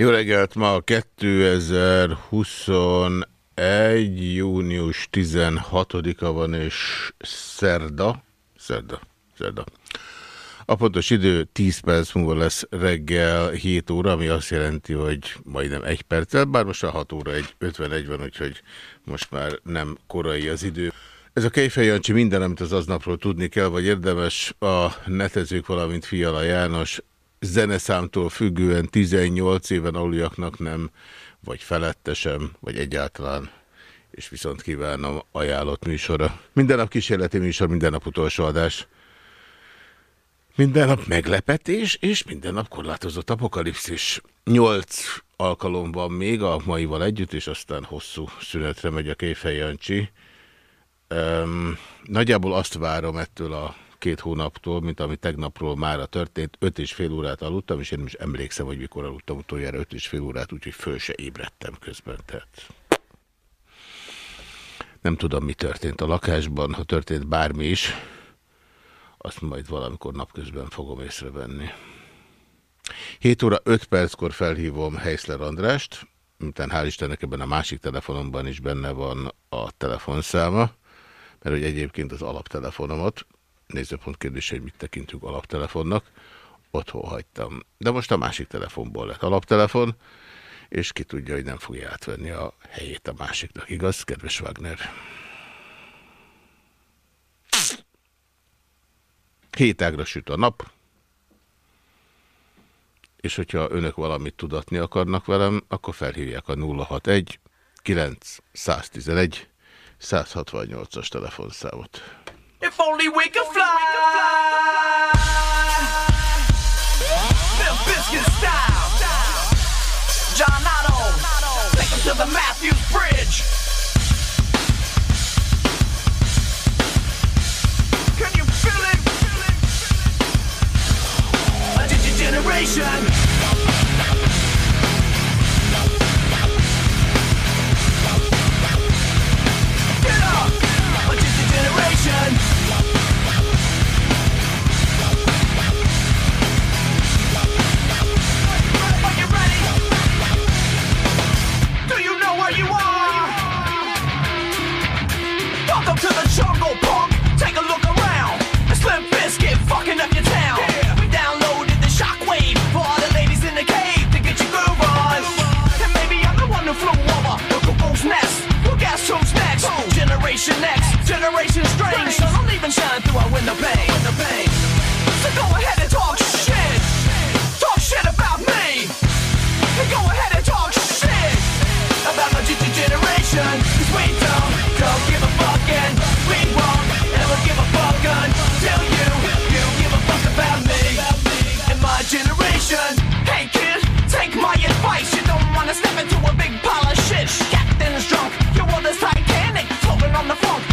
Jó reggelt, ma 2021. június 16-a van, és szerda, szerda, szerda. A pontos idő 10 perc múlva lesz reggel 7 óra, ami azt jelenti, hogy majdnem egy perccel, bár most a 6 óra egy 51 van, úgyhogy most már nem korai az idő. Ez a Kejfej Jancsi minden, amit az aznapról tudni kell, vagy érdemes a netezők, valamint Fiala János zeneszámtól függően 18 éven aluljaknak nem, vagy felettesem, vagy egyáltalán, és viszont kívánom ajánlott műsora. Minden nap kísérleti műsor, minden nap utolsó adás. Minden nap meglepetés, és minden nap korlátozott apokalipszis. Nyolc alkalom van még a maival együtt, és aztán hosszú szünetre megy a Kéfej Jancsi. Um, nagyjából azt várom ettől a két hónaptól, mint ami tegnapról mára történt. Öt és fél órát aludtam, és én is emlékszem, hogy mikor aludtam utoljára öt és fél órát, úgyhogy föl se ébredtem közben. Tehát nem tudom, mi történt a lakásban, ha történt bármi is, azt majd valamikor napközben fogom észrevenni. 7 óra 5 perckor felhívom Heisler Andrást, miután hál' Istennek ebben a másik telefonomban is benne van a telefonszáma, mert hogy egyébként az alaptelefonomat nézőpont kérdés, hogy mit tekintünk alaptelefonnak, otthon hagytam. De most a másik telefonból lett alaptelefon, és ki tudja, hogy nem fogja átvenni a helyét a másiknak. Igaz, kedves Wagner? Hét ágra süt a nap, és hogyha önök valamit tudatni akarnak velem, akkor felhívják a 061 9 111 168-as telefonszámot. If only we could fly. Bizkit style. John Otto. Take to the Matthews Bridge. Can you feel it? A digigeneration. Ma generation X, generation strange. So don't even shine through our window pane. So go ahead and talk shit. fuck.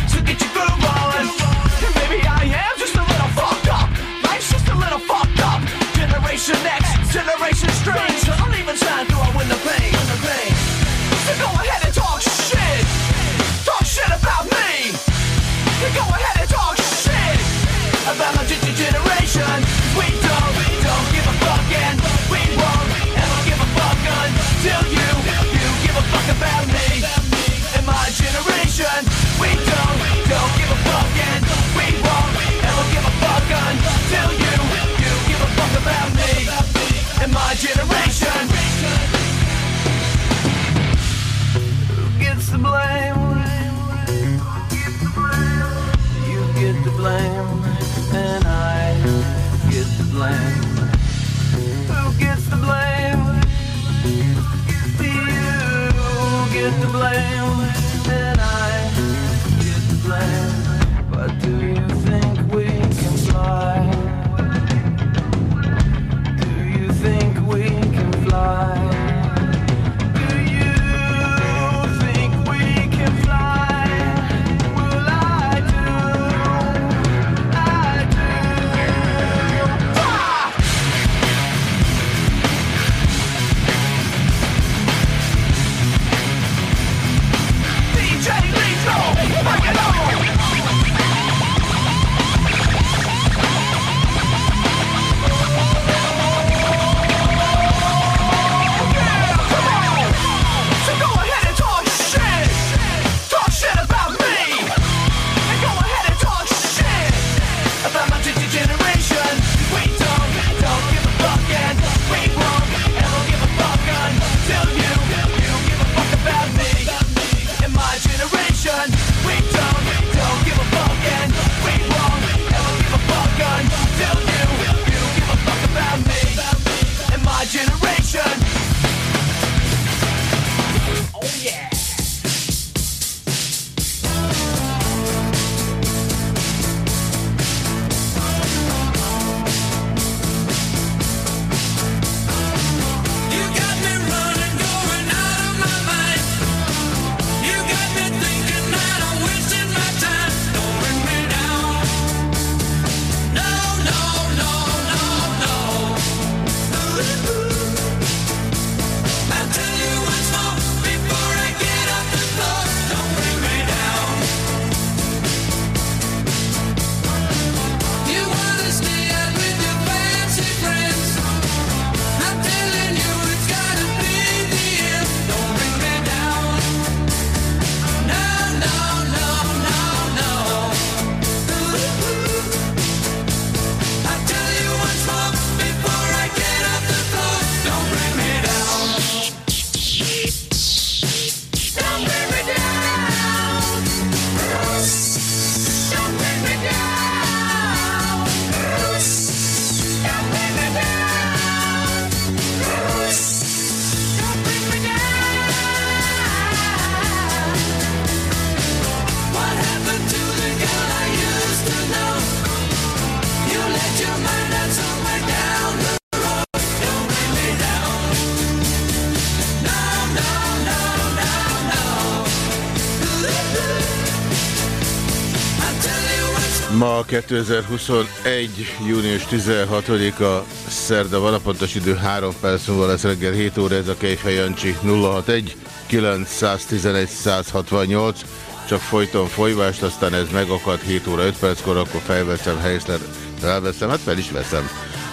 2021. június 16-a szerda van, a pontos idő 3 perc múlva lesz reggel 7 óra, ez a Kejfej Jancsi 061 911 168 csak folyton folyvást, aztán ez megakad 7 óra 5 perckor, akkor felveszem Heisler, felveszem, hát fel is veszem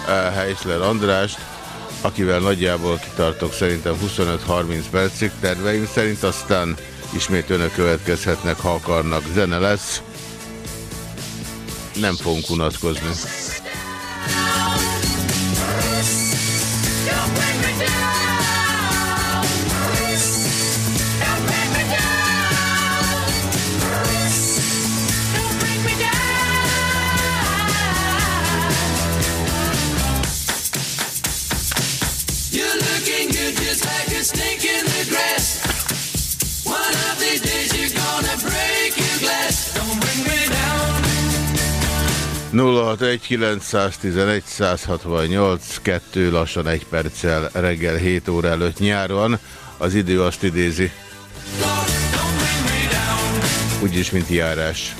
uh, Heisler Andrást, akivel nagyjából kitartok szerintem 25-30 percig terveim szerint, aztán ismét önök következhetnek, ha akarnak. Zene lesz nem fogunk unatkozni. 061 2 lassan egy perccel reggel 7 óra előtt nyáron. Az idő azt idézi. Úgyis, mint járás.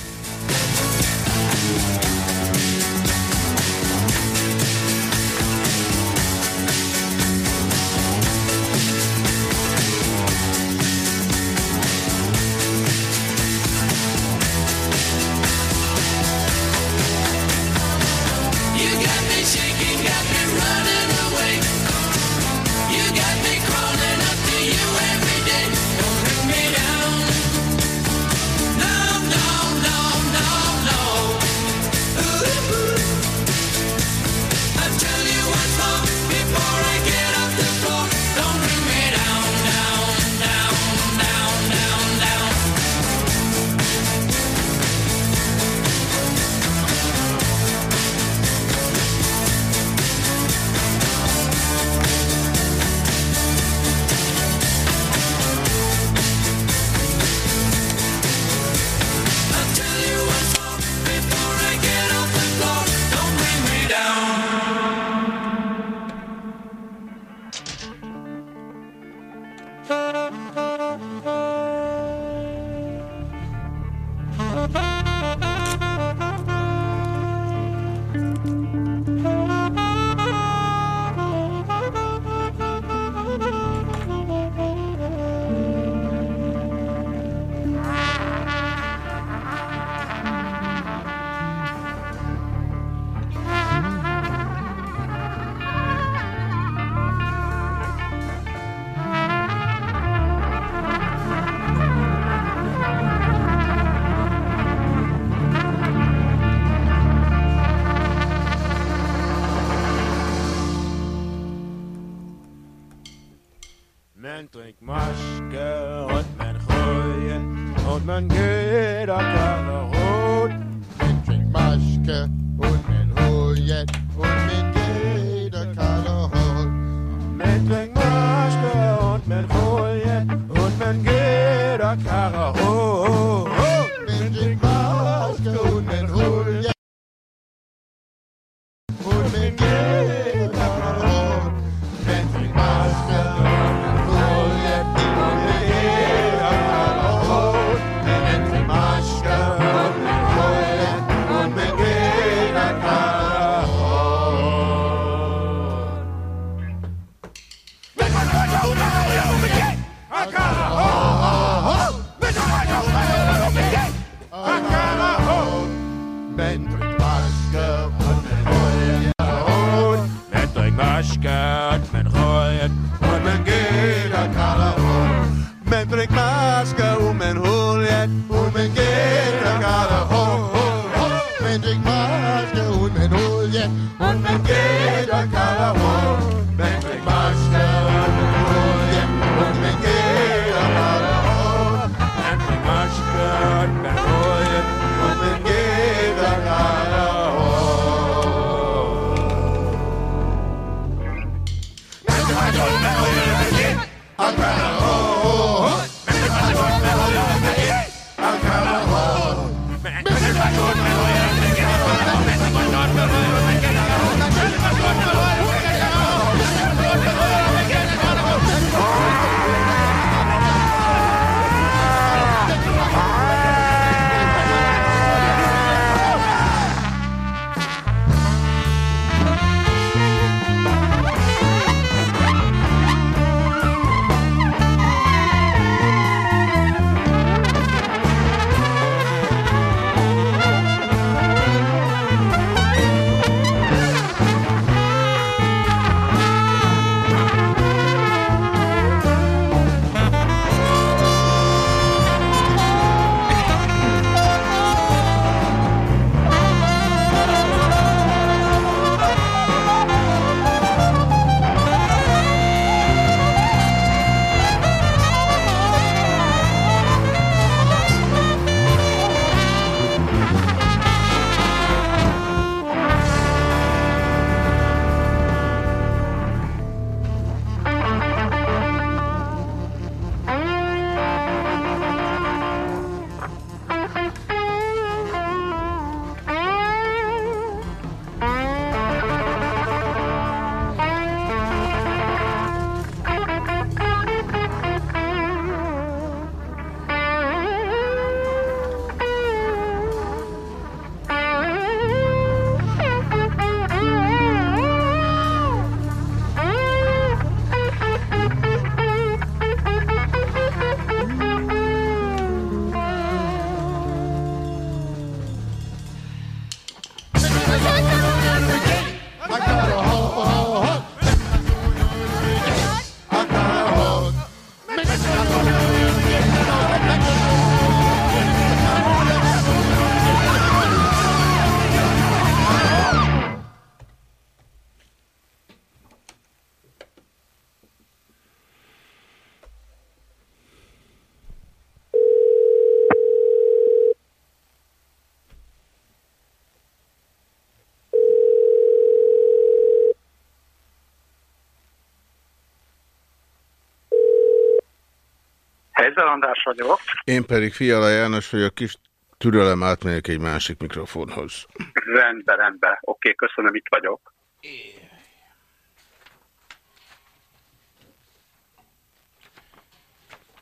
András vagyok. Én pedig Fiala János vagyok, kis türelem átmegyek egy másik mikrofonhoz. Rendben, rendben. Oké, köszönöm, itt vagyok.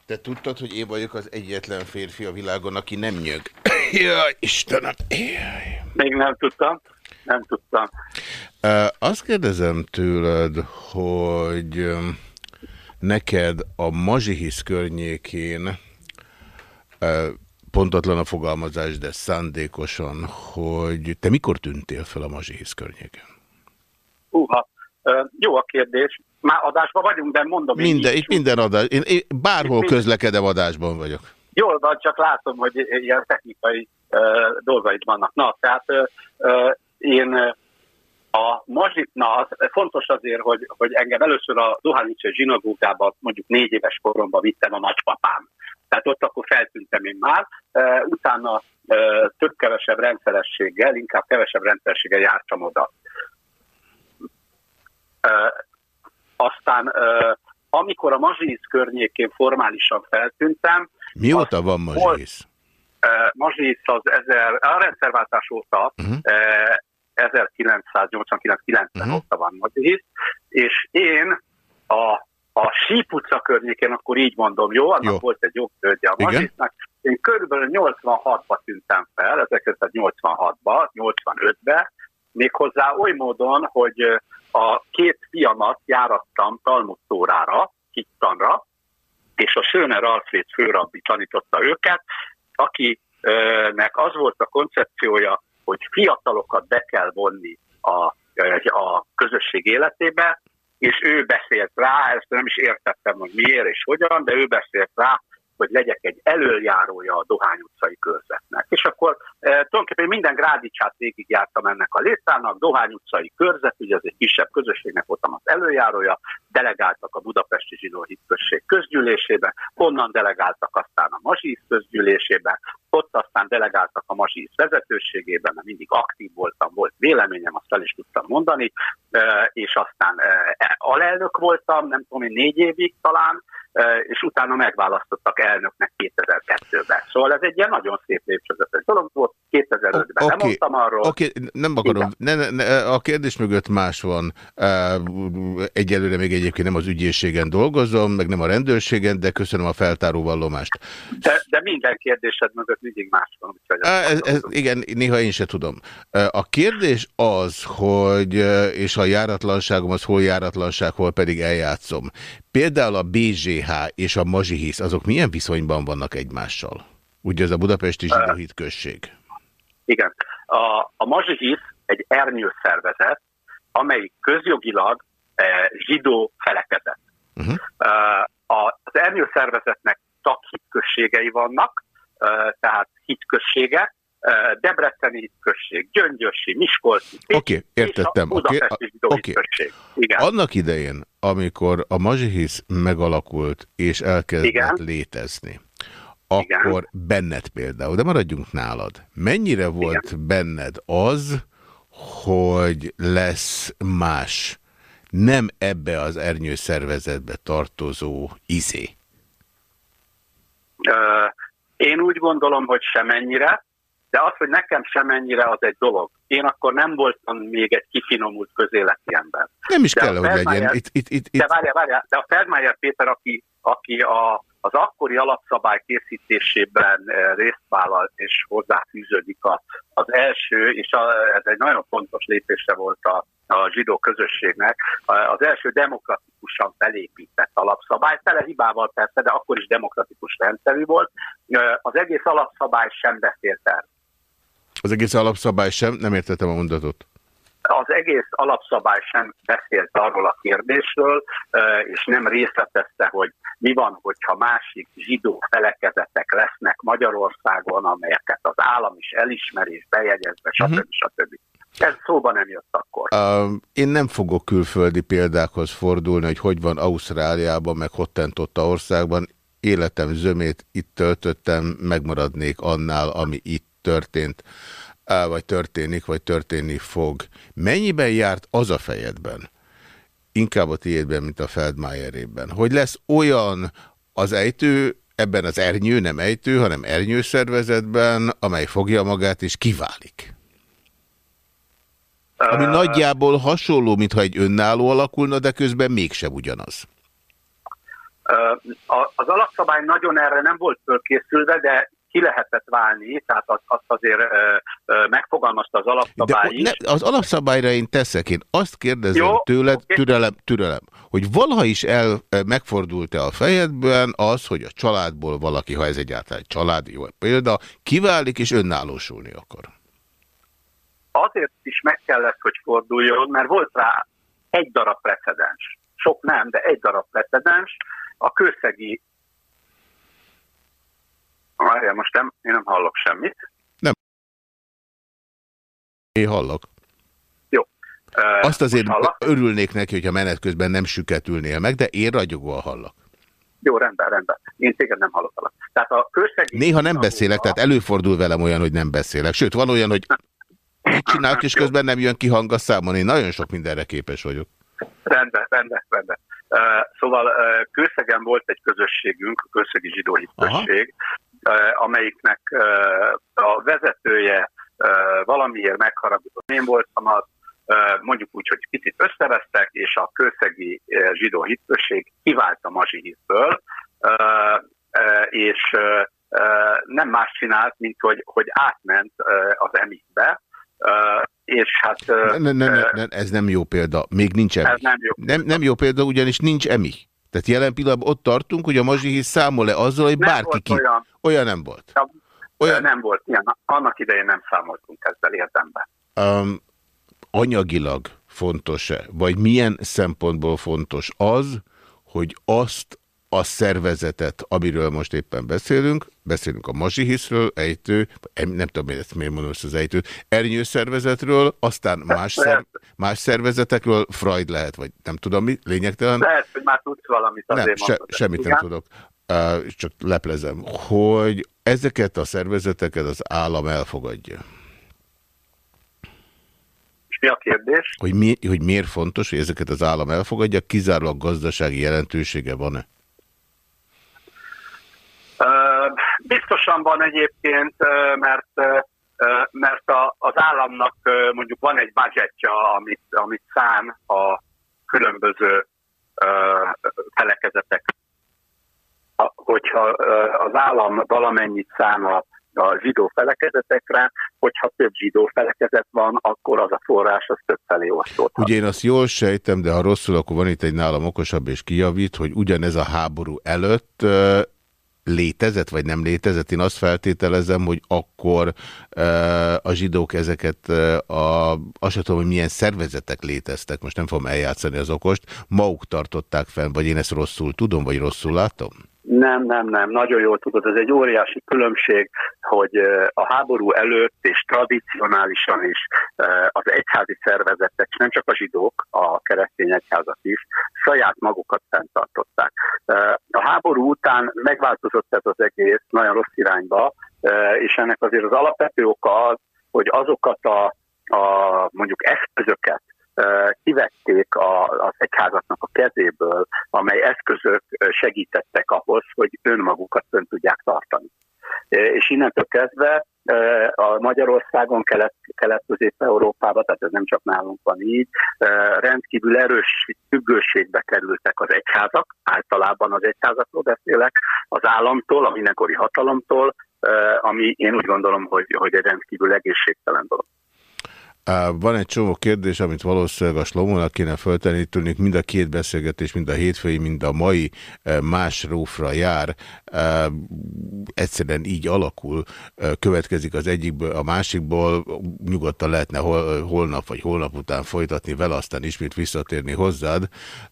Te tudtad, hogy én vagyok az egyetlen férfi a világon, aki nem nyög? Jaj, Istenem! Jaj. Még nem tudtam. Nem tudtam. Azt kérdezem tőled, hogy neked a Mazsihisz környékén pontatlan a fogalmazás, de szándékosan, hogy te mikor tűntél fel a Mazsihisz környéken? Húha, jó a kérdés. Már adásban vagyunk, de mondom... Minden, itt minden adás. Én, én bárhol közlekedem adásban vagyok. Jól van, csak látom, hogy ilyen technikai uh, dolgaid vannak. Na, tehát uh, én a mazsit, na, fontos azért, hogy, hogy engem először a Dohányicsi zsinagógába mondjuk négy éves koromban vittem a nagypapám. Tehát ott akkor feltűntem én már. Utána több-kevesebb rendszerességgel, inkább kevesebb rendszerességgel jártam oda. Aztán amikor a Mazsisz környékén formálisan feltűntem... Mióta van Mazsisz? Uh, Mazsisz az ezer, a rendszerváltás óta uh -huh. Uh, 1989-90 uh -huh. óta van Mazsisz, és én a, a Síp utca környékén, akkor így mondom, jó, annak jó. volt egy jobb tölgye a Mazsisznak, én körülbelül 86-ba tűntem fel, 1986-ba, 85-be, méghozzá oly módon, hogy a két fiamat járattam Talmud szórára, Kittanra, és a Söner Alfred főrabbi tanította őket, akinek az volt a koncepciója, hogy fiatalokat be kell vonni a, a közösség életébe, és ő beszélt rá, ezt nem is értettem, hogy miért és hogyan, de ő beszélt rá, hogy legyek egy előjárója a Dohány utcai körzetnek. És akkor e, tulajdonképpen minden grádicsát végigjártam ennek a létszának, Dohány utcai körzet, ugye ez egy kisebb közösségnek voltam az előjárója, delegáltak a Budapesti Zsidó Hitközség közgyűlésébe, onnan delegáltak aztán a Mazsisz közgyűlésébe, ott aztán delegáltak a Mazsisz vezetőségében, mert mindig aktív voltam, volt véleményem, azt el is tudtam mondani, e, és aztán e, alelnök voltam, nem tudom én, négy évig talán, és utána megválasztottak elnöknek 2002-ben. Szóval ez egy ilyen nagyon szép lépcsőzetes dolog volt. 2005-ben okay. nem mondtam arról. Oké, okay. nem akarom. Ne, ne, ne, a kérdés mögött más van. Egyelőre még egyébként nem az ügyészségen dolgozom, meg nem a rendőrségen, de köszönöm a feltáró vallomást. De, de minden kérdésed mögött mindig más van. Ez, ez, igen, néha én se tudom. A kérdés az, hogy és a járatlanságom az hol járatlanság, hol pedig eljátszom. Például a BZH és a Mazsihisz, azok milyen viszonyban vannak egymással? Ugye ez a budapesti zsidóhit község. Igen. A, a Mazsihisz egy ernyőszervezet, amely közjogilag e, zsidó felekezet. Uh -huh. e, az ernyőszervezetnek taghitkösségei vannak, e, tehát hitközsége, Debreceni hitközség, Gyöngyösi, Miskolci, Oké, okay, értettem. Oké, okay, okay. Annak idején, amikor a Mazsihisz megalakult és elkezdett Igen. létezni, akkor Igen. benned például, de maradjunk nálad, mennyire volt Igen. benned az, hogy lesz más, nem ebbe az ernyőszervezetbe tartozó izé? Én úgy gondolom, hogy semennyire, de az, hogy nekem sem ennyire, az egy dolog. Én akkor nem voltam még egy kifinomult közéleti ember. Nem is de kell, hogy legyen. Itt, itt, itt, de várjál, várjál, de a Feldmeier Péter, aki, aki a, az akkori alapszabály készítésében eh, részt vállalt és hozzáfűződik az első, és ez egy nagyon fontos lépése volt a, a zsidó közösségnek, az első demokratikusan felépített alapszabály, tele hibával persze, de akkor is demokratikus rendszerű volt. Eh, az egész alapszabály sem beszélt el az egész alapszabály sem? Nem értettem a mondatot. Az egész alapszabály sem beszélt arról a kérdésről, és nem részletezte, hogy mi van, hogyha másik zsidó felekezetek lesznek Magyarországon, amelyeket az állam is elismer és bejegyezve, stb. Uh -huh. stb. Ez szóba nem jött akkor. Uh, én nem fogok külföldi példákhoz fordulni, hogy hogy van Ausztráliában, meg hottent a országban. Életem zömét itt töltöttem, megmaradnék annál, ami itt történt, vagy történik, vagy történni fog. Mennyiben járt az a fejedben, inkább a tiédben, mint a Feldmájerében, hogy lesz olyan az ejtő ebben az ernyő, nem ejtő, hanem ernyőszervezetben, amely fogja magát és kiválik. Ami nagyjából hasonló, mintha egy önálló alakulna, de közben mégsem ugyanaz. Az alapszabály nagyon erre nem volt fölkészülve, de ki lehetett válni, tehát azt, azt azért megfogalmazta az alapszabály De, is. Ne, az alapszabályra én teszek, én azt kérdezem Jó, tőled, okay. türelem, türelem, hogy valaha is el megfordult-e a fejedben az, hogy a családból valaki, ha ez egyáltalán családi jó példa, kiválik és önállósulni akar? Azért is meg kellett, hogy forduljon, mert volt rá egy darab precedens. Sok nem, de egy darab precedens. A kőszegi Várjál, most nem, én nem hallok semmit. Nem. Én hallok. Jó. Azt azért örülnék neki, hogyha menet közben nem süketülnél meg, de én ragyogóan hallak. Jó, rendben, rendben. Én téged nem hallok. Tehát a kőszegi... Néha nem beszélek, tehát előfordul velem olyan, hogy nem beszélek. Sőt, van olyan, hogy mit csinálok, és közben nem jön ki hang a számon. Én nagyon sok mindenre képes vagyok. Rendben, rendben, rendben. Uh, szóval uh, Kőszegen volt egy közösségünk, a Kőszegi Zsidó Hitközség, amelyiknek a vezetője valamiért megharagudott. Én voltam az, mondjuk úgy, hogy picit összevesztek, és a kőszegi zsidó hitközség kivált a mazsihizből, és nem más csinált, mint hogy, hogy átment az emikbe, és hát... Ne, ne, ne, ne, ez nem jó példa, még nincs emi. Ez nem jó, nem, nem jó példa, ugyanis nincs emi. Tehát jelen pillanatban ott tartunk, hogy a mazsihisz számol-e azzal, hogy nem bárki ki... Olyan. olyan nem volt. Olyan nem volt. Ilyen. Annak idején nem számoltunk ezzel érdemben. Um, anyagilag fontos-e, vagy milyen szempontból fontos az, hogy azt a szervezetet, amiről most éppen beszélünk, beszélünk a mazsihiszről, ejtő, nem tudom, hogy ezt miért mondom ezt az ejtőt, ernyőszervezetről, aztán más, szer, más szervezetekről, Freud lehet, vagy nem tudom mi, lényegtelen. Lehet, hogy már tudsz valamit azért nem, se, Semmit Igen? nem tudok, uh, csak leplezem, hogy ezeket a szervezeteket az állam elfogadja. És mi a kérdés? Hogy, mi, hogy miért fontos, hogy ezeket az állam elfogadja, kizárólag gazdasági jelentősége van-e? Biztosan van egyébként, mert, mert az államnak mondjuk van egy budgetja, amit, amit szán a különböző felekezetek. Hogyha az állam valamennyit szán a, a zsidó felekezetekre, hogyha több zsidó felekezet van, akkor az a forrás az több felé osztódhat. Ugye én azt jól sejtem, de ha rosszul, akkor van itt egy nálam okosabb és kijavít, hogy ugyanez a háború előtt létezett, vagy nem létezett. Én azt feltételezem, hogy akkor e, a zsidók ezeket, a, azt sem tudom, hogy milyen szervezetek léteztek, most nem fogom eljátszani az okost, maguk tartották fenn, vagy én ezt rosszul tudom, vagy rosszul látom? Nem, nem, nem, nagyon jól tudod, ez egy óriási különbség, hogy a háború előtt és tradicionálisan is az egyházi szervezetek, nem csak a zsidók, a keresztény egyházak is, saját magukat fenntartották. A háború után megváltozott ez az egész nagyon rossz irányba, és ennek azért az alapvető oka az, hogy azokat a, a mondjuk eszközöket, kivették az egyházaknak a kezéből, amely eszközök segítettek ahhoz, hogy önmagukat fönn tudják tartani. És innentől kezdve a Magyarországon, kelet, kelet-közép-európában, tehát ez nem csak nálunk van így, rendkívül erős függőségbe kerültek az egyházak, általában az egyházakról beszélek, az államtól, a mindenkori hatalomtól, ami én úgy gondolom, hogy, hogy egy rendkívül egészségtelen dolog. Van egy csomó kérdés, amit valószínűleg a Slomónak kéne föltenni, tudnék mind a két beszélgetés, mind a hétfői, mind a mai más rófra jár. Egyszerűen így alakul, következik az egyikből, a másikból, nyugodtan lehetne hol, holnap vagy holnap után folytatni vele, aztán ismét visszatérni hozzád.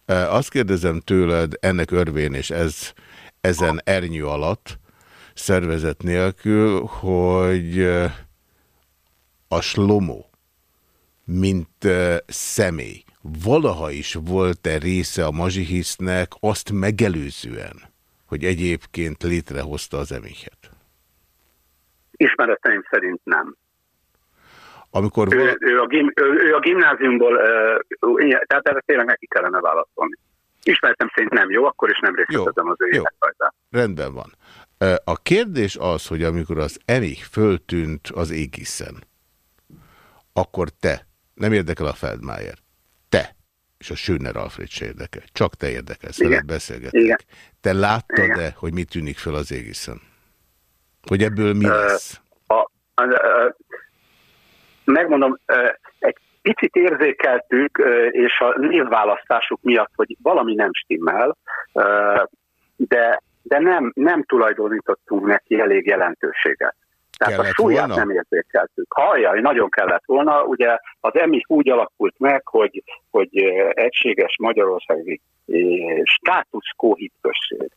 Azt kérdezem tőled ennek örvén, és ez ezen ernyő alatt, szervezet nélkül, hogy a slomó mint személy, valaha is volt-e része a mazsihisznek azt megelőzően, hogy egyébként létrehozta az emichet? Ismereteim szerint nem. Amikor ő, ő, a gim, ő, ő a gimnáziumból, tehát erre tényleg neki kellene válaszolni. Ismeretem szerint nem jó, akkor is nem részletezem az ő életrajzát. Rendben van. A kérdés az, hogy amikor az Eni föltűnt az égiszen, akkor te, nem érdekel a Feldmájer, te, és a Schöner Alfred se érdekel, csak te érdekel, veled beszélgetni. Te láttad-e, hogy mi tűnik fel az égiszen? Hogy ebből mi lesz? Uh, a, a, a, megmondom, uh, egy picit érzékeltük, uh, és a névválasztásuk miatt, hogy valami nem stimmel, de de nem, nem tulajdonítottunk neki elég jelentőséget. Tehát kellett a súlyát volna? nem érzékeltük. Hajjaj, nagyon kellett volna. Ugye az EMI úgy alakult meg, hogy, hogy egységes magyarországi státuszkó hitközség.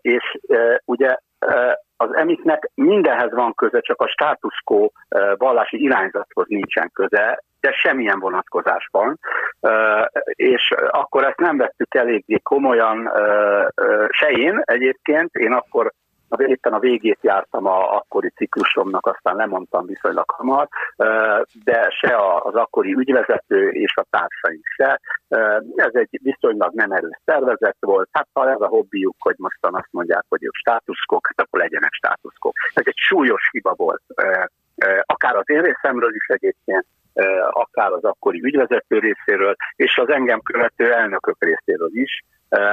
És ugye az emiknek mindenhez van köze, csak a státuszkó vallási irányzathoz nincsen köze, de semmilyen vonatkozásban, és akkor ezt nem vettük eléggé komolyan, se én egyébként, én akkor éppen a végét jártam a akkori ciklusomnak, aztán lemondtam viszonylag hamar, de se az akkori ügyvezető és a társaink se. Ez egy viszonylag nem erős szervezet volt. Hát ha ez a hobbiuk, hogy mostan azt mondják, hogy ők státuszkok, hát akkor legyenek státuszkok. Ez egy súlyos hiba volt. Akár az én részemről is egyébként, akár az akkori ügyvezető részéről, és az engem követő elnökök részéről is,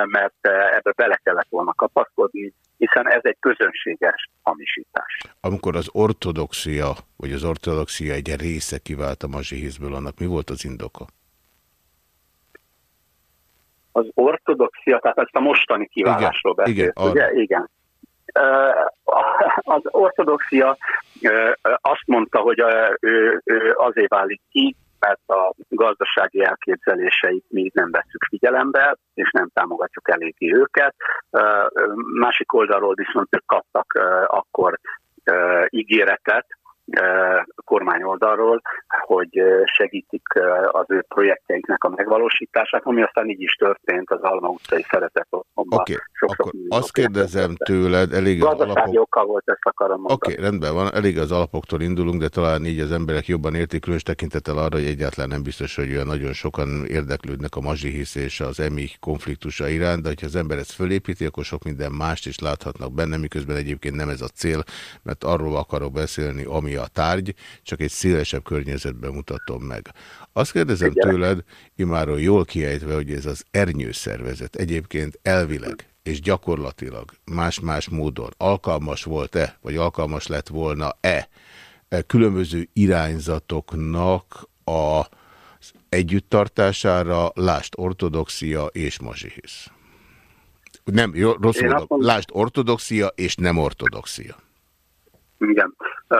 mert ebbe bele kellett volna kapaszkodni, hiszen ez egy közönséges hamisítás. Amikor az ortodoxia, vagy az ortodoxia egy része kivált a mazsihizből, annak mi volt az indoka? Az ortodoxia, tehát ezt a mostani kiválásról beszélt, igen, ugye? Igen. Az ortodoxia azt mondta, hogy ő, azért válik ki, mert a gazdasági elképzeléseit mi nem veszük figyelembe, és nem támogatjuk eléggé őket. Másik oldalról viszont ők kaptak akkor ígéretet, kormány oldalról, hogy segítik az ő projektjeiknek a megvalósítását, ami aztán így is történt az Alma utcai szeretet otthonban. Oké, okay, akkor azt kérdezem tőled, elég az alapok... oka volt, ezt akarom mondani. Oké, okay, rendben van, elég az alapoktól indulunk, de talán így az emberek jobban értik, különös tekintettel arra, hogy egyáltalán nem biztos, hogy olyan nagyon sokan érdeklődnek a mazsihisz és az emi konfliktusa iránt, de hogyha az ember ezt fölépíti, akkor sok minden mást is láthatnak benne, miközben egyébként nem ez a cél, mert arról akarok beszélni, ami a tárgy, csak egy szélesebb környezetben mutatom meg. Azt kérdezem tőled, imáról jól kiejtve, hogy ez az ernyőszervezet egyébként elvileg és gyakorlatilag más-más módon alkalmas volt-e, vagy alkalmas lett volna-e e különböző irányzatoknak a együttartására, lást ortodoxia és mazsihisz. Nem, rosszul mondom, lást ortodoxia és nem ortodoxia. Igen. Uh,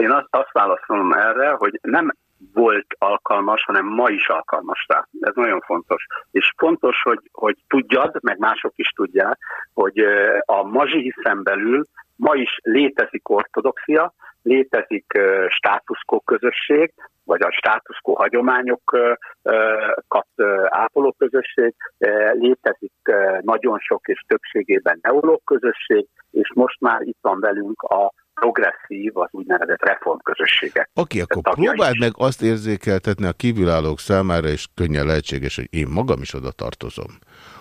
én azt, azt válaszolom erre, hogy nem volt alkalmas, hanem ma is alkalmas rá. Ez nagyon fontos. És fontos, hogy, hogy tudjad, meg mások is tudják, hogy a mazsihiszen belül ma is létezik ortodoxia, létezik státuszkó közösség, vagy a státuszkó hagyományokat ápoló közösség, létezik nagyon sok és többségében neológ közösség, és most már itt van velünk a progresszív, az úgynevezett reformközösségek. Oké, okay, akkor próbáld is. meg azt érzékeltetni a kívülállók számára, és könnyen lehetséges, hogy én magam is oda tartozom,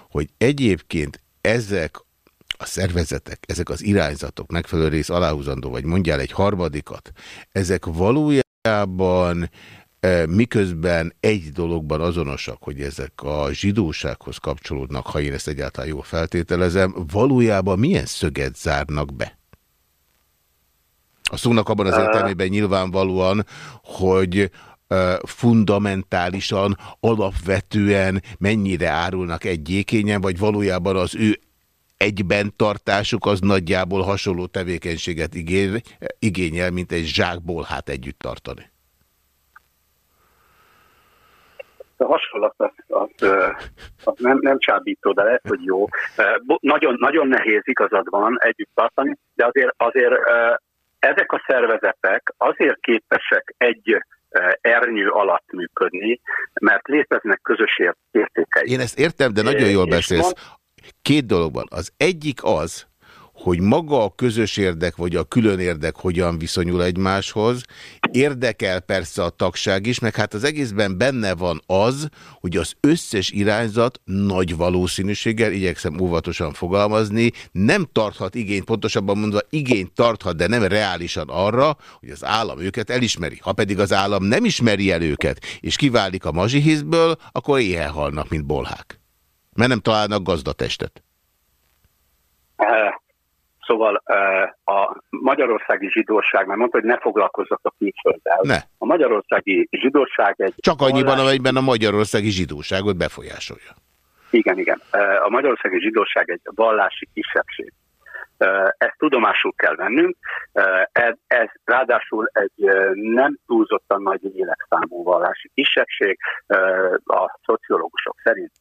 hogy egyébként ezek a szervezetek, ezek az irányzatok, megfelelő rész aláhúzandó, vagy mondjál egy harmadikat, ezek valójában e, miközben egy dologban azonosak, hogy ezek a zsidósághoz kapcsolódnak, ha én ezt egyáltalán jól feltételezem, valójában milyen szöget zárnak be? A szónak abban az értelmében nyilvánvalóan, hogy fundamentálisan, alapvetően mennyire árulnak egy gyékényen, vagy valójában az ő egyben tartásuk az nagyjából hasonló tevékenységet igény, igényel, mint egy zsákból hát együtt tartani. A hasonlat az, az, az nem, nem csábító, de lehet, hogy jó. Nagyon, nagyon nehéz igazad van együtt tartani, de azért, azért ezek a szervezetek azért képesek egy eh, ernyő alatt működni, mert léteznek közös értékei. Én ezt értem, de nagyon jól beszélsz. Két dologban. Az egyik az, hogy maga a közös érdek vagy a külön érdek hogyan viszonyul egymáshoz. Érdekel persze a tagság is, meg hát az egészben benne van az, hogy az összes irányzat nagy valószínűséggel, igyekszem óvatosan fogalmazni, nem tarthat igényt, pontosabban mondva igényt tarthat, de nem reálisan arra, hogy az állam őket elismeri. Ha pedig az állam nem ismeri el őket, és kiválik a mazsihizből, akkor éhen halnak, mint bolhák. Mert nem találnak gazdatestet. Szóval a magyarországi zsidóság, mert mondta, hogy ne foglalkozzak a külfölddel. Ne. A magyarországi zsidóság egy... Csak annyiban, vallási... amelyben a magyarországi zsidóságot befolyásolja. Igen, igen. A magyarországi zsidóság egy vallási kisebbség. Ezt tudomásul kell vennünk. Ez, ez ráadásul egy nem túlzottan nagy életszámú vallási kisebbség. A szociológusok szerint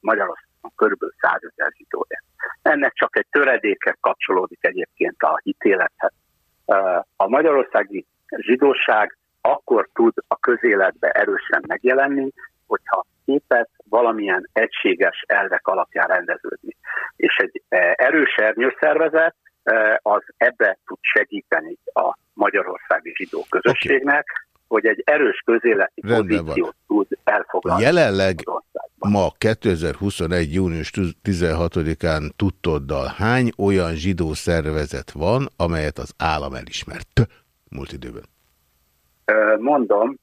Magyarországon körülbelül 100 ezer zsidója. Ennek csak egy töredéke kapcsolódik egyébként a hitélethez. A magyarországi zsidóság akkor tud a közéletbe erősen megjelenni, hogyha képes valamilyen egységes elvek alapján rendeződni. És egy erős ernyőszervezet az ebbe tud segíteni a magyarországi zsidó közösségnek, hogy egy erős közéleti Rendben pozíciót van. tud elfoglalni. Jelenleg ma 2021. június 16-án tudtoddal hány olyan zsidó szervezet van, amelyet az állam elismert múlt időben? Mondom,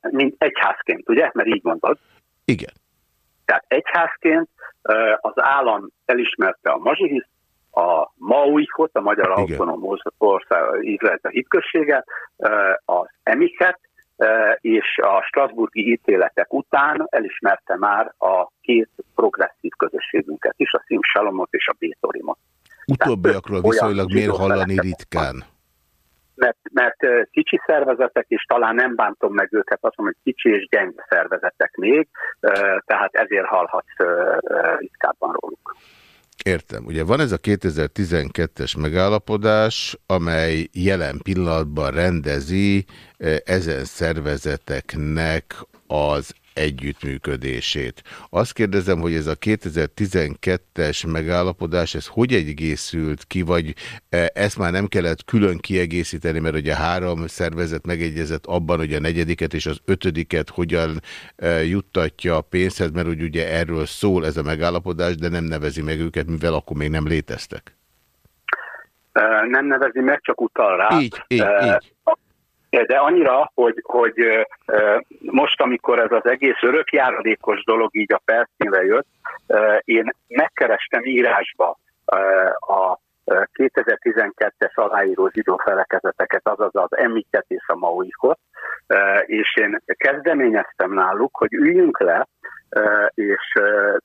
mint egyházként, ugye? Mert így mondod. Igen. Tehát egyházként az állam elismerte a mazsihiszt, a Mauikot, a Magyar Autonóm Ország Izrael a hitközséget, az Emiket, és a Strasburgi ítéletek után elismerte már a két progresszív közösségünket is, a Szim Salomot és a Bétorimot. Utóbbiakról viszonylag miért hallani ritkán? Mert, mert kicsi szervezetek, és talán nem bántom meg őket, azt mondom, hogy kicsi és gyenge szervezetek még, tehát ezért hallhatsz ritkábban róluk. Értem. Ugye van ez a 2012-es megállapodás, amely jelen pillanatban rendezi eh, ezen szervezeteknek az együttműködését. Azt kérdezem, hogy ez a 2012-es megállapodás, ez hogy egészült ki, vagy e, ezt már nem kellett külön kiegészíteni, mert ugye három szervezet megegyezett abban, hogy a negyediket és az ötödiket hogyan e, juttatja a pénzhez, mert úgy ugye erről szól ez a megállapodás, de nem nevezi meg őket, mivel akkor még nem léteztek. Nem nevezi meg, csak utal rá. Így, így, így de annyira, hogy, hogy most, amikor ez az egész örökjáradékos dolog így a felszínre jött, én megkerestem írásba a 2012-es aláíró zsidó felekezeteket, azaz az Emiket és a Mauikot, és én kezdeményeztem náluk, hogy üljünk le, és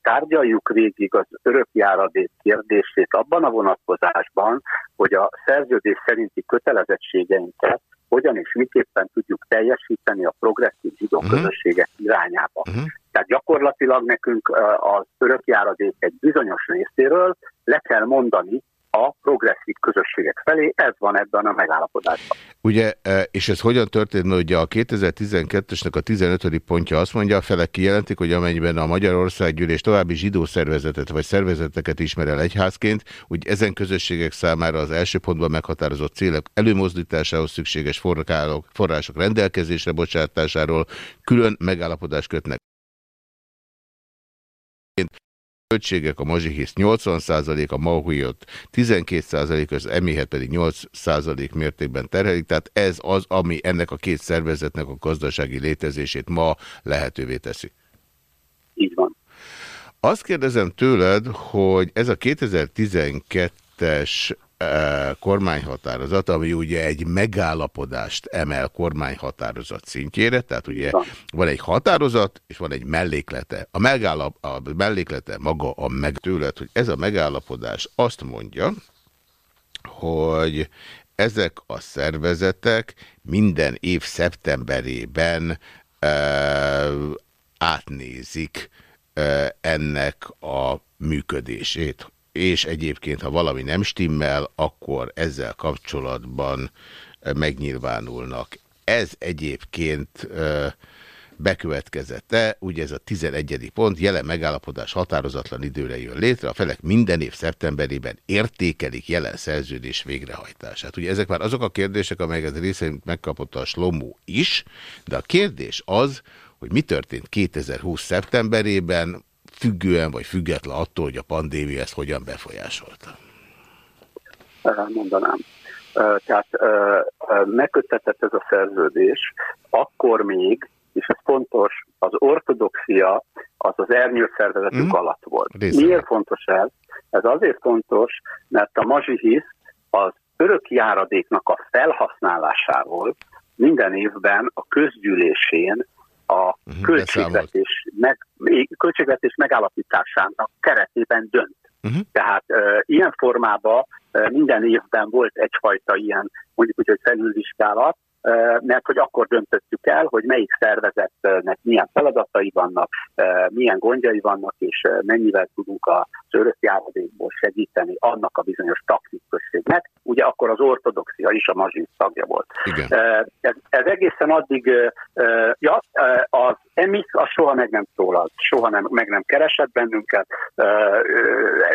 tárgyaljuk végig az örökjáradék kérdését abban a vonatkozásban, hogy a szerződés szerinti kötelezettségeinket hogyan és miképpen tudjuk teljesíteni a progresszív zsidó uh mhm. -huh. közösségek irányába. Uh mhm. -huh. Tehát gyakorlatilag nekünk az örökjáradék egy bizonyos részéről le kell mondani, a progresszív közösségek felé, ez van ebben a megállapodásban. Ugye, e, és ez hogyan történt, mert ugye a 2012-esnek a 15. pontja azt mondja, a felek kijelentik, hogy amennyiben a Magyarországgyűlés további zsidó szervezetet vagy szervezeteket ismer el egyházként, úgy ezen közösségek számára az első pontban meghatározott célok előmozdításához szükséges források rendelkezésre bocsátásáról külön megállapodást kötnek költségek, a mazsihisz 80%, a mahuiot 12%, az emihet pedig 8% mértékben terhelik, tehát ez az, ami ennek a két szervezetnek a gazdasági létezését ma lehetővé teszi. Így van. Azt kérdezem tőled, hogy ez a 2012-es kormányhatározat, ami ugye egy megállapodást emel kormányhatározat szintjére, tehát ugye van egy határozat, és van egy melléklete. A, megállap, a melléklete maga a meg tőled, hogy ez a megállapodás azt mondja, hogy ezek a szervezetek minden év szeptemberében e, átnézik e, ennek a működését és egyébként, ha valami nem stimmel, akkor ezzel kapcsolatban megnyilvánulnak. Ez egyébként bekövetkezette, ugye ez a 11. pont, jelen megállapodás határozatlan időre jön létre, a felek minden év szeptemberében értékelik jelen szerződés végrehajtását. Ugye ezek már azok a kérdések, amelyeket részint megkapott a Slomó is, de a kérdés az, hogy mi történt 2020 szeptemberében, függően vagy független attól, hogy a pandémia ezt hogyan befolyásolta? Mondanám. Tehát megköttetett ez a szerződés, akkor még, és ez fontos, az ortodoxia az az ernyőszervezetük mm. alatt volt. Részben. Miért fontos ez? Ez azért fontos, mert a mazsihisz az örök járadéknak a felhasználásával minden évben a közgyűlésén a mhm, költségvetés, meg, költségvetés megállapításának keretében dönt. Uh -huh. Tehát uh, ilyen formában uh, minden évben volt egyfajta ilyen, mondjuk úgy, hogy felülvizsgálat, mert hogy akkor döntöttük el, hogy melyik szervezetnek milyen feladatai vannak, milyen gondjai vannak, és mennyivel tudunk az örökjáradékból segíteni annak a bizonyos taktikközségnek. Ugye akkor az ortodoxia is a mazsin tagja volt. Igen. Ez, ez egészen addig, ja, az EMIS az soha meg nem szólalt, soha nem, meg nem keresett bennünket,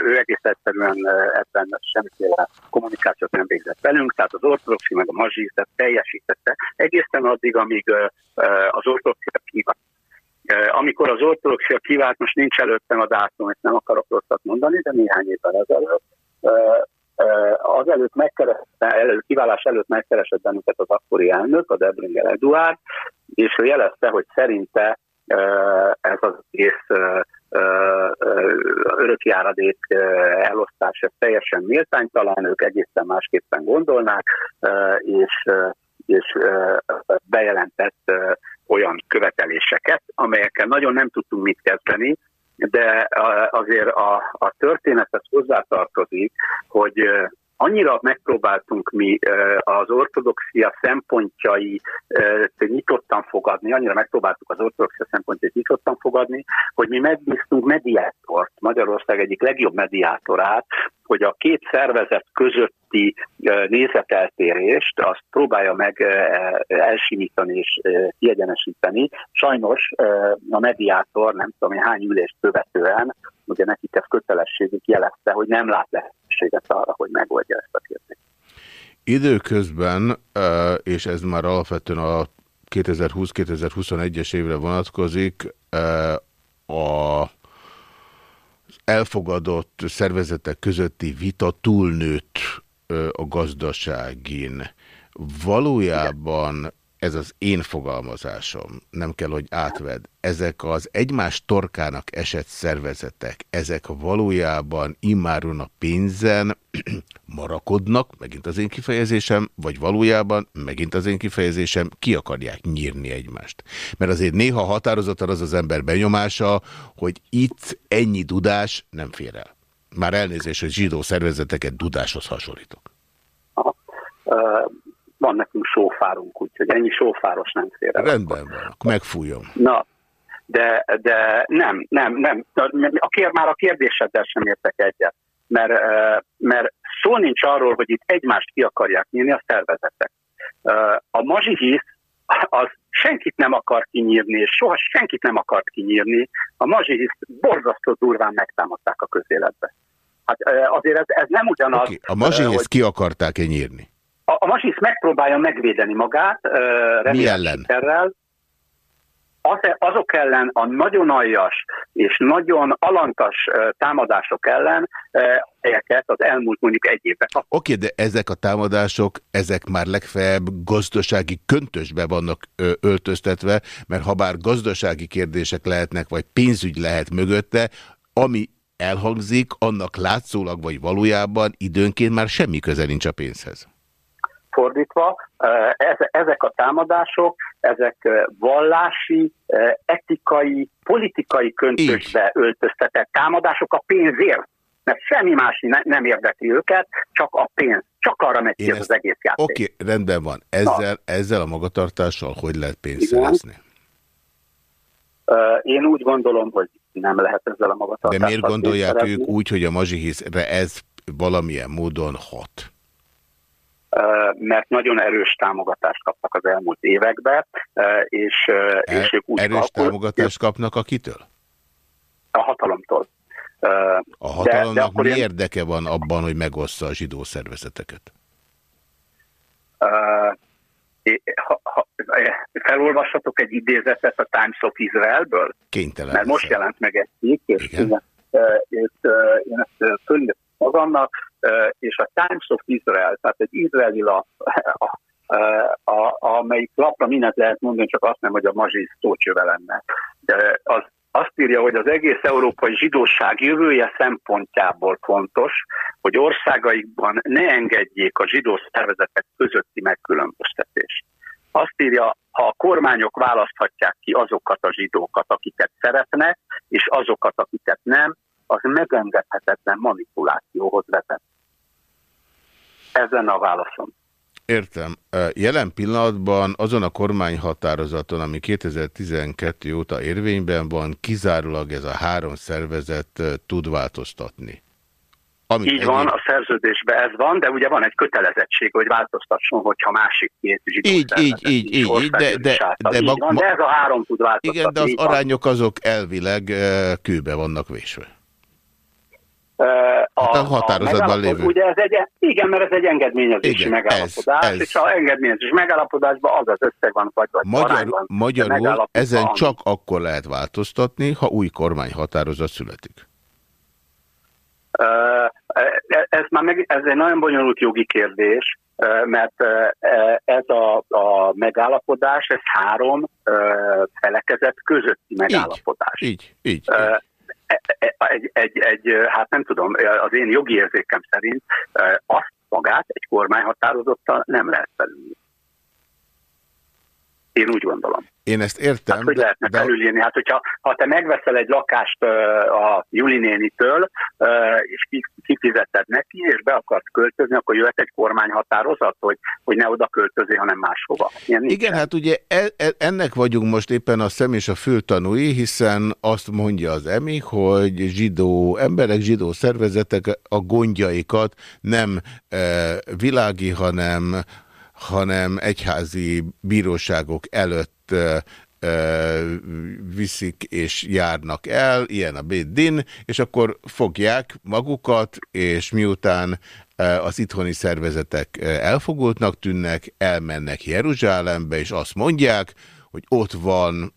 ő egész egyszerűen ebben semmiféle kommunikációt nem végzett velünk, tehát az ortodoxia meg a mazsin teljesített tette, egészen addig, amíg az ortodoxia kivált. Amikor az ortodoxia kivált, most nincs előttem a dátum, ezt nem akarok rosszat mondani, de néhány évvel ezelőtt, az előtt megkeresett, előtt, kiválás előtt megkeresett bennünket az akkori elnök, a Debringer Eduard, és ő jelezte, hogy szerinte ez az egész örökjáradék elosztás ez teljesen méltánytalan, ők egészen másképpen gondolnák, és és bejelentett olyan követeléseket, amelyekkel nagyon nem tudtunk mit kezdeni, de azért a, a történethez hozzátartozik, hogy annyira megpróbáltunk mi az ortodoxia szempontjai nyitottan fogadni, annyira megpróbáltuk az ortodoxia szempontjait nyitottan fogadni, hogy mi megbíztunk mediátort, Magyarország egyik legjobb mediátorát, hogy a két szervezet közötti nézeteltérést azt próbálja meg elsimítani és kiegyenesíteni. Sajnos a mediátor nem tudom, hány ülést követően ugye nekik ez kötelességük jelezte, hogy nem lát lehetőséget arra, hogy megoldja ezt a kérdést. Időközben, és ez már alapvetően a 2020-2021-es évre vonatkozik, a elfogadott szervezetek közötti vita túlnőtt a gazdaságin. Valójában ez az én fogalmazásom, nem kell, hogy átved. Ezek az egymás torkának esett szervezetek, ezek valójában immáron a pénzen marakodnak, megint az én kifejezésem, vagy valójában, megint az én kifejezésem, ki akarják nyírni egymást. Mert azért néha határozottan az az ember benyomása, hogy itt ennyi dudás nem fér el. Már elnézés, hogy zsidó szervezeteket dudáshoz hasonlítok. Uh van nekünk sófárunk, úgyhogy ennyi sófáros nem fér el. Rendben van, akkor megfújom. Na, de, de nem, nem, nem. A kér, már a kérdéseddel sem értek egyet, mert, mert szó nincs arról, hogy itt egymást ki akarják nyírni a szervezetek. A mazsihisz az senkit nem akar kinyírni, és soha senkit nem akart kinyírni. A mazsihisz borzasztó durván megtámadták a közéletbe. Hát azért ez, ez nem ugyanaz. Okay. A mazsihisz hogy... ki akarták-e nyírni? A, a Masisz megpróbálja megvédeni magát Mi ellen? Az, azok ellen, a nagyon aljas és nagyon alantas támadások ellen, helyeket az elmúlt mondjuk egy évben. Oké, okay, de ezek a támadások, ezek már legfeljebb gazdasági köntösbe vannak öltöztetve, mert ha bár gazdasági kérdések lehetnek, vagy pénzügy lehet mögötte, ami elhangzik, annak látszólag vagy valójában időnként már semmi köze nincs a pénzhez fordítva, ezek a támadások, ezek vallási, etikai, politikai köntösbe öltöztetett támadások a pénzért. Mert semmi más nem érdekli őket, csak a pénz. Csak arra megy ki az egész játék. Oké, okay, rendben van. Ezzel, ezzel a magatartással hogy lehet pénzt szerezni? Én úgy gondolom, hogy nem lehet ezzel a magatartással De miért gondolják ők úgy, hogy a mazsihiszre ez valamilyen módon hat? Mert nagyon erős támogatást kaptak az elmúlt években, és, El, és ők úgy Erős támogatást kapnak akitől? A hatalomtól. A hatalomnak de, de mi én... érdeke van abban, hogy megossza a zsidó szervezeteket? ha, ha, felolvashatok egy idézetet a Times of Israelből? Kénytelen. Mert most jelent meg egy cikk, és, Igen. és én ezt fölírtam magamnak, és a Times of Israel, tehát egy izraeli lap, a, a, amelyik lapra mindent lehet mondani, csak azt nem, hogy a mazsi szócsöve lenne. De az azt írja, hogy az egész európai zsidóság jövője szempontjából fontos, hogy országaikban ne engedjék a zsidó szervezetek közötti megkülönböztetést. Azt írja, ha a kormányok választhatják ki azokat a zsidókat, akiket szeretnek, és azokat, akiket nem, az megengedhetetlen manipulációhoz vezet. Ezen a válaszom. Értem. Jelen pillanatban azon a kormányhatározaton, ami 2012 óta érvényben van, kizárólag ez a három szervezet tud változtatni. Amit Így van, a szerződésben ez van, de ugye van egy kötelezettség, hogy változtasson, hogyha másik két zsidó így, így, így, így, így, de, de, de, így van, de ez a három tud változtatni. Igen, de az arányok azok elvileg kőbe vannak vésve. A, hát a határozatban lévő. Ugye ez egy, igen, mert ez egy engedményezési igen, megállapodás, ez, ez. és a engedményezési megállapodásban az az összeg van, vagy, vagy Magyar, van, Magyarul ezen van. csak akkor lehet változtatni, ha új kormányhatározat születik. Ez már meg, ez egy nagyon bonyolult jogi kérdés, mert ez a, a megállapodás, ez három felekezet közötti megállapodás. Így, így, így. Egy, egy, egy, hát nem tudom, az én jogi érzékem szerint azt magát egy kormányhatározottal nem lehet felülni. Én úgy gondolom. Én ezt értem. Hát, hogy lehetne de... felülírni? Hát, hogyha ha te megveszel egy lakást a Juli nénitől, és kifizeted neki, és be akarsz költözni, akkor jöhet egy kormányhatározat, hogy, hogy ne oda költözi, hanem máshova. Ilyen Igen, hát ugye e, e, ennek vagyunk most éppen a szem és a fültanúi, hiszen azt mondja az EMI, hogy zsidó emberek, zsidó szervezetek a gondjaikat nem e, világi, hanem hanem egyházi bíróságok előtt viszik és járnak el, ilyen a Bédin, és akkor fogják magukat, és miután az itthoni szervezetek elfogultnak tűnnek, elmennek Jeruzsálembe, és azt mondják, hogy ott van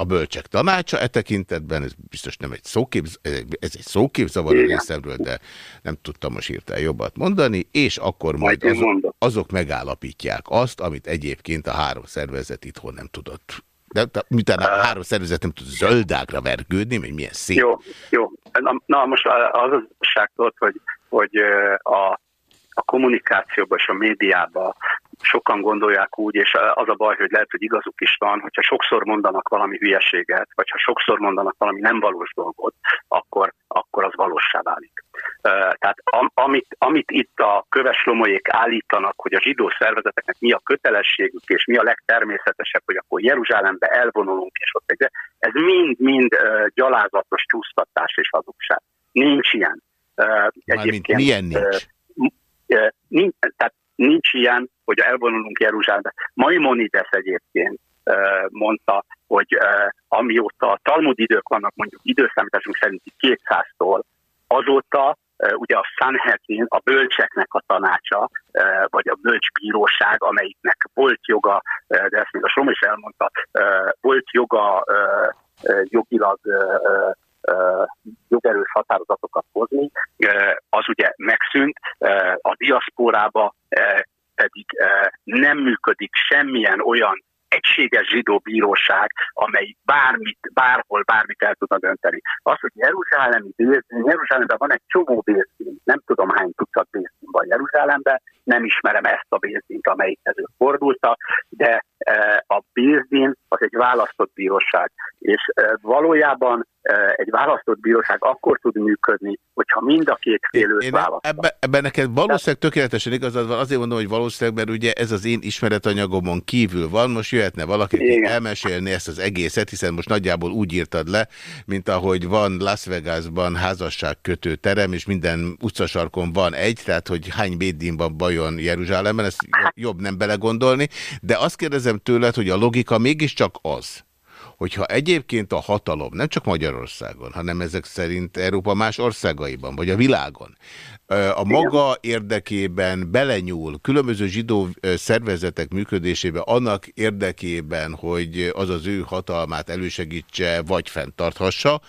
a bölcsek tanácsa e tekintetben, ez biztos nem egy szóképz, ez egy szóképzavar a részemről, de nem tudtam most hirtelen jobbat mondani, és akkor majd azok, azok megállapítják azt, amit egyébként a három szervezet itthon nem tudott. De, de miután a három szervezet nem tud zöldágra vergődni, hogy milyen szép. Jó, jó. Na, na most az az hogy, hogy a a kommunikációban és a médiában sokan gondolják úgy, és az a baj, hogy lehet, hogy igazuk is van, hogyha sokszor mondanak valami hülyeséget, vagy ha sokszor mondanak valami nem valós dolgot, akkor, akkor az valósá válik. Tehát amit, amit itt a köveslomolyék állítanak, hogy a zsidó szervezeteknek mi a kötelességük, és mi a legtermészetesebb, hogy akkor Jeruzsálembe elvonulunk, és ott egy, ez mind-mind gyalázatos csúsztatás és hazugság. Nincs ilyen. Egyébként, milyen nincs? Nincs, tehát nincs ilyen, hogy elvonulunk Jeruzsálembe. Maimonides egyébként mondta, hogy amióta a Talmud idők vannak, mondjuk időszámításunk szerint 200-tól, azóta ugye a Sanhedrin, a bölcseknek a tanácsa, vagy a bölcsbíróság, amelyiknek volt joga, de ezt még a Som is elmondta, volt joga jogilag jogerős határozatokat hozni, az ugye megszűnt, a diaszpórába pedig nem működik semmilyen olyan egységes zsidó bíróság, amely bármit, bárhol bármit el tudna dönteni. Az, hogy Jeruzsálemi bérszín, Jeruzsálemben van egy csomó bérszín, nem tudom hány tucat bérszín van Jeruzsálemben, nem ismerem ezt a bérszínt, amelyikhez ők fordultak, de a bérszín az egy választott bíróság, és valójában egy választott bíróság akkor tud működni, hogyha mind a két fél őt. Ebben, ebben neked valószínűleg tökéletesen igazad van, azért mondom, hogy valószínűleg, mert ugye ez az én ismeretanyagomon kívül van, most jöhetne valaki, aki elmesélni ezt az egészet, hiszen most nagyjából úgy írtad le, mint ahogy van Las Vegasban házasságkötő terem, és minden utcasarkon van egy, tehát hogy hány bédin van bajon Jeruzsálemben, ezt jobb nem belegondolni, de azt kérdezem tőled, hogy a logika mégiscsak az, hogyha egyébként a hatalom, nem csak Magyarországon, hanem ezek szerint Európa más országaiban, vagy a világon, a maga érdekében belenyúl különböző zsidó szervezetek működésébe annak érdekében, hogy az az ő hatalmát elősegítse, vagy fenntarthassa,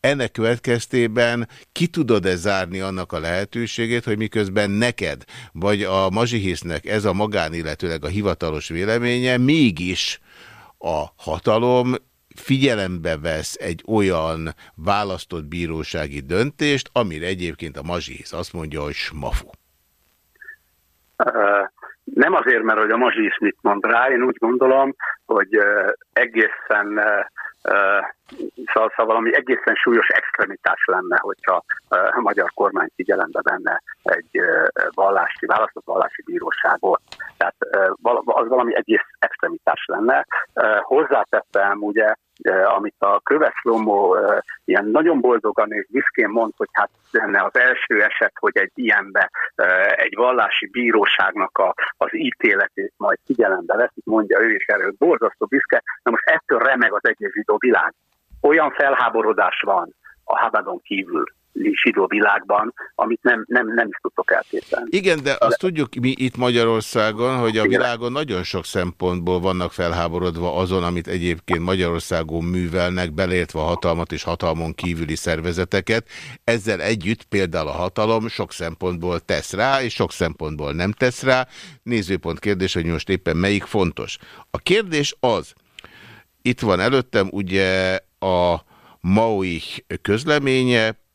ennek következtében ki tudod-e zárni annak a lehetőségét, hogy miközben neked, vagy a mazsihisznek ez a magán, illetőleg a hivatalos véleménye, mégis a hatalom figyelembe vesz egy olyan választott bírósági döntést, amire egyébként a mazsihisz azt mondja, hogy smafu. Nem azért, mert hogy a mazsihisz mit mond rá, én úgy gondolom, hogy egészen Szóval, szóval valami egészen súlyos extremitás lenne, hogyha a magyar kormány figyelembe venne egy vallási, választott vallási bíróságot. Tehát az valami egész extremitás lenne. Hozzátettem ugye, amit a Köves Lomó ilyen nagyon boldogan és büszkén mond, hogy hát lenne az első eset, hogy egy ilyenbe egy vallási bíróságnak a, az ítéletét majd figyelembe veszik, mondja ő, és erről borzasztó büszke. Na most ettől remeg az egész zsidó világ. Olyan felháborodás van a Habadon kívül, zsidó világban, amit nem, nem, nem is tudtok elképzelni. Igen, de azt tudjuk mi itt Magyarországon, hogy a világon nagyon sok szempontból vannak felháborodva azon, amit egyébként Magyarországon művelnek, beleértve a hatalmat és hatalmon kívüli szervezeteket. Ezzel együtt például a hatalom sok szempontból tesz rá, és sok szempontból nem tesz rá. Nézőpont kérdés, hogy most éppen melyik fontos. A kérdés az, itt van előttem ugye a Maui közleménye,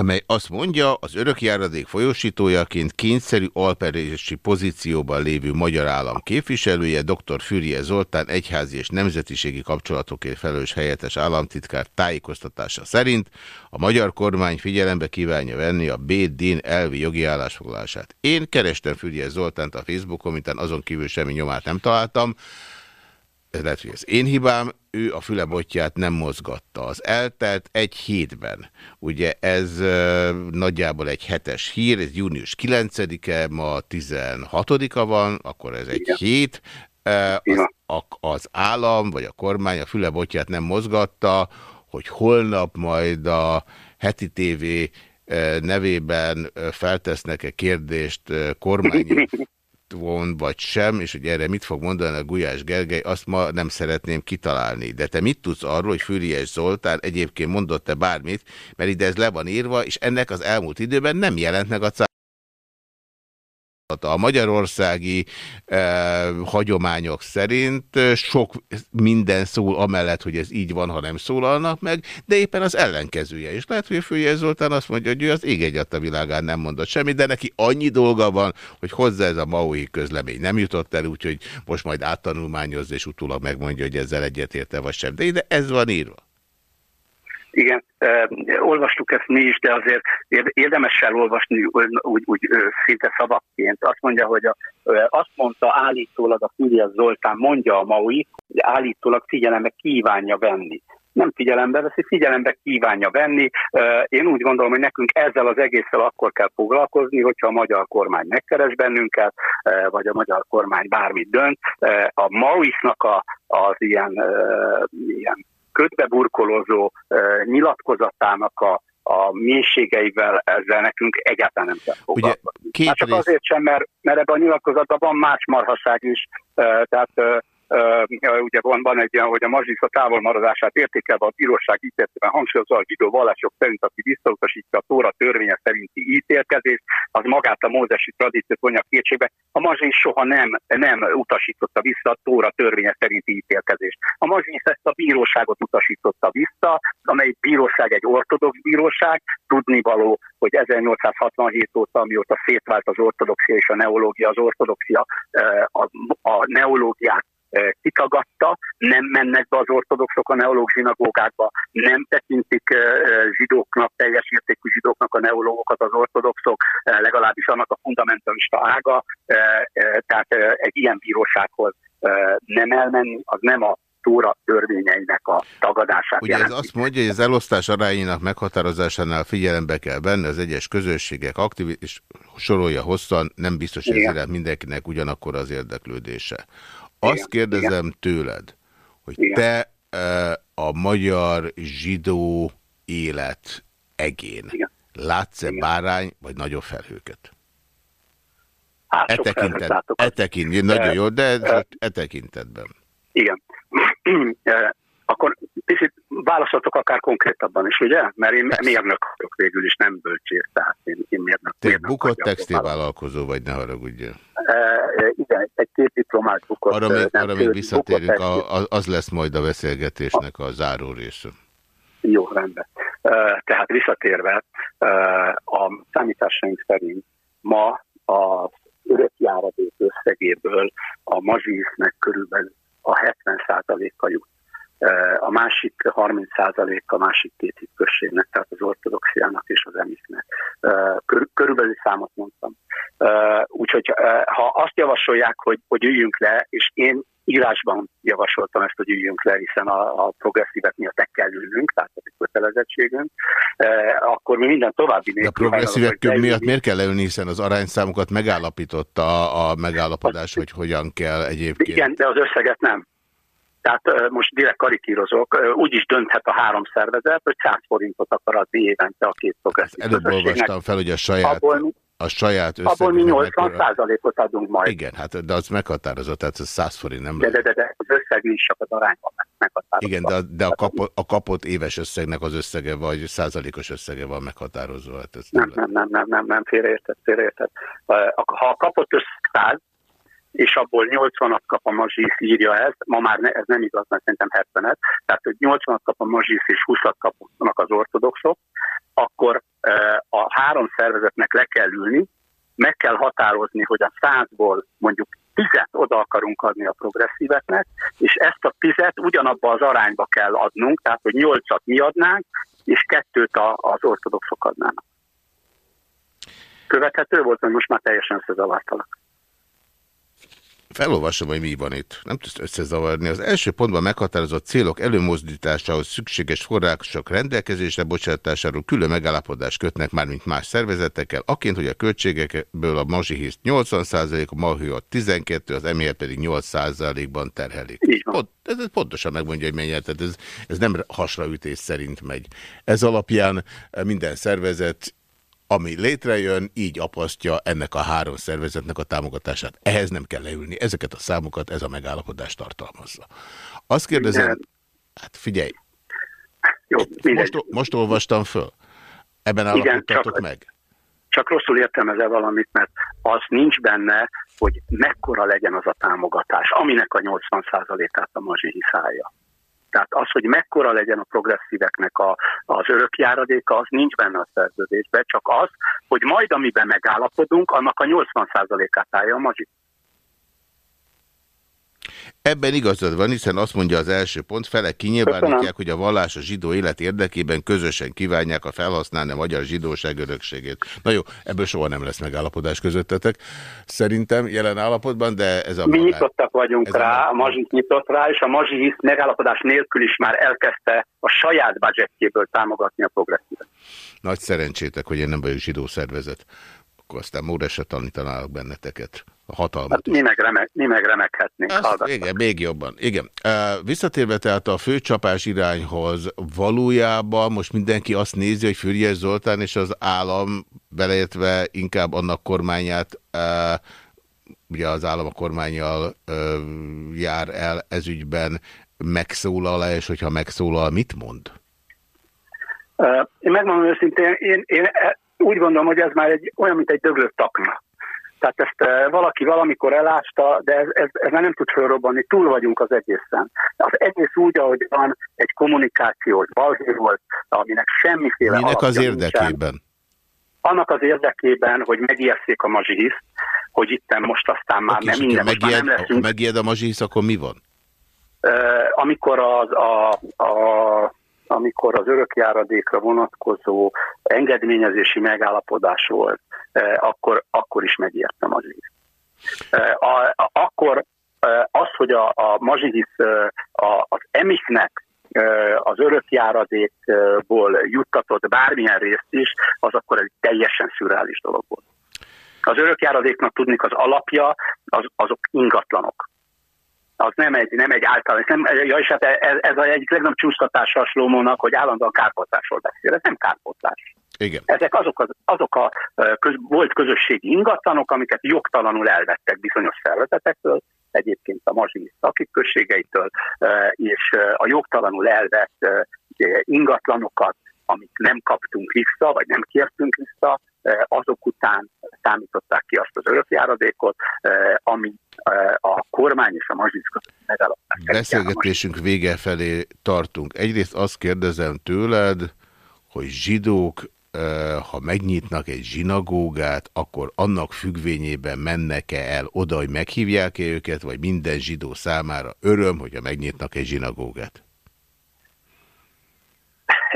amely azt mondja, az örökjáradék folyosítójaként kényszerű alperési pozícióban lévő magyar állam képviselője, dr. Fürje Zoltán egyházi és nemzetiségi kapcsolatokért felelős helyettes államtitkár tájékoztatása szerint a magyar kormány figyelembe kívánja venni a B-din elvi jogi állásfoglalását. Én kerestem Fürje Zoltánt a Facebookon, mintán azon kívül semmi nyomát nem találtam, lehet, hogy ez én hibám, ő a fülebotját nem mozgatta. Az eltelt egy hétben. Ugye ez nagyjából egy hetes hír, ez június 9-e, ma 16-a van, akkor ez egy Igen. hét. Az, a, az állam vagy a kormány a fülebotját nem mozgatta, hogy holnap majd a heti tévé nevében feltesznek-e kérdést kormányi von vagy sem, és hogy erre mit fog mondani a Gulyás Gergely, azt ma nem szeretném kitalálni. De te mit tudsz arról, hogy Füriás Zoltán egyébként mondott-e bármit, mert ide ez le van írva, és ennek az elmúlt időben nem jelent meg a a magyarországi eh, hagyományok szerint eh, sok minden szól amellett, hogy ez így van, ha nem szólalnak meg, de éppen az ellenkezője is. Lehet, hogy Fője Zoltán azt mondja, hogy ő az ég egy a világán nem mondott semmit, de neki annyi dolga van, hogy hozzá ez a Maui közlemény nem jutott el, úgyhogy most majd áttanulmányozza, és utólag megmondja, hogy ezzel egyetérte vagy sem. De ide ez van írva. Igen, olvastuk ezt mi is, de azért érdemes elolvasni úgy, úgy szinte szavakként. Azt mondja, hogy a, azt mondta állítólag a Filias Zoltán, mondja a Maui, hogy állítólag figyelembe kívánja venni nem figyelembe veszi, figyelembe kívánja venni. Én úgy gondolom, hogy nekünk ezzel az egésszel akkor kell foglalkozni, hogyha a magyar kormány megkeres bennünket, vagy a magyar kormány bármit dönt. A Maoisnak a, az ilyen, ilyen kötbeburkolozó nyilatkozatának a, a mélységeivel ezzel nekünk egyáltalán nem kell foglalkozni. Hát csak rész... azért sem, mert, mert ebben a nyilatkozatban van más marhaság is, tehát Uh, ugye van, van egy olyan, hogy a mazsisz a távolmaradását értékelve a bíróság ítéletében hangsúlyozza a zsidó vallások szerint, aki visszautasítja a Tóra törvénye szerinti ítélkezést, az magát a mózesi tradíciót vonja kétségbe. A mazsisz soha nem, nem utasította vissza a Tóra törvénye szerinti ítélkezést. A mazsisz ezt a bíróságot utasította vissza, amely bíróság egy ortodox bíróság, tudnivaló, hogy 1867 óta, amióta szétvált az ortodoxia és a neológia, az ortodoxia a, a neológiát kitagadta, nem mennek be az ortodoxok a neológ zsinagógákba, nem tekintik zsidóknak, teljes értékű zsidóknak a neológokat az ortodoxok, legalábbis annak a fundamentalista ága, tehát egy ilyen bírósághoz nem elmenni, az nem a Tóra törvényeinek a tagadását Ugye jelenti. ez azt mondja, hogy az elosztás arányának meghatározásánál figyelembe kell venni az egyes közösségek aktivitás, és sorolja hosszan, nem biztos, hogy ezért mindenkinek ugyanakkor az érdeklődése. Azt kérdezem Igen. tőled, hogy Igen. te a magyar zsidó élet egén látsz-e bárány vagy nagyobb felhőket? Hát, e, tekintet, e tekintet, nagyon jó, de e, e tekintetben. Igen. Akkor picit válaszoltok akár konkrétabban is, ugye? Mert én Persze. mérnök vagyok végül is, nem bölcsér, tehát én, én mérnök. Te mérnök bukott textilvállalkozó vagy, ne haragudj. E, igen, egy két diplomát bukott. Arra még, arra még visszatérünk, a, a, az lesz majd a beszélgetésnek a záró része. Jó, rendben. Tehát visszatérve, a számításaink szerint ma az örökjáradék összegéből a mazsisznek körülbelül a 70%-a jut. A másik 30% a másik két hitközségnek, tehát az ortodoxiának és az emisznek. Körülbelül számot mondtam. Úgyhogy ha azt javasolják, hogy, hogy üljünk le, és én írásban javasoltam ezt, hogy üljünk le, hiszen a, a progresszívet miatt kell ülnünk, tehát egy kötelezettségünk, akkor mi minden további nélkül... De a progresszívek miatt miért kell leülni, hiszen az arányszámokat megállapította a megállapodás, hogy hogyan kell egyébként... Igen, de az összeget nem. Tehát most direkt karikírozok, úgy is dönthet a három szervezet, hogy 100 forintot akar adni évente a két progresszív Előbb olvastam fel, hogy a saját... Abból, a saját Abból mi 80 százalékot adunk majd. Igen, hát de az meghatározott, tehát ez 100 forint nem de, de, de, de az összeg is csak az arányban meghatározott. Igen, de, de a, kapott, a kapott éves összegnek az összege vagy százalékos összege van meghatározva. Hát ez nem, nem, nem, nem, nem, nem, félreértett, félreértett. Ha a kapott összeg 100, és abból 80-at kap a mazsisz, írja ezt, ma már ne, ez nem igaz, mert szerintem 70-et, tehát hogy 80-at kap a mazsisz és 20-at kapnak az ortodoxok, akkor a három szervezetnek le kell ülni, meg kell határozni, hogy a százból mondjuk tizet oda akarunk adni a progresszíveknek, és ezt a tizet ugyanabba az arányba kell adnunk, tehát hogy nyolcat mi adnánk, és kettőt a, az ortodoxok adnának. Követhető volt, hogy most már teljesen összezavartalak. Felolvasom, hogy mi van itt. Nem tudsz összezavarni. Az első pontban meghatározott célok előmozdításához szükséges források rendelkezésre bocsátásáról külön megállapodást kötnek már, mint más szervezetekkel, aként, hogy a költségekből a mazsihisz 80%, a mahőat 12, az emiatt pedig 8%-ban terhelik. Pont, ez, ez pontosan megmondja, hogy mennyi, tehát ez, ez nem hasraütés szerint megy. Ez alapján minden szervezet ami létrejön, így apasztja ennek a három szervezetnek a támogatását. Ehhez nem kell leülni. Ezeket a számokat ez a megállapodás tartalmazza. Azt kérdezem, Igen. hát figyelj, Jó, most, most olvastam föl. Ebben állapodtatok meg? Csak rosszul értelmezel valamit, mert az nincs benne, hogy mekkora legyen az a támogatás, aminek a 80%-át a mazsi hiszája. Tehát az, hogy mekkora legyen a progresszíveknek a, az örökjáradéka, az nincs benne a szerződésben, csak az, hogy majd amiben megállapodunk, annak a 80%-át állja a mazsit. Ebben igazad van, hiszen azt mondja az első pont, felek kinyilvánítják, hogy a vallás a zsidó élet érdekében közösen kívánják a felhasználni a magyar zsidóság örökségét. Na jó, ebből soha nem lesz megállapodás közöttetek, szerintem jelen állapotban, de ez a... Mi nyitottak vagyunk ez rá, a, a mazsit nyitott rá, és a mazsit megállapodás nélkül is már elkezdte a saját budgetjéből támogatni a progresszívet. Nagy szerencsétek, hogy én nem vagyok zsidó szervezet. Akkor aztán Móresre tanítanálok benneteket a hatalmat. Hát mi, meg remek, mi meg remekhetnénk. Azt, igen, még jobban. Igen. Visszatérve tehát a főcsapás irányhoz, valójában most mindenki azt nézi, hogy Füriyes Zoltán és az állam, beleértve inkább annak kormányát, ugye az állam a kormányjal jár el ezügyben, megszólal-e, és hogyha megszólal, mit mond? Én megmondom őszintén, én, én úgy gondolom, hogy ez már egy, olyan, mint egy döglött takna. Tehát ezt eh, valaki valamikor elásta, de ez, ez, ez már nem tud fölrobbanni, túl vagyunk az egészen. Az egész úgy, ahogy van, egy kommunikációs balhé volt, aminek semmiféle Minek az érdekében? Nincsen. Annak az érdekében, hogy megijesszék a mazsihiszt, hogy itt most aztán már nem minden, megijed, már nem leszünk. Megijed a mazsihisz, akkor mi van? amikor az, a, a, amikor az örökjáradékra vonatkozó engedményezési megállapodás volt, akkor, akkor is megértem az íz. Akkor az, hogy a, a mazsihisz az emiknek az örökjáradékból juttatott bármilyen részt is, az akkor egy teljesen szürreális dolog volt. Az örökjáradéknak tudnik az alapja, az, azok ingatlanok az nem egy, nem egy általános, nem, ja, és hát ez, ez a egyik legnagyobb csúsztatása a Slómónak, hogy állandóan kárpótlásról beszél. Ez nem kárpótlás. Igen. Ezek azok, az, azok a köz, volt közösségi ingatlanok, amiket jogtalanul elvettek bizonyos szervezetektől, egyébként a mazsi szakiközségeitől, és a jogtalanul elvett ingatlanokat, amit nem kaptunk vissza, vagy nem kértünk vissza, azok után számították ki azt az örökjáradékot, ami a kormány és a mazsic megállapodás. Beszélgetésünk vége felé tartunk. Egyrészt azt kérdezem tőled, hogy zsidók ha megnyitnak egy zsinagógát, akkor annak függvényében mennek-e el oda, hogy meghívják-e őket, vagy minden zsidó számára öröm, hogyha megnyitnak egy zsinagógát?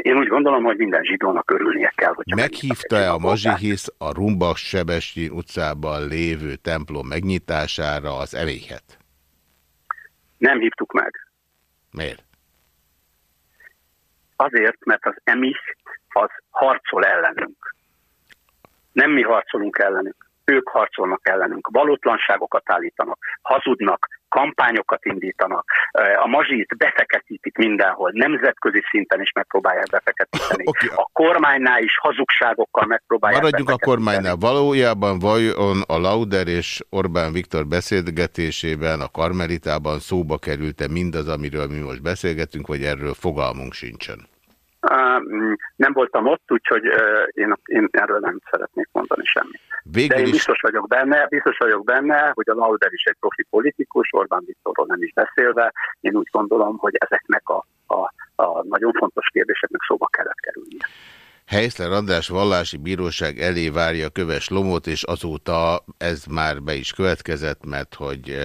Én úgy gondolom, hogy minden zsidónak örülnie kell. Meghívta-e a Mazsihisz a Rumbak Sebestyi utcában lévő templom megnyitására az evéhet? Nem hívtuk meg. Miért? Azért, mert az emih az harcol ellenünk. Nem mi harcolunk ellenük ők harcolnak ellenünk, valótlanságokat állítanak, hazudnak, kampányokat indítanak, a mazsit befeketítik mindenhol, nemzetközi szinten is megpróbálják befeketíteni. Okay. A kormánynál is hazugságokkal megpróbálják Maradjunk a kormánynál. Valójában vajon a Lauder és Orbán Viktor beszélgetésében, a Karmelitában szóba került-e mindaz, amiről mi most beszélgetünk, vagy erről fogalmunk sincsen? Nem voltam ott, úgyhogy én, én erről nem szeretnék mondani semmit. Végül De én biztos vagyok benne, biztos vagyok benne, hogy a Lauder is egy profi politikus, Orbán Viktorról nem is beszélve. Én úgy gondolom, hogy ezeknek a, a, a nagyon fontos kérdéseknek szóba kellett kerülnie. Helyszler András vallási bíróság elé várja Köves Lomot, és azóta ez már be is következett, mert hogy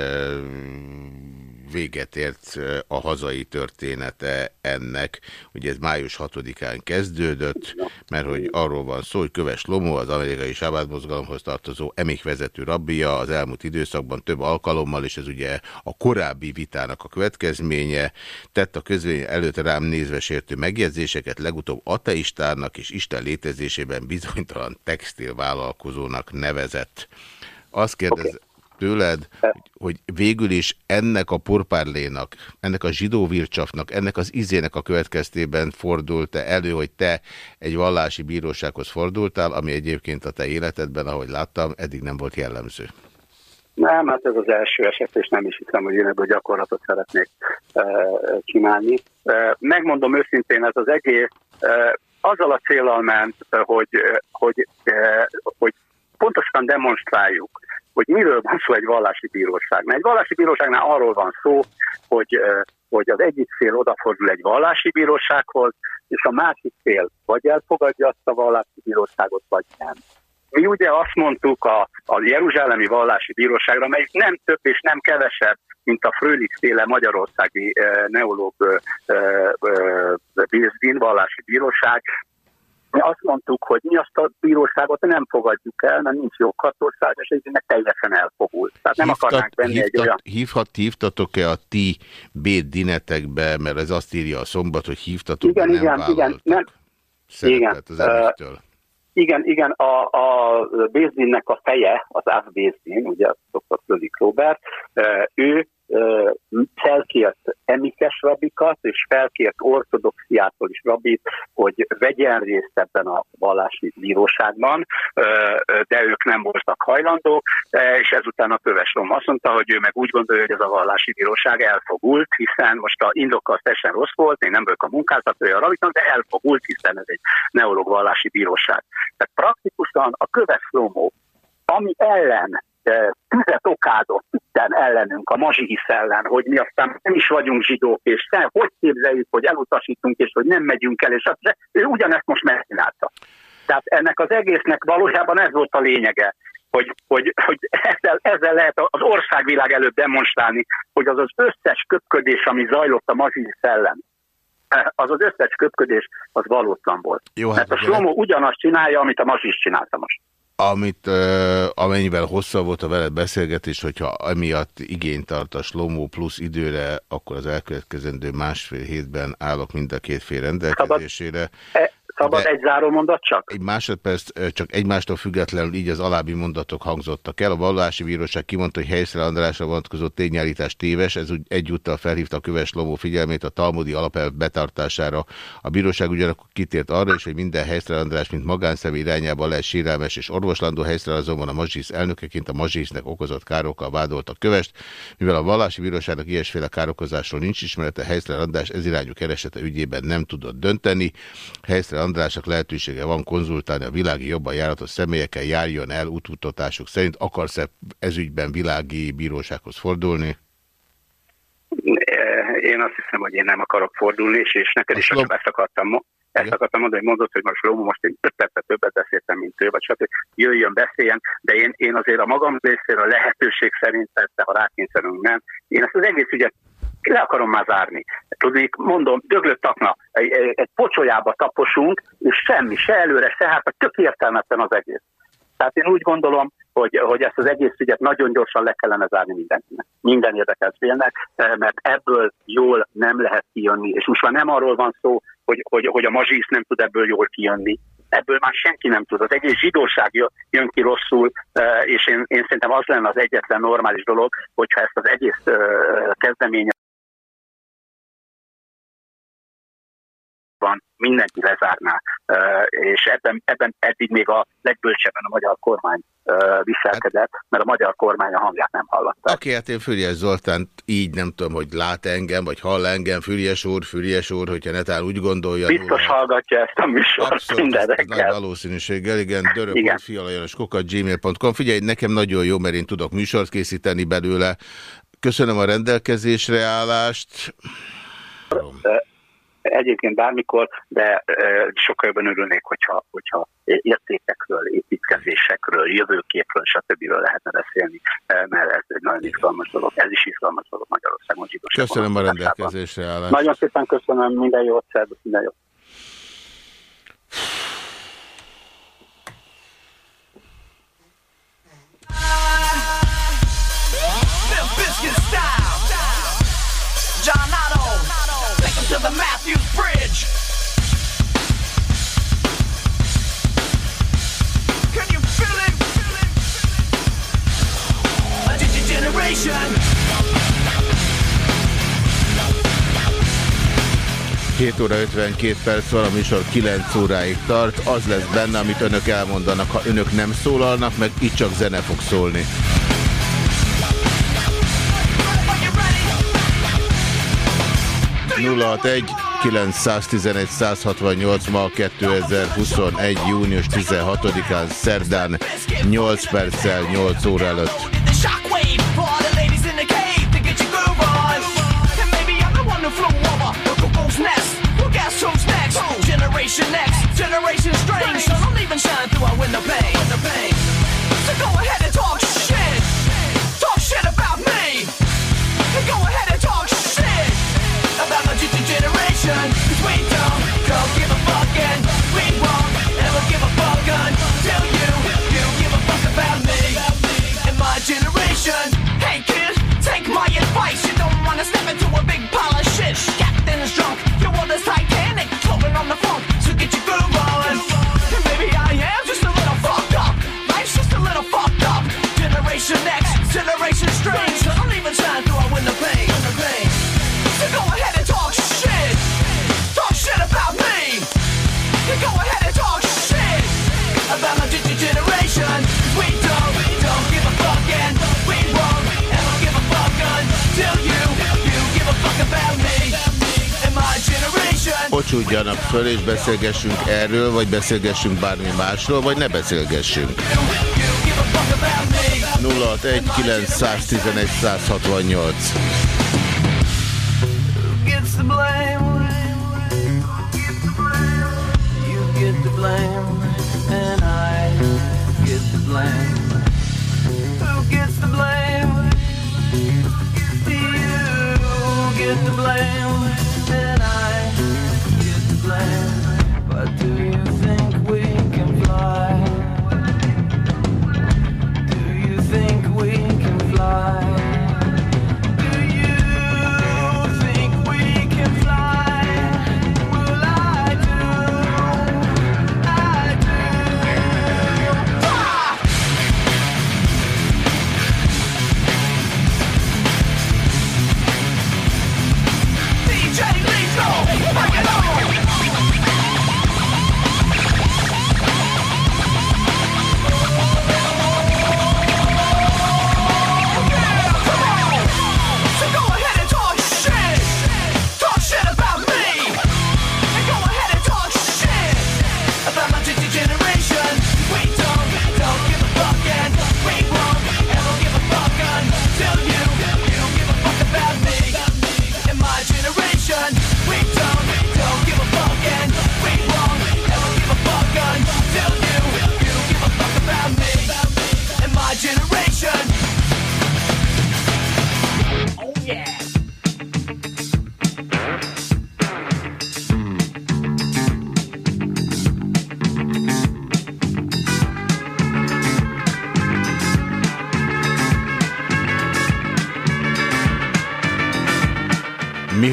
véget ért a hazai története ennek. Ugye ez május 6-án kezdődött, mert hogy arról van szó, hogy Köves Lomó, az amerikai sábát mozgalomhoz tartozó emik vezető rabbia az elmúlt időszakban több alkalommal, és ez ugye a korábbi vitának a következménye, tett a közvény előtt rám nézve sértő megjegyzéseket, legutóbb ateistának és Isten létezésében bizonytalan textilvállalkozónak nevezett. Azt kérdez, okay tőled, hogy végül is ennek a porpárlénak, ennek a zsidó vircsafnak, ennek az izének a következtében fordult-e elő, hogy te egy vallási bírósághoz fordultál, ami egyébként a te életedben, ahogy láttam, eddig nem volt jellemző? Nem, hát ez az első eset, és nem is hiszem, hogy én ebből gyakorlatot szeretnék e, csinálni. E, megmondom őszintén, ez az egész e, azzal a célral ment, hogy, hogy, hogy pontosan demonstráljuk, hogy miről van szó egy vallási bíróságnál. Egy vallási bíróságnál arról van szó, hogy, hogy az egyik fél odafordul egy vallási bírósághoz, és a másik fél vagy elfogadja azt a vallási bíróságot, vagy nem. Mi ugye azt mondtuk a, a Jeruzsálemi Vallási Bíróságra, mely nem több és nem kevesebb, mint a Frölich féle magyarországi eh, neológ eh, eh, vallási bíróság, mi azt mondtuk, hogy mi azt a bíróságot nem fogadjuk el, mert nincs joghatóság, és ez teljesen elfogult. Tehát nem Hívtat, akarnánk venni hívtat, egy olyan... Hívhat, hívtatok-e a ti béddinetekbe, mert ez azt írja a szombat, hogy hívtatok, igen, igen, nem igen, nem, igen, az uh, igen, igen, a, a Bézdinnek a feje, az Áv Bézdin, ugye, szokott Lölik Robert, ő felkért emikes rabikat, és felkért ortodoxiától is rabit, hogy vegyen részt ebben a vallási bíróságban, de ők nem voltak hajlandók, és ezután a Köves azt mondta, hogy ő meg úgy gondolja, hogy ez a vallási bíróság elfogult, hiszen most a indoka az teljesen rossz volt, én nem vagyok a munkáltatója a rabitnak, de elfogult, hiszen ez egy neológ vallási bíróság. Tehát praktikusan a Köves ami ellen tüzet okádott itten ellenünk, a mazsihisz ellen, hogy mi aztán nem is vagyunk zsidók, és te, hogy képzeljük, hogy elutasítunk, és hogy nem megyünk el, és az, ő ugyanezt most megcsinálta. Tehát ennek az egésznek valójában ez volt a lényege. hogy, hogy, hogy ezzel, ezzel lehet az országvilág előtt demonstrálni, hogy az az összes köpködés, ami zajlott a mazsi szellem, az az összes köpködés, az valótlan volt. Jó, hát Mert a Slomo ugyanazt csinálja, amit a mazsi csinálta most amit amennyivel hosszabb volt a veled beszélgetés, hogyha emiatt igényt tart a Slomo plusz időre, akkor az elkövetkezendő másfél hétben állok mind a két fél rendelkezésére. Szabad, Szabad egy záró mondat csak? Egy másodperc, csak egymástól függetlenül így az alábbi mondatok hangzottak el. A vallási bíróság kimondta, hogy helyszre Andrásra vonatkozó tényállítás téves, ez úgy egyúttal felhívta a köves Lomó figyelmét a talmudi alapelv betartására. A bíróság ugyanakkor kitért arra is, hogy minden helyszre András, mint magánszemély irányában lehet sérelmes és orvoslandó helyszre azonban a mazsisz elnökeként a mazsisznek okozott károkkal vádolt a kövest. Mivel a vallási bíróságnak ilyesféle károkozásról nincs ismerete, helyszre András ez irányú keresete ügyében nem tudott dönteni. Helyszre Andrásnak lehetősége van konzultálni a világi jobban járatos személyekkel, járjon el útmutatások szerint. Akarsz-e ezügyben világi bírósághoz fordulni? Én azt hiszem, hogy én nem akarok fordulni, és, és neked is csak ezt akartam, ezt akartam mondani, hogy mondod, hogy most Róma, most én öt percet többet beszéltem, mint ő, vagy stb. Jöjjön, beszéljen, de én, én azért a magam részéről a lehetőség szerint, persze, ha rákényszerünk nem, én ezt az egész ügyet le akarom már zárni. Tudnék, mondom, döglött takna, egy, egy pocsolyába taposunk, és semmi, se előre, se hát, tök értelmetlen az egész. Tehát én úgy gondolom, hogy, hogy ezt az egész ügyet nagyon gyorsan le kellene zárni mindenkinek, minden érdekelt félnek, mert ebből jól nem lehet kijönni, és most már nem arról van szó, hogy, hogy, hogy a mazsisz nem tud ebből jól kijönni, ebből már senki nem tud. Az egész zsidóság jön ki rosszul, és én, én szerintem az lenne az egyetlen normális dolog, hogyha ezt az egész kezdeménye van, mindenki lezárná, és ebben, ebben eddig még a legbölcsebben a magyar kormány viselkedett, mert a magyar kormány a hangját nem hallatta. Aki hát én Füriás Zoltán így nem tudom, hogy lát engem, vagy hall engem, Füriás úr, Füriás úr, hogyha netán úgy gondolja. Biztos nulla, hallgatja ezt a műsort abszolút, minden reggel. Nagy valószínűséggel, igen, dörög.fialajanoskukat, Figyelj, nekem nagyon jó, mert én tudok műsort készíteni belőle. Köszönöm a rendelkezésre állást. Egyébként bármikor, de sokkal jobban örülnék, hogyha, hogyha értékekről, építkezésekről, jövőképről, stb. lehetne beszélni, mert ez egy nagyon izgalmas dolog. Ez is izgalmas dolog Magyarországon. Köszönöm a rendelkezésre állást. Nagyon szépen köszönöm, minden jót, szervusz, minden jót. John to the Matthews Bridge. Can you feel it? A generation. 7 óra 52 perc van, a műsor 9 óráig tart. Az lesz benne, amit önök elmondanak, ha önök nem szólalnak, meg itt csak zene fog szólni. 061 911 168 ma 2021. június 16-án szerdán 8 perccel 8 óra előtt. Generation Strange, so don't even shine through our window pane. So go ahead and talk shit, generation. Cause we don't, don't give a fuck and we won't ever give a fuck until you, you give a fuck about me and my generation. Hey kid, take my advice. You don't wanna step into a big pile of shit. Captain's drunk, your world is Titanic, floating on the funk. So get your groove on. And maybe I am just a little fucked up. Life's just a little fucked up. Generation X, generation Ocsúdjanak föl és beszélgessünk erről, vagy beszélgessünk bármi másról, vagy ne beszélgessünk. 061 911 168 the blame.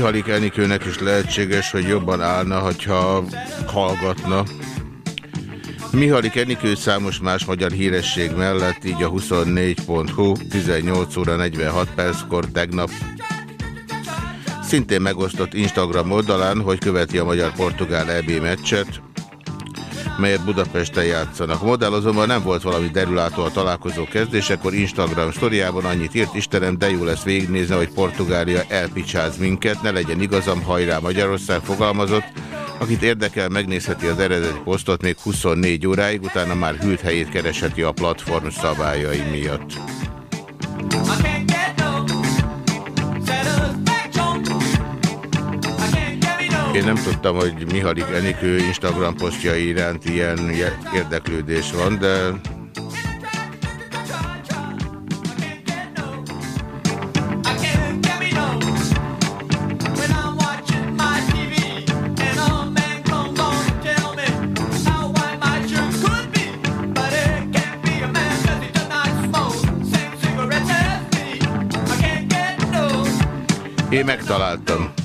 Mihalik Enikőnek is lehetséges, hogy jobban állna, hogyha hallgatna. Mihalik Enikő számos más magyar híresség mellett, így a 24.hu 18 óra 46 perckor tegnap szintén megosztott Instagram oldalán, hogy követi a magyar-portugál EB meccset, melyet Budapesten játszanak. Modell azonban nem volt valami derülátó a találkozó kezdésekor, Instagram sztoriában annyit írt, Istenem, de jó lesz végignézni, hogy Portugália elpicsáz minket, ne legyen igazam, hajrá Magyarország fogalmazott, akit érdekel, megnézheti az eredeti posztot még 24 óráig, utána már hűlt helyét keresheti a platform szabályai miatt. Én nem tudtam, hogy Mihalik Enikő Instagram posztjai iránt ilyen érdeklődés van, de Én megtaláltam.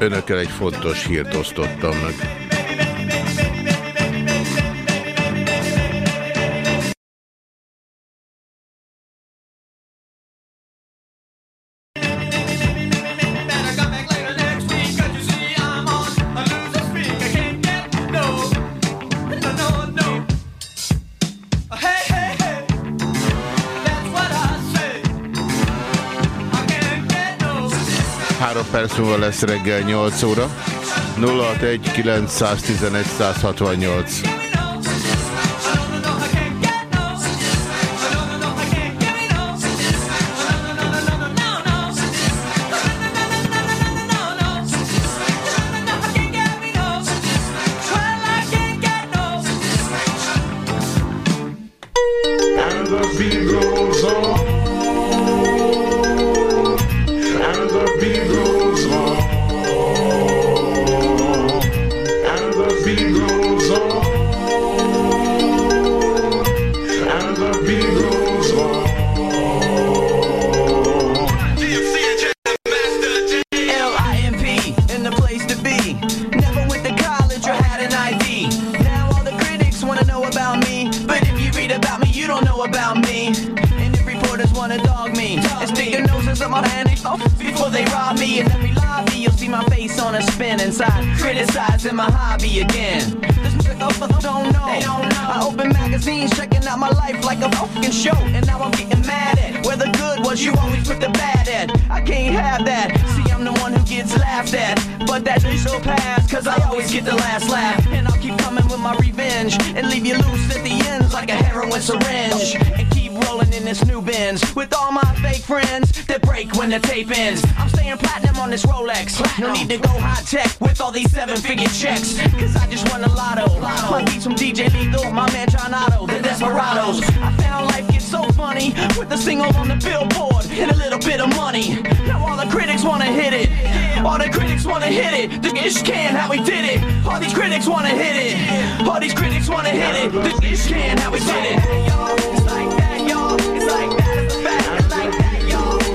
Önökkel egy fontos hírt osztottam meg. Lesz reggel 8 óra. 061 911 168. in my hobby again. Don't know. Don't know. I open magazines, checking out my life like a fucking show. And now I'm getting mad at where the good was, you always put the bad at. I can't have that. See, I'm the one who gets laughed at. But that shall pass, cause I always get the last laugh. And I'll keep coming with my revenge. And leave you loose at the ends like a heroin syringe. And rolling in this new bins with all my fake friends that break when the tape ends. I'm staying platinum on this Rolex. No need to go high tech with all these seven figure checks. Cause I just won a lotto. My beat some DJ Lethal, my man John Otto, the Desperados. I found life gets so funny with a single on the billboard and a little bit of money. Now all the critics wanna hit it. All the critics wanna hit it. The ish can how we did it. All these critics wanna hit it. All these critics wanna hit it. The ish can how we did it.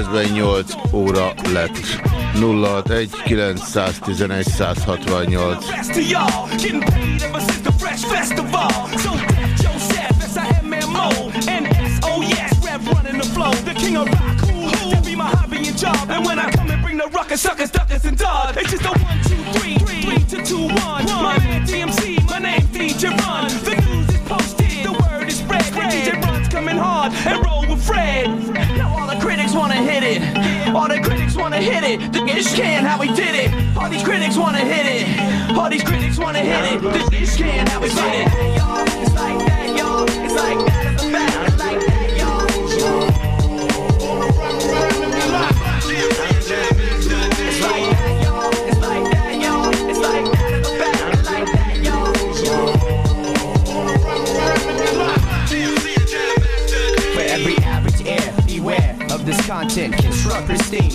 Közben 8 óra lett. 061 911 168 job. And when I come and bring the ruckus, suckers, duckers, and dogs, it's just a one, two, three, three to two, one. it. This can how we did it. All these critics wanna hit it. All these critics wanna hit it. This can how we did it. It's like that, y'all. It's like that. Content. Construct, steam,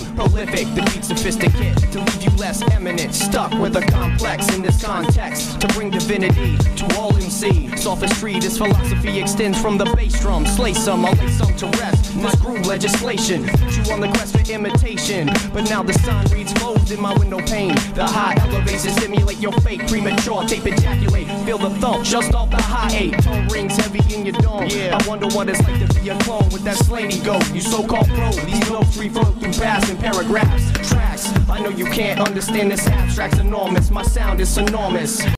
less eminent. Stuck with a complex in this context to bring divinity to all MC. Sophistry, this philosophy extends from the bass drum. Slay some, I'll lay some to rest. This groove legislation, put you on the quest for imitation. But now the sun reads closed in my window pane. The high elevation stimulate your fake premature tape ejaculate. Feel the thump just off the high eight. Tone rings heavy in your dome. Yeah, I wonder what it's like to be a clone with that slaney go. You so-called pro, these notes reflow through passing tracks. I know you can't understand this abstract's enormous. My sound is enormous.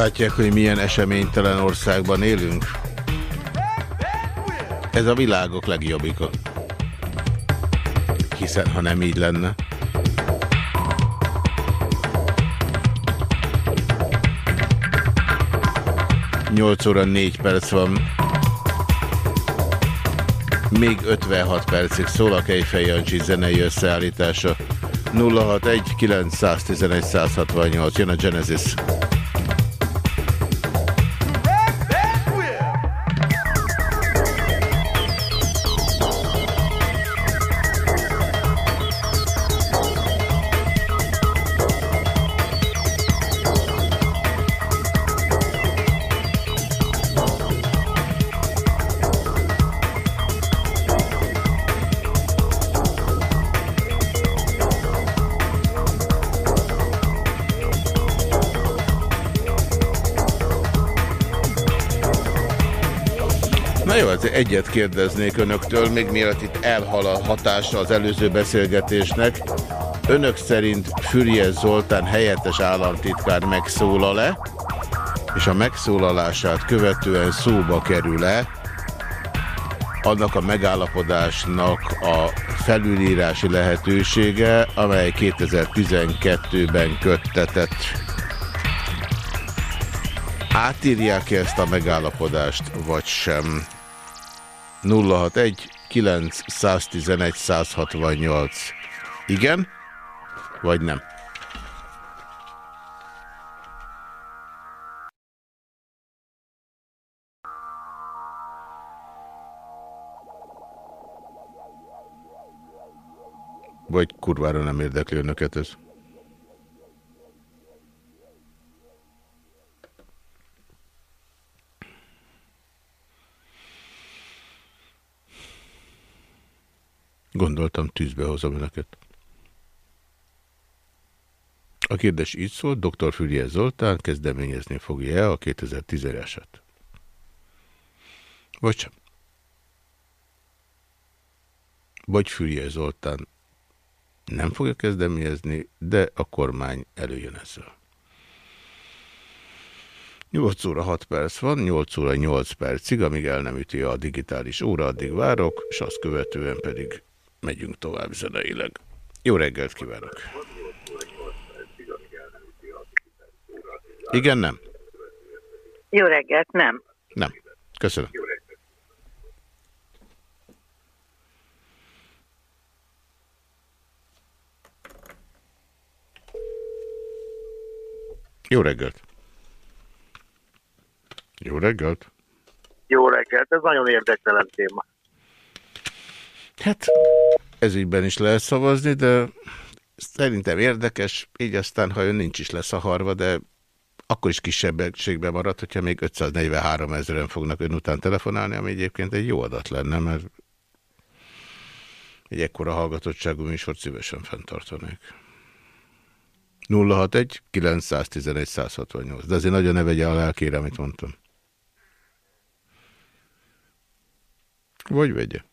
Látják, hogy milyen eseménytelen országban élünk? Ez a világok legjobbika. Hiszen, ha nem így lenne. Nyolc óra négy perc van. Még 56 percig szól a Kejfej Jancsi zenei összeállítása. 061 911 168 jön a Genesis. Egyet kérdeznék önöktől, még mielőtt itt elhal a hatása az előző beszélgetésnek. Önök szerint Füriyes Zoltán helyettes államtitkár megszólal-e, és a megszólalását követően szóba kerül-e annak a megállapodásnak a felülírási lehetősége, amely 2012-ben köttetett. Átírják -e ezt a megállapodást, vagy sem? 061 911 168. Igen? Vagy nem? Vagy kurvára nem érdekli önöket ez? 061-911-168. Gondoltam, tűzbe hozom önöket. A kérdés így szól, dr. Fürje Zoltán kezdeményezni fogja-e a 2010-eset? Vagy sem. Vagy Fürje Zoltán nem fogja kezdeményezni, de a kormány előjön ezzel. 8 óra 6 perc van, 8 óra 8 percig, amíg el nem üti a digitális óra, addig várok, és azt követően pedig megyünk tovább zeneileg. Jó reggelt kívánok! Igen, nem? Jó reggelt, nem. Nem. Köszönöm. Jó reggelt! Jó reggelt! Jó reggelt, ez nagyon érdektelen téma. Hát, ez ígyben is lehet szavazni, de szerintem érdekes, így aztán, ha ön nincs is leszaharva, de akkor is kisebbségben marad, hogyha még 543 ezeren fognak ön után telefonálni, ami egyébként egy jó adat lenne, mert egy ekkora hallgatottságú műsort szívesen fenntartanék. 061 911 168. De azért nagyon ne vegye a lelkére, amit mondtam. Vagy vegye.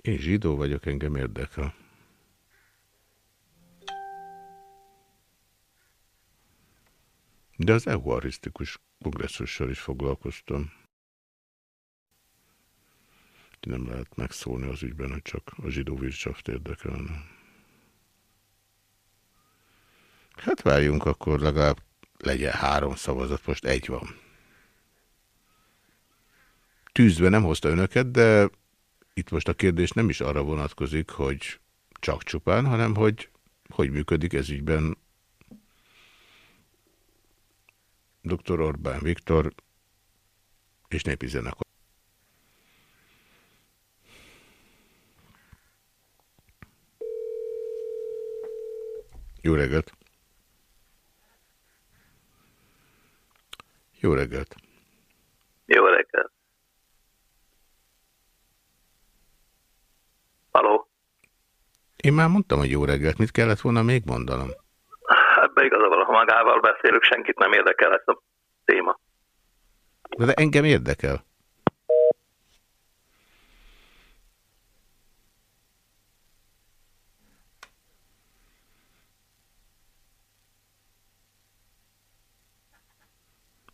Én zsidó vagyok, engem érdekel. De az euharisztikus kongresszussal is foglalkoztam. Nem lehet megszólni az ügyben, hogy csak a zsidó vircsaft érdekelne. Hát várjunk, akkor legalább legyen három szavazat, most egy van. Tűzve nem hozta önöket, de itt most a kérdés nem is arra vonatkozik, hogy csak csupán, hanem hogy hogy működik ez ügyben dr. Orbán Viktor és népi zenekar. Jó reggelt! Jó reggelt! Jó reggelt! Haló? Én már mondtam, hogy jó reggelt. Mit kellett volna még mondanom? Ebbe igazából, ha magával beszélünk, senkit nem érdekel ez a téma. De engem érdekel.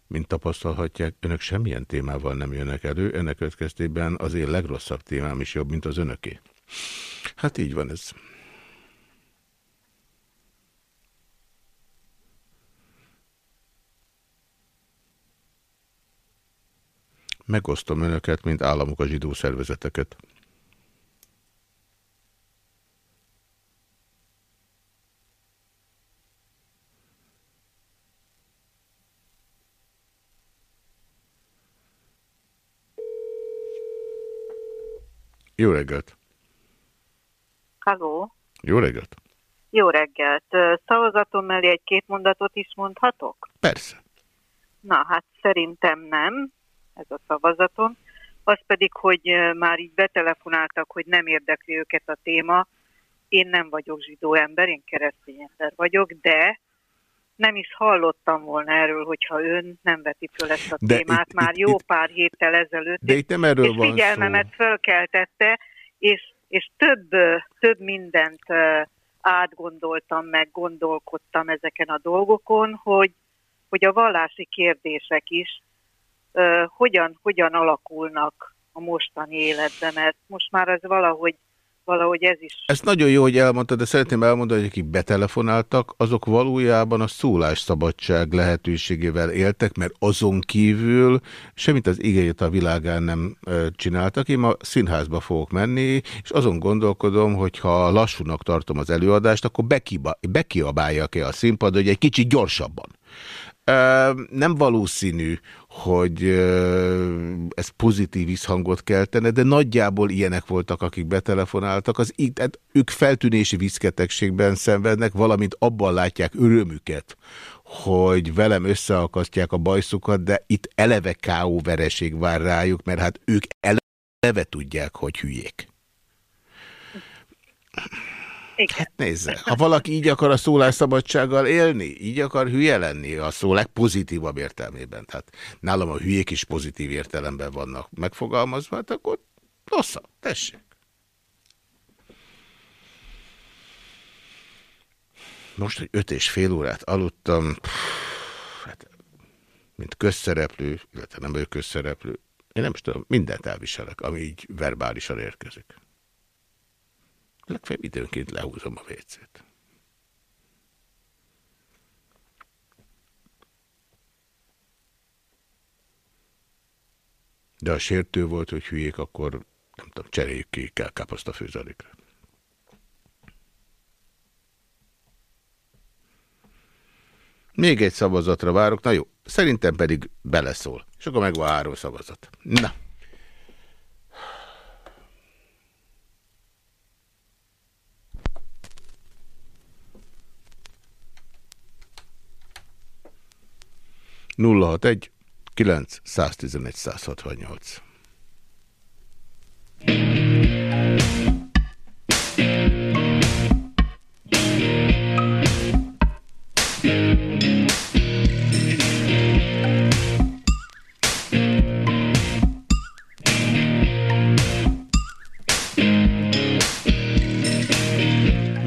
Mint tapasztalhatják, önök semmilyen témával nem jönnek elő, ennek következtében az én legrosszabb témám is jobb, mint az önöké. Hát így van ez. Megosztom önöket, mint államok a zsidó szervezeteket. Jó reggelt! Halló? Jó reggelt! Jó reggelt! Szavazatom mellé egy-két mondatot is mondhatok? Persze. Na, hát szerintem nem, ez a szavazatom. Az pedig, hogy már így betelefonáltak, hogy nem érdekli őket a téma. Én nem vagyok zsidó ember, én keresztény ember vagyok, de nem is hallottam volna erről, hogyha ön nem veti föl ezt a de témát itt, már itt, jó itt, pár héttel ezelőtt. De itt nem erről és van figyelmemet szó. fölkeltette, és, és több, több mindent átgondoltam, meg gondolkodtam ezeken a dolgokon, hogy, hogy a vallási kérdések is hogyan, hogyan alakulnak a mostani életben, mert most már ez valahogy valahogy ez is. Ezt nagyon jó, hogy elmondtad, de szeretném elmondani, hogy akik betelefonáltak, azok valójában a szólásszabadság lehetőségével éltek, mert azon kívül semmit az igényét a világán nem csináltak. Én ma színházba fogok menni, és azon gondolkodom, hogy ha lassúnak tartom az előadást, akkor bekiabáljak-e a színpad, hogy egy kicsit gyorsabban. Nem valószínű, hogy ez pozitív visszhangot keltene, de nagyjából ilyenek voltak, akik betelefonáltak. Az, tehát ők feltűnési viszketegségben szenvednek, valamint abban látják örömüket, hogy velem összeakasztják a bajszukat, de itt eleve K.O. vereség vár rájuk, mert hát ők eleve tudják, hogy hülyék. Igen. Hát nézze, ha valaki így akar a szólásszabadsággal élni, így akar hülye lenni a szó legpozitívabb értelmében, tehát nálam a hülyék is pozitív értelemben vannak megfogalmazva, hát akkor nossza, tessék. Most, hogy öt és fél órát aludtam, pff, hát, mint közszereplő, illetve nem vagyok közszereplő, én nem is tudom, mindent elviselek, ami így verbálisan érkezik. Legfeljebb időnként lehúzom a vécét. De a sértő volt, hogy hülyék, akkor nem tudom, cseréljük ki, kell káposzta főzalékra. Még egy szavazatra várok, na jó, szerintem pedig beleszól. És akkor megvan három szavazat. Na. 061 9 111 168.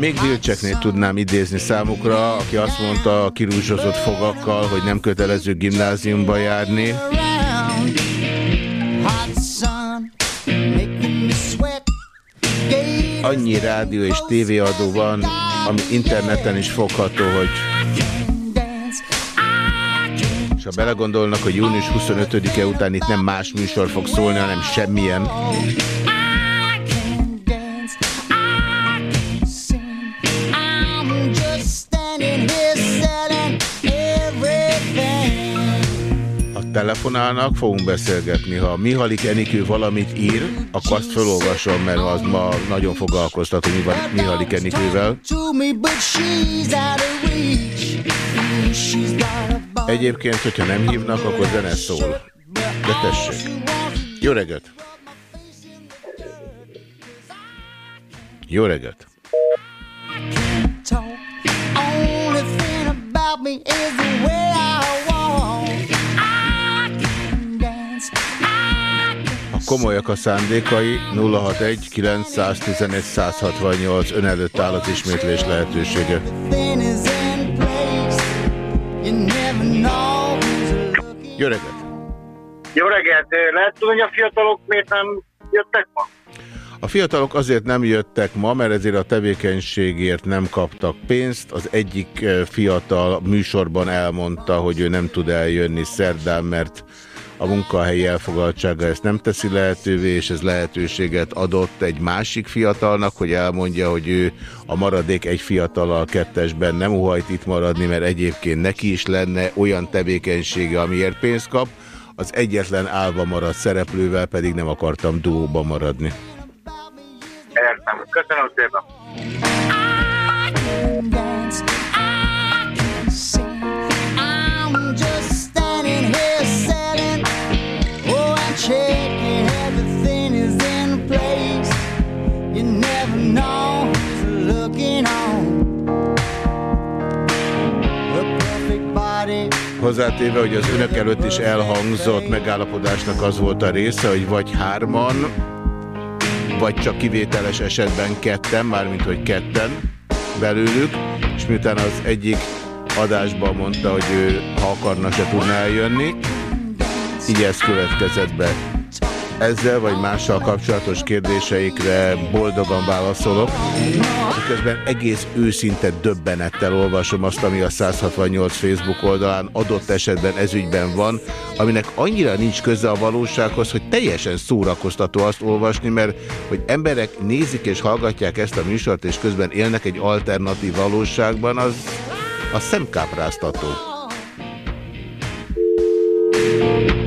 Még Vilcseknél tudnám idézni számukra, aki azt mondta a kirúzsozott fogakkal, hogy nem kötelező gimnáziumba járni. Annyi rádió és tévéadó van, ami interneten is fogható, hogy és ha belegondolnak, hogy június 25-e után itt nem más műsor fog szólni, hanem semmilyen. Telefonálnak, fogunk beszélgetni. Ha Mihalik Enikő valamit ír, akkor azt felolvasom, mert az ma nagyon foglalkoztat, hogy Mihalik Enikővel. Egyébként, hogyha nem hívnak, akkor zene szól. De tessék. Jó reggelt! Jó reggelt! Only thing about me is the way komolyak a szándékai, 061 911 168 ön előtt áll az ismétlés lehetősége. Jó reggelt! Jó reggelt! Lehet tudni, hogy a fiatalok miért nem jöttek ma? A fiatalok azért nem jöttek ma, mert ezért a tevékenységért nem kaptak pénzt. Az egyik eh, fiatal műsorban elmondta, hogy ő nem tud eljönni szerdán, mert a munkahelyi elfogadtsága ezt nem teszi lehetővé, és ez lehetőséget adott egy másik fiatalnak, hogy elmondja, hogy ő a maradék egy fiatalal kettesben nem uhajt itt maradni, mert egyébként neki is lenne olyan tevékenysége, amiért pénzt kap, az egyetlen álva maradt szereplővel pedig nem akartam duóba maradni. Értem. Köszönöm szépen. Hozzátéve, hogy az önök előtt is elhangzott megállapodásnak az volt a része, hogy vagy hárman, vagy csak kivételes esetben ketten, mármint hogy ketten belőlük, és miután az egyik adásban mondta, hogy ő ha akarna se tudna eljönni, így ez következett be. ezzel vagy mással kapcsolatos kérdéseikre boldogan válaszolok. Közben egész őszinte döbbenettel olvasom azt, ami a 168 Facebook oldalán adott esetben ezügyben van, aminek annyira nincs köze a valósághoz, hogy teljesen szórakoztató azt olvasni, mert hogy emberek nézik és hallgatják ezt a műsort, és közben élnek egy alternatív valóságban, az a szemkápráztató. például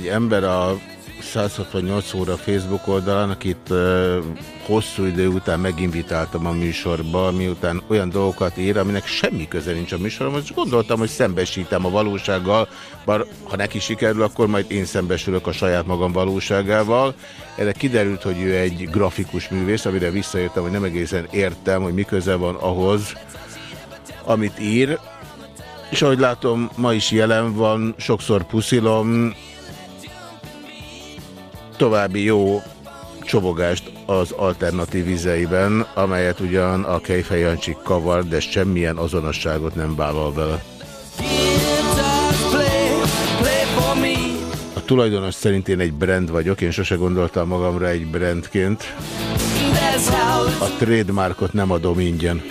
egy ember a 168 óra Facebook oldalán, akit hosszú idő után meginvitáltam a műsorba, miután olyan dolgokat ír, aminek semmi köze nincs a műsoromhoz, és gondoltam, hogy szembesítem a valósággal, bár ha neki sikerül, akkor majd én szembesülök a saját magam valóságával. Erre kiderült, hogy ő egy grafikus művész, amire visszajöttem, hogy nem egészen értem, hogy mi köze van ahhoz, amit ír, és ahogy látom, ma is jelen van, sokszor puszilom, további jó csobogást az alternatív vizeiben, amelyet ugyan a Kejfejancsik kavar, de semmilyen azonosságot nem vállal vele. A tulajdonos szerint én egy brand vagyok, én sose gondoltam magamra egy brandként. A trademarkot nem adom ingyen.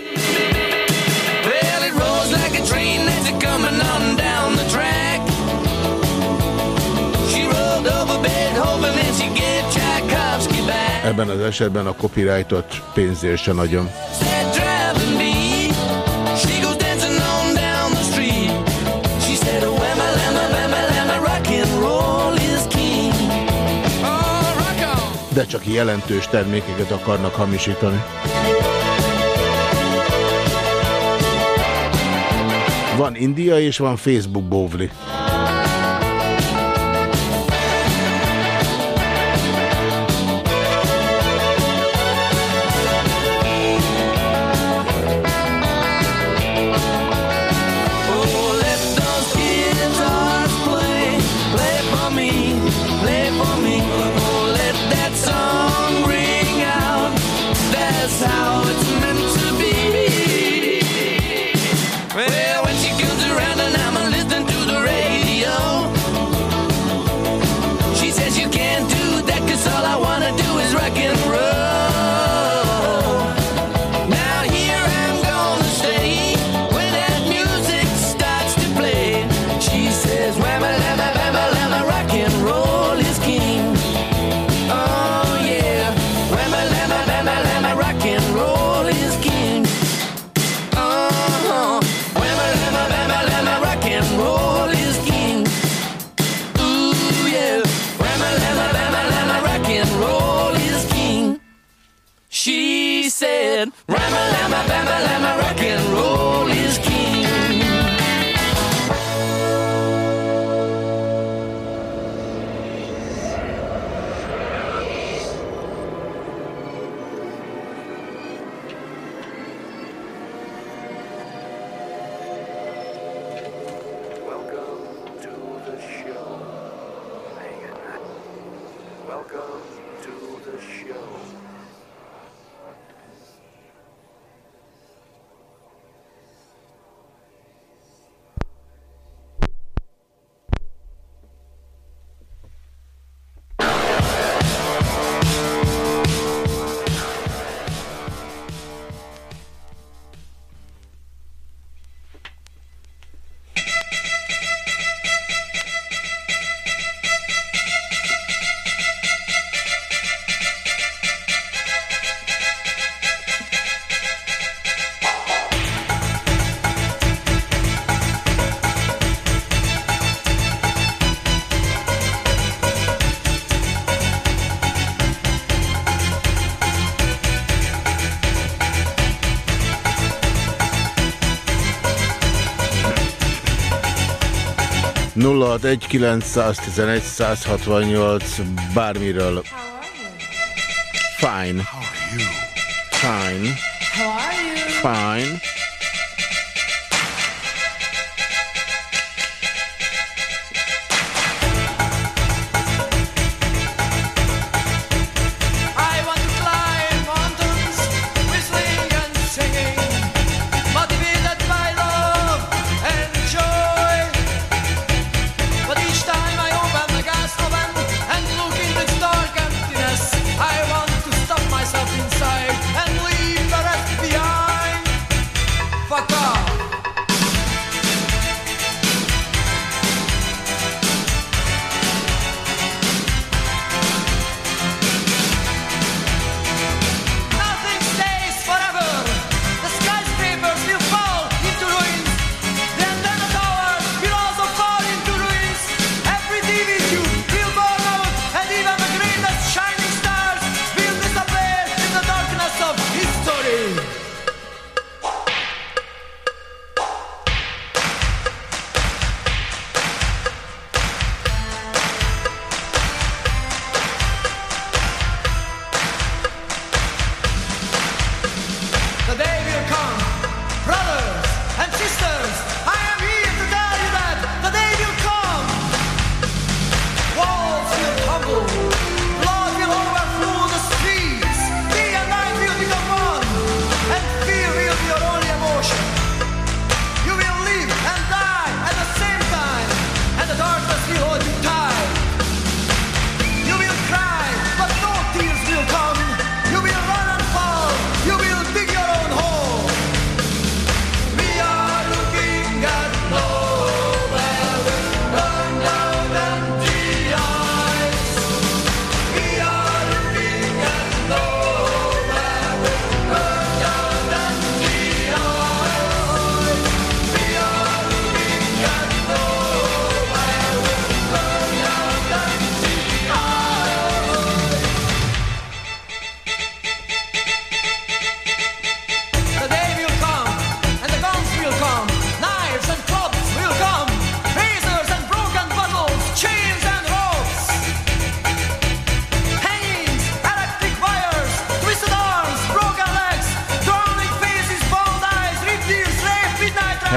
Ebben az esetben a copyrightot pénzért se nagyon. De csak jelentős termékeket akarnak hamisítani. Van India és van Facebook bóvli. 061 168 bármiről. Fine. Fine. Fine.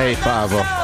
helypáva.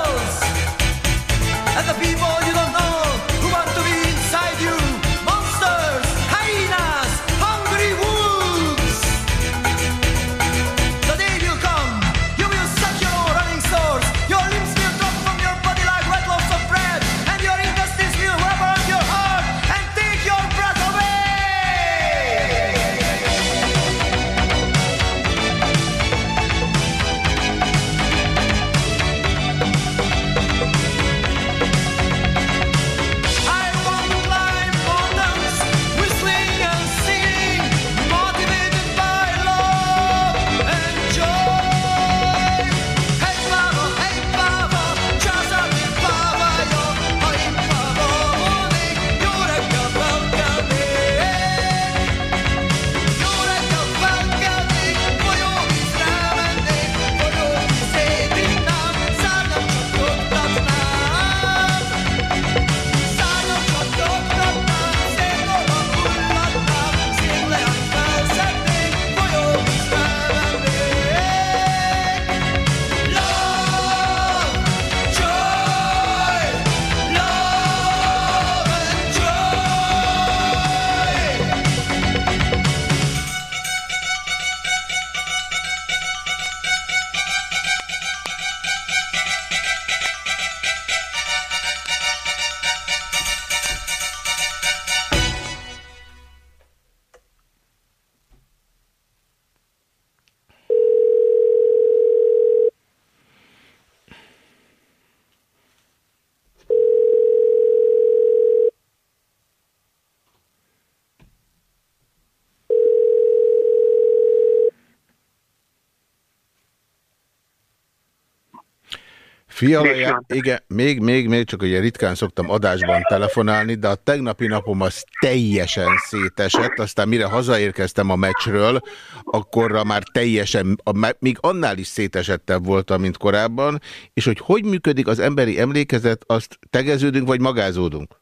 Fiala, igen, még, még, még csak ugye ritkán szoktam adásban telefonálni, de a tegnapi napom az teljesen szétesett, aztán mire hazaérkeztem a meccsről, akkorra már teljesen, a, még annál is szétesettebb voltam, mint korábban, és hogy hogy működik az emberi emlékezet, azt tegeződünk vagy magázódunk?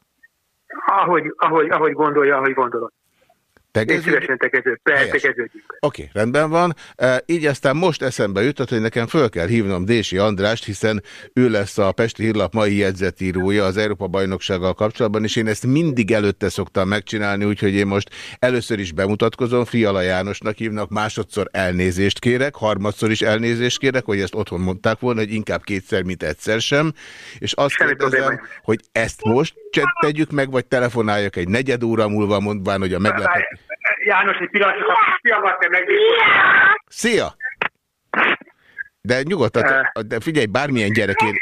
Ahogy, ahogy, ahogy gondolja, ahogy gondolod. Tegeződjünk? Oké, okay, rendben van. E, így aztán most eszembe jutott, hogy nekem föl kell hívnom Dési Andrást, hiszen ő lesz a Pesti Hírlap mai jegyzetírója az Európa bajnoksággal kapcsolatban, és én ezt mindig előtte szoktam megcsinálni, úgyhogy én most először is bemutatkozom, Fiala Jánosnak hívnak, másodszor elnézést kérek, harmadszor is elnézést kérek, hogy ezt otthon mondták volna, hogy inkább kétszer, mint egyszer sem, és azt Semmi kérdezem, hogy ezt most tegyük meg, vagy telefonáljak egy negyed óra múlva mondván, hogy a meglepetés... János, egy pillanat, a fiamat kell Szia! De nyugodtan, de figyelj, bármilyen gyerekén,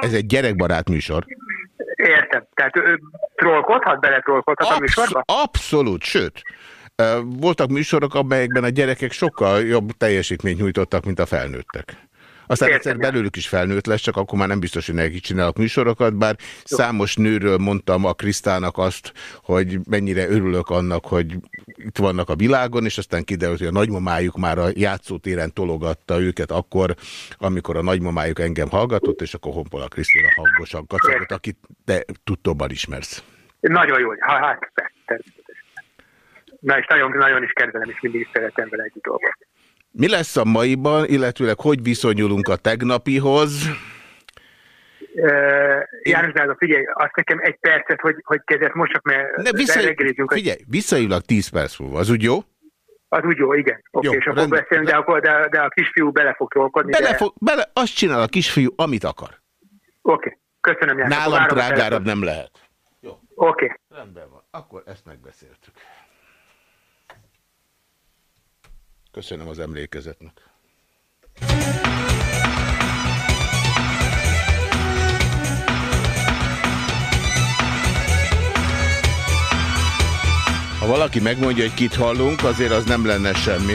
ez egy gyerekbarát műsor. Értem. Tehát ő trollkodhat, bele trollkodhat Absz a műsorba? Abszolút, sőt. Voltak műsorok, amelyekben a gyerekek sokkal jobb teljesítményt nyújtottak, mint a felnőttek. Aztán Értem, egyszer belőlük is felnőtt lesz, csak akkor már nem biztos, hogy nekik csinálok műsorokat, bár Jó. számos nőről mondtam a Krisztának azt, hogy mennyire örülök annak, hogy itt vannak a világon, és aztán kiderült, hogy a nagymamájuk már a játszótéren tologatta őket akkor, amikor a nagymamájuk engem hallgatott, és akkor Honpola Krisztina hangosan kacagott, akit te tudtóban ismersz. Nagyon jó, hát természetesen. Na és nagyon, nagyon is kedvelem, és mindig szeretem vele együtt dolgozni. Mi lesz a maiban, illetőleg hogy viszonyulunk a tegnapihoz? Uh, János Dáda, figyelj, azt nekem egy percet, hogy, hogy kezdett most csak, mert ne, vissza, Figyelj, visszajövök 10 perc múlva, az úgy jó? Az úgy jó, igen. Oké, okay, és akkor beszélünk, de, akkor, de, de a kisfiú bele fog trollkodni. Bele, de... fog, bele azt csinál a kisfiú, amit akar. Oké, okay. köszönöm János. Nálam drágárabb nem lehet. Jó. Oké. Okay. Rendben van, akkor ezt megbeszéltük. Köszönöm az emlékezetnek. Ha valaki megmondja, hogy kit hallunk, azért az nem lenne semmi.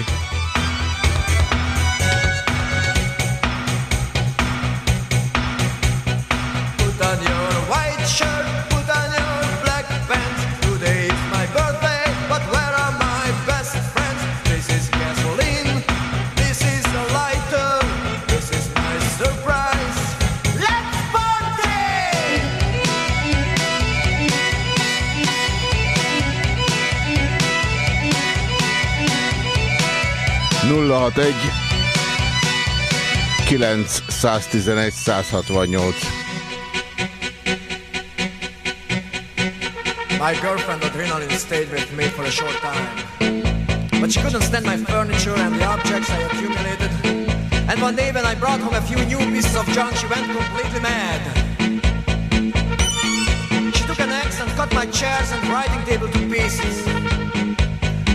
Egy 911 168 My girlfriend Adrenaline stayed with me for a short time. But she couldn't stand my furniture and the objects I accumulated. And one day when I brought home a few new pieces of junk, she went completely mad. She took an axe and cut my chairs and writing table to pieces.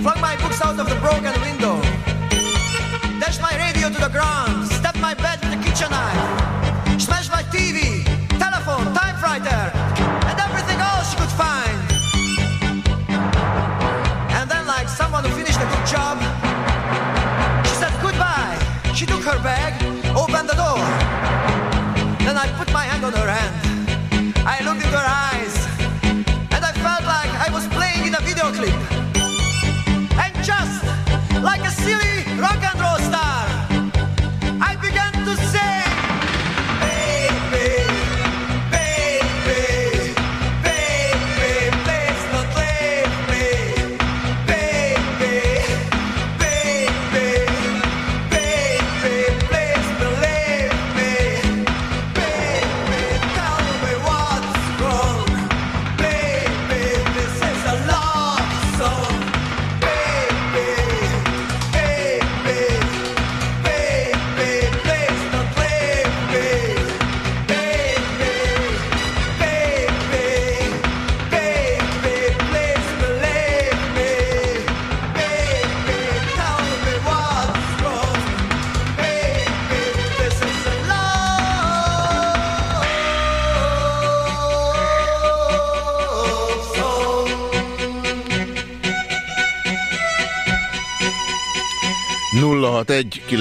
Flung my books out of the broken window stabbed my bed with a kitchen knife, smash my TV,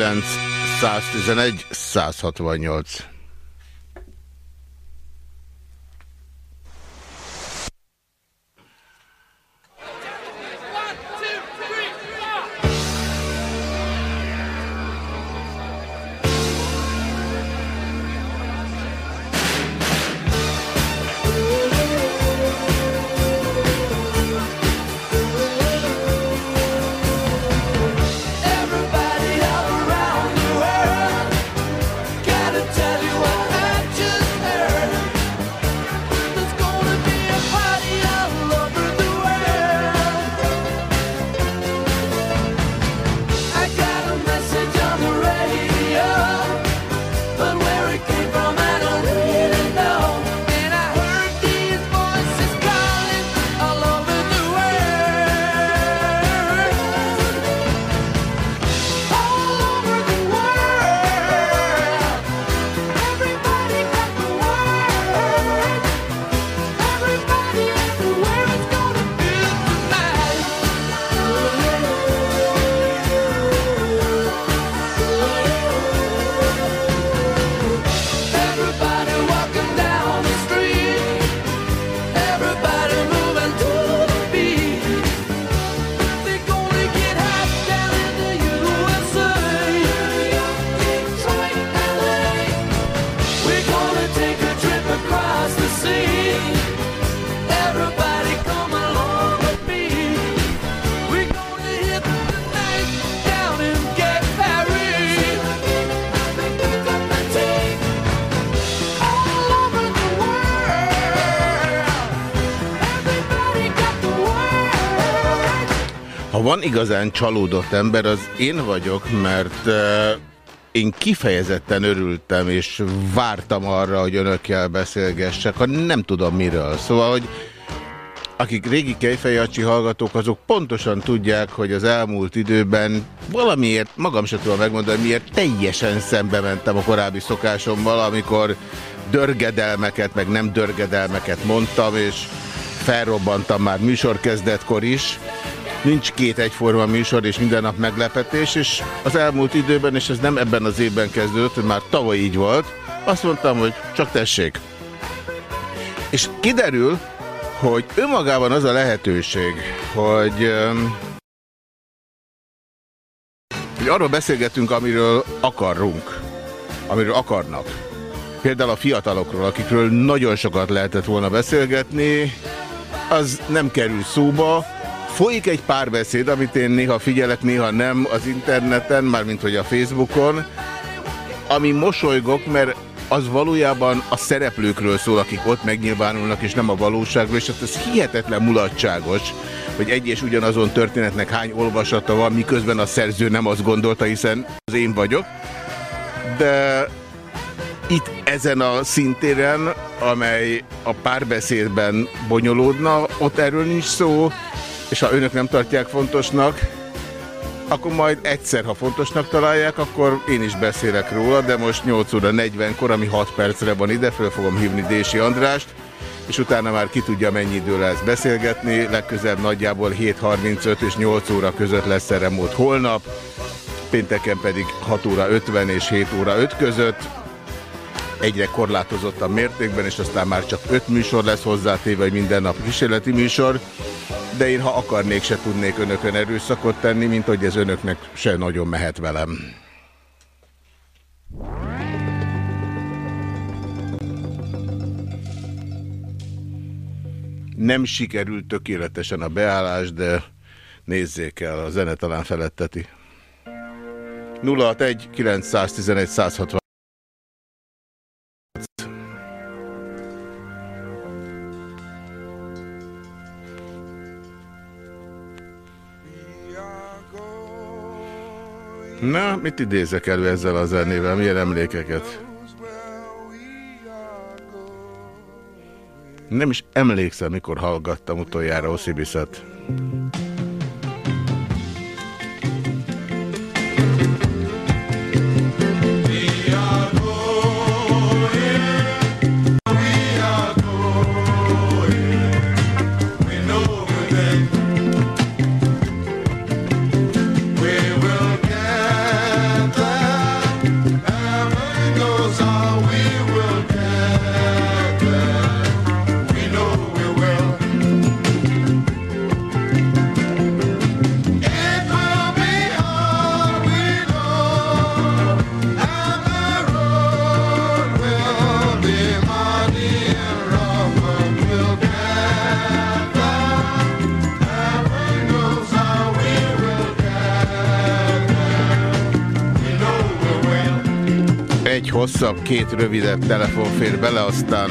111 168 igazán csalódott ember, az én vagyok, mert én kifejezetten örültem, és vártam arra, hogy önökkel beszélgessek, ha nem tudom miről. Szóval, hogy akik régi kejfejacsi hallgatók, azok pontosan tudják, hogy az elmúlt időben valamiért, magam sem tudom megmondani, miért teljesen szembe mentem a korábbi szokásommal, amikor dörgedelmeket, meg nem dörgedelmeket mondtam, és felrobbantam már műsorkezdetkor is. Nincs két egyforma műsor és minden nap meglepetés, és az elmúlt időben, és ez nem ebben az évben kezdődött, már tavaly így volt, azt mondtam, hogy csak tessék. És kiderül, hogy önmagában az a lehetőség, hogy, hogy arról beszélgetünk, amiről akarunk, amiről akarnak. Például a fiatalokról, akikről nagyon sokat lehetett volna beszélgetni, az nem kerül szóba. Folyik egy párbeszéd, amit én néha figyelek, néha nem az interneten, mármint hogy a Facebookon, ami mosolygok, mert az valójában a szereplőkről szól, akik ott megnyilvánulnak, és nem a valóságról, és hát ez hihetetlen mulatságos, hogy egy és ugyanazon történetnek hány olvasata van, miközben a szerző nem azt gondolta, hiszen az én vagyok. De itt ezen a szintéren, amely a párbeszédben bonyolódna, ott erről nincs szó, és ha önök nem tartják fontosnak, akkor majd egyszer, ha fontosnak találják, akkor én is beszélek róla, de most 8 óra 40-kor, ami 6 percre van ide, föl fogom hívni Dési Andrást, és utána már ki tudja mennyi idő lesz beszélgetni, legközelebb nagyjából 7.35 és 8 óra között lesz erre mód holnap, pénteken pedig 6 óra 50 és 7 óra 5 között, egyre korlátozottan mértékben, és aztán már csak 5 műsor lesz hozzátéve, hogy minden nap kísérleti műsor de én ha akarnék, se tudnék önökön erőszakot tenni, mint hogy ez önöknek se nagyon mehet velem. Nem sikerült tökéletesen a beállás, de nézzék el, a zene talán feletteti. 061 911 160 Na, mit idézek elő ezzel a zenével? Milyen emlékeket? Nem is emlékszem, mikor hallgattam utoljára Oszibiszet. Hosszabb, két rövidebb telefon fér bele, aztán...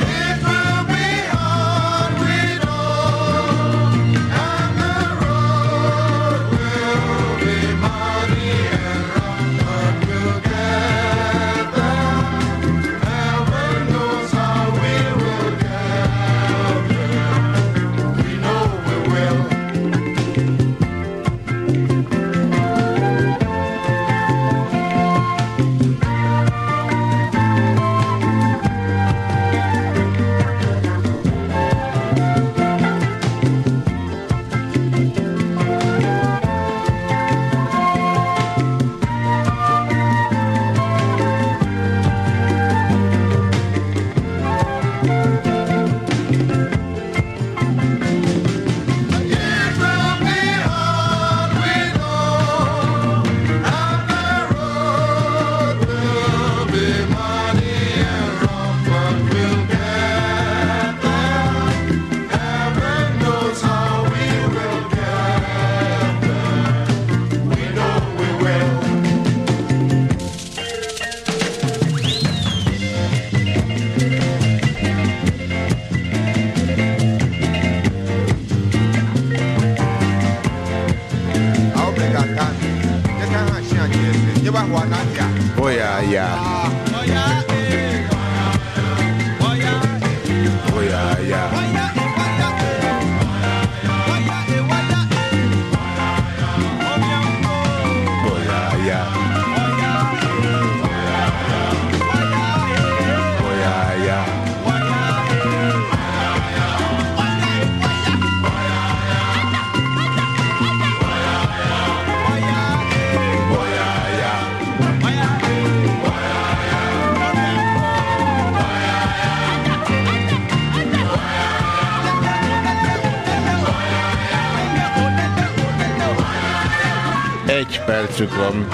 percük van.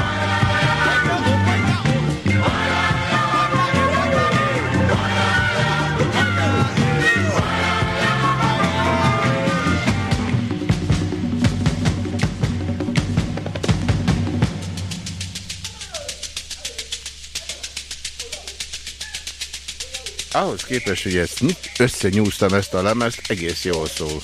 Ahhoz képest, hogy ezt összenyúztam ezt a lemezt, egész jól szól.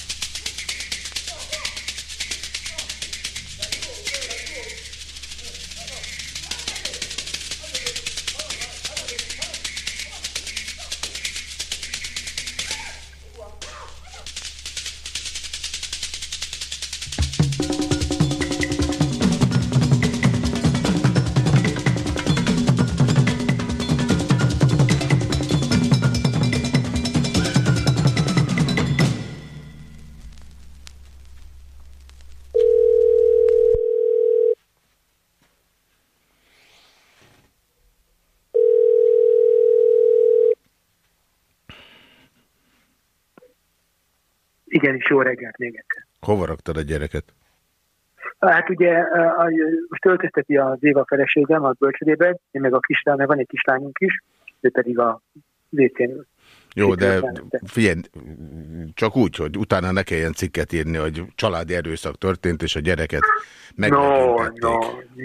Jó reggelt még egyszer. Hova raktad a gyereket? Hát ugye most töltözteti az Éva feleségem a bölcsödébe, én meg a kislány, meg van egy kislányunk is, ő pedig a wc Jó, de figyelj, csak úgy, hogy utána ne kelljen cikket írni, hogy családi erőszak történt, és a gyereket megmegintették. No, no,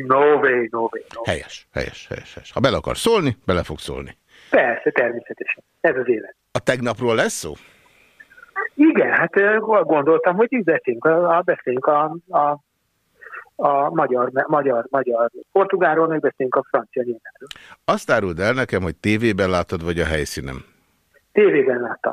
no way, no way. No. Helyes, helyes, helyes, helyes. Ha bele akar szólni, bele fog szólni. Persze, természetesen. Ez az élet. A tegnapról lesz szó? Igen, hát gondoltam, hogy így beszéljünk, a, a, a, magyar, magyar, magyar portugálról, meg beszéljünk a francia nyelvről. Azt áruld el nekem, hogy tévében láttad, vagy a helyszínen? Tévében láttam.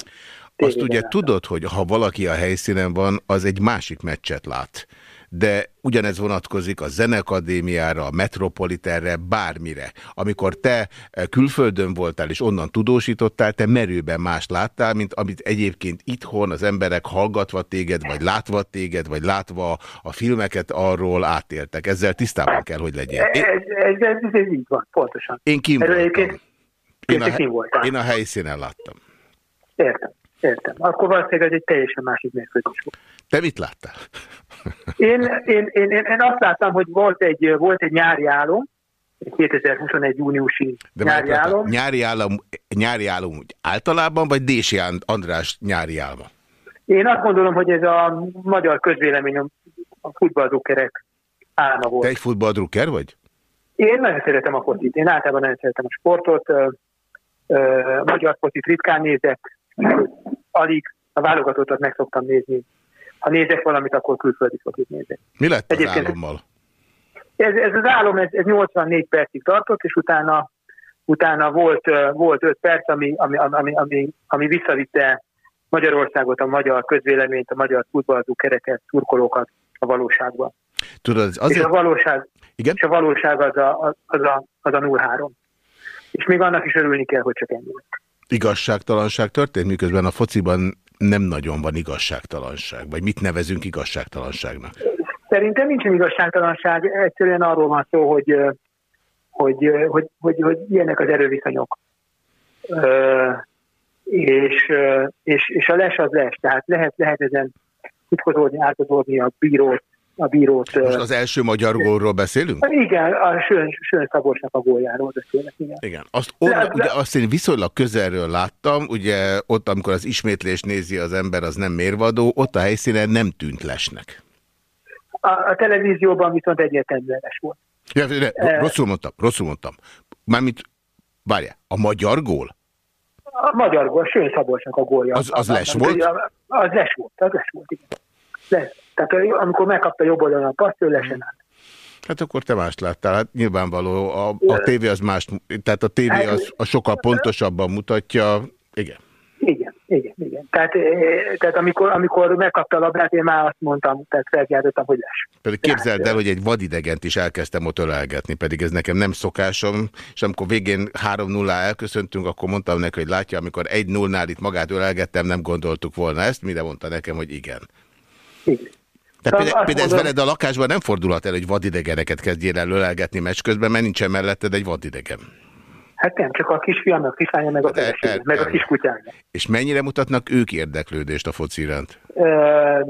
Tévében Azt ugye láttam. tudod, hogy ha valaki a helyszínen van, az egy másik meccset lát de ugyanez vonatkozik a Zenekadémiára, a Metropoliterre, bármire. Amikor te eh, külföldön voltál és onnan tudósítottál, te merőben más láttál, mint amit egyébként itthon az emberek hallgatva téged, vagy látva téged, vagy látva a filmeket arról átéltek. Ezzel tisztában kell, hogy legyen. Én... Ez, ez, ez, ez így van, pontosan. Én kim voltam. Én a, én a helyszínen láttam. Értem, értem. Akkor valószínűleg ez egy teljesen másik mérkőzés volt. Te mit láttál? Én, én, én, én, én azt láttam, hogy volt egy, volt egy nyári álom, 2021 júniusi De nyári álom. Nyári álom, nyári álom általában, vagy Dési András nyári álma? Én azt gondolom, hogy ez a magyar közvélemény a futballdrukkerek álma volt. Te egy futballdrukker vagy? Én nagyon szeretem a focit. Én általában nagyon szeretem a sportot. Magyar focit ritkán nézek, alig a válogatottat meg szoktam nézni ha nézek valamit, akkor külföldi focit nézek. Mi lett az Egyébként álommal? Ez, ez az álom, ez, ez 84 percig tartott, és utána, utána volt, volt 5 perc, ami, ami, ami, ami, ami visszavitte Magyarországot, a magyar közvéleményt, a magyar futballzó kereket, turkolókat a valóságba. Tudod, azért... És a valóság, Igen? És a valóság az a, az a, az a 0-3. És még annak is örülni kell, hogy csak ennyi. Igazságtalanság történt, miközben a fociban nem nagyon van igazságtalanság? Vagy mit nevezünk igazságtalanságnak? Szerintem nincsen igazságtalanság, egyszerűen arról van szó, hogy, hogy, hogy, hogy, hogy ilyenek az erőviszonyok. És, és, és a les az les, tehát lehet, lehet ezen kutkozódni, átkozódni a bírót, a bírót. Most az első magyar gólról beszélünk? Igen, a Sőn, Sőn Szabolcsnak a góljáról beszélek, igen. Igen, azt, onnan, ugye, azt én viszonylag közelről láttam, ugye ott, amikor az ismétlés nézi az ember, az nem mérvadó, ott a helyszínen nem tűnt lesnek. A, a televízióban viszont egyértelműen les volt. Ja, ne, e... rosszul mondtam, rosszul mondtam. Mármint, várjál, a magyar gól? A magyar gól, Sőn Szabolcsnak a gólja. Az, az les volt? Az les volt, az les volt, igen. Les. Tehát amikor megkapta jobb oldalon a paszt, ő lesen állt. Hát akkor te mást láttál. Hát nyilvánvaló, a, a tévé az más, tehát a tévé hát, az a sokkal pontosabban mutatja. Igen. Igen, igen, igen. Tehát, tehát amikor, amikor megkapta a labdát, én már azt mondtam, tehát felkiáltottam, hogy lesz. Pedig képzeld el, hogy egy vadidegent is elkezdtem ott ölelgetni, pedig ez nekem nem szokásom, és amikor végén 3-0 elköszöntünk, akkor mondtam neki, hogy látja, amikor 1-0-nál itt magát ölelgettem, nem gondoltuk volna ezt, mire mondta nekem, hogy igen. Igen. Tehát például, például ez veled a lakásban nem fordulhat el, hogy vadidegeneket kezdjél el ölelgetni meccs közben, mert nincsen melletted egy vadidegen. Hát nem, csak a kisfiam, a kislánya, meg a feleségem, meg a kiskutyája. És mennyire mutatnak ők érdeklődést a foci iránt?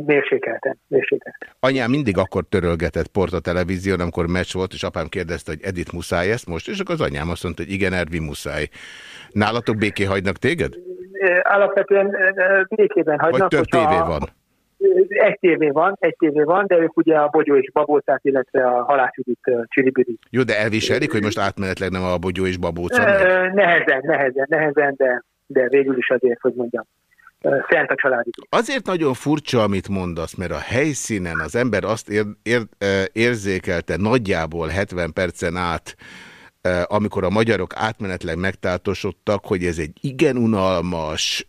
Mérsékelten, mérsékelten. Anyám mindig akkor törölgetett port a televízión, amikor meccs volt, és apám kérdezte, hogy Edith muszáj ezt most, és akkor az anyám azt mondta, hogy igen, Ervi muszáj. Nálatok béké hagynak téged? Alapvetően békében hagynak. Vagy több tévé van? Egy tévé van, egy tévé van, de ők ugye a Bogyó és Babócát, illetve a Halászüdit Csiribiri. Jó, de elviselik, hogy most átmenetleg nem a Bogyó és Babóca? Nehezen, nehezen, nehezen, de, de végül is azért, hogy mondjam, szent a családi. Azért nagyon furcsa, amit mondasz, mert a helyszínen az ember azt ér, ér, érzékelte nagyjából 70 percen át, amikor a magyarok átmenetleg megtáltosodtak, hogy ez egy igen unalmas,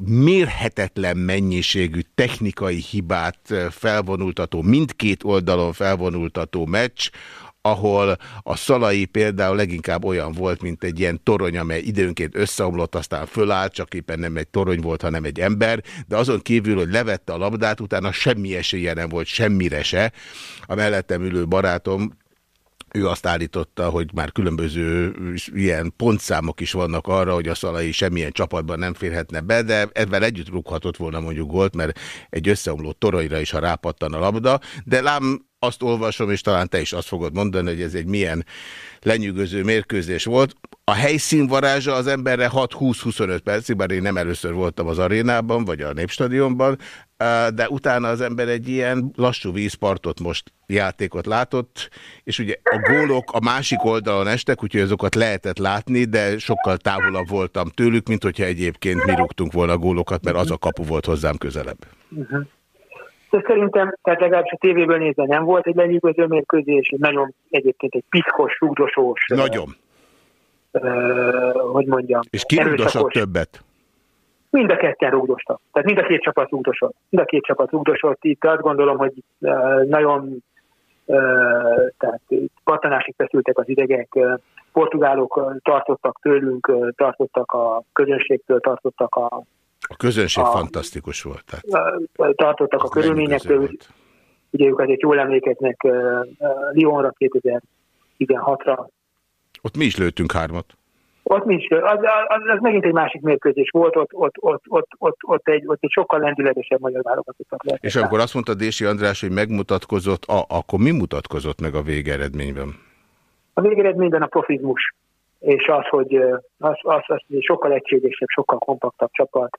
mérhetetlen mennyiségű technikai hibát felvonultató, mindkét oldalon felvonultató meccs, ahol a Szalai például leginkább olyan volt, mint egy ilyen torony, amely időnként összeomlott, aztán fölállt, csak éppen nem egy torony volt, hanem egy ember, de azon kívül, hogy levette a labdát, utána semmi esélye nem volt semmire se. A mellettem ülő barátom ő azt állította, hogy már különböző ilyen pontszámok is vannak arra, hogy a Szalai semmilyen csapatban nem férhetne be, de ebben együtt rúghatott volna mondjuk gólt, mert egy összeomló toronyra is, ha rápattan a labda, de lám azt olvasom, és talán te is azt fogod mondani, hogy ez egy milyen lenyűgöző mérkőzés volt. A helyszín varázsa az emberre 6-20-25 percig, bár én nem először voltam az arénában, vagy a Népstadionban, de utána az ember egy ilyen lassú vízpartot most játékot látott, és ugye a gólok a másik oldalon estek, úgyhogy azokat lehetett látni, de sokkal távolabb voltam tőlük, mint hogyha egyébként mi rúgtunk volna a gólokat, mert az a kapu volt hozzám közelebb. Uh mhm. -huh. De szerintem, tehát legalábbis a tévéből nézve nem volt egy lenyűgöző mérkőzés, nagyon egyébként egy piszkos, rúgdosós. Nagyon. Uh, hogy mondjam. És ki többet? Mind a ketten rúgdostak. Tehát mind a két csapat rúgdosott. Mind a két csapat rúgdosott. Itt azt gondolom, hogy uh, nagyon tehát pattanásig feszültek az idegek. Portugálok tartottak tőlünk, tartottak a közönségtől, tartottak a a közönség a, fantasztikus volt. Tehát tartottak a körülményektől. Ugye ők azért jól emlékeznek uh, Lyonra 2016-ra. Ott mi is lőttünk hármat. Ott mi is, az, az, az megint egy másik mérkőzés volt, ott, ott, ott, ott, ott, ott, egy, ott egy sokkal lendületesebb magyar válogatottak lehet. És amikor azt mondta Dési András, hogy megmutatkozott, a, akkor mi mutatkozott meg a végeredményben? A végeredményben a profizmus, és az, hogy az, az, az, hogy sokkal egységesebb, sokkal kompaktabb csapat,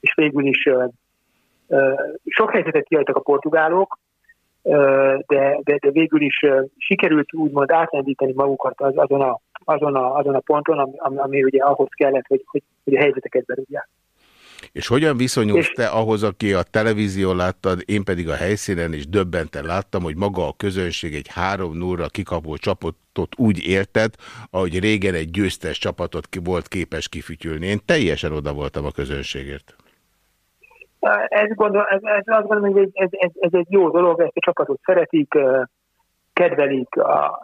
és végül is sok helyzetet kiadtak a portugálok, de, de, de végül is sikerült úgymond átlendíteni magukat az, azon, a, azon, a, azon a ponton, ami, ami, ami ugye ahhoz kellett, hogy, hogy, hogy a helyzeteket berúgják. És hogyan viszonyulsz és... te ahhoz, aki a televízió láttad, én pedig a helyszínen is döbbenten láttam, hogy maga a közönség egy három núra kikapó csapatot úgy érted, ahogy régen egy győztes csapatot volt képes kifütyülni. Én teljesen oda voltam a közönségért. Ez, gondol, ez, ez azt gondolom, hogy ez, ez, ez egy jó dolog, ezt a csapatot szeretik, kedvelik,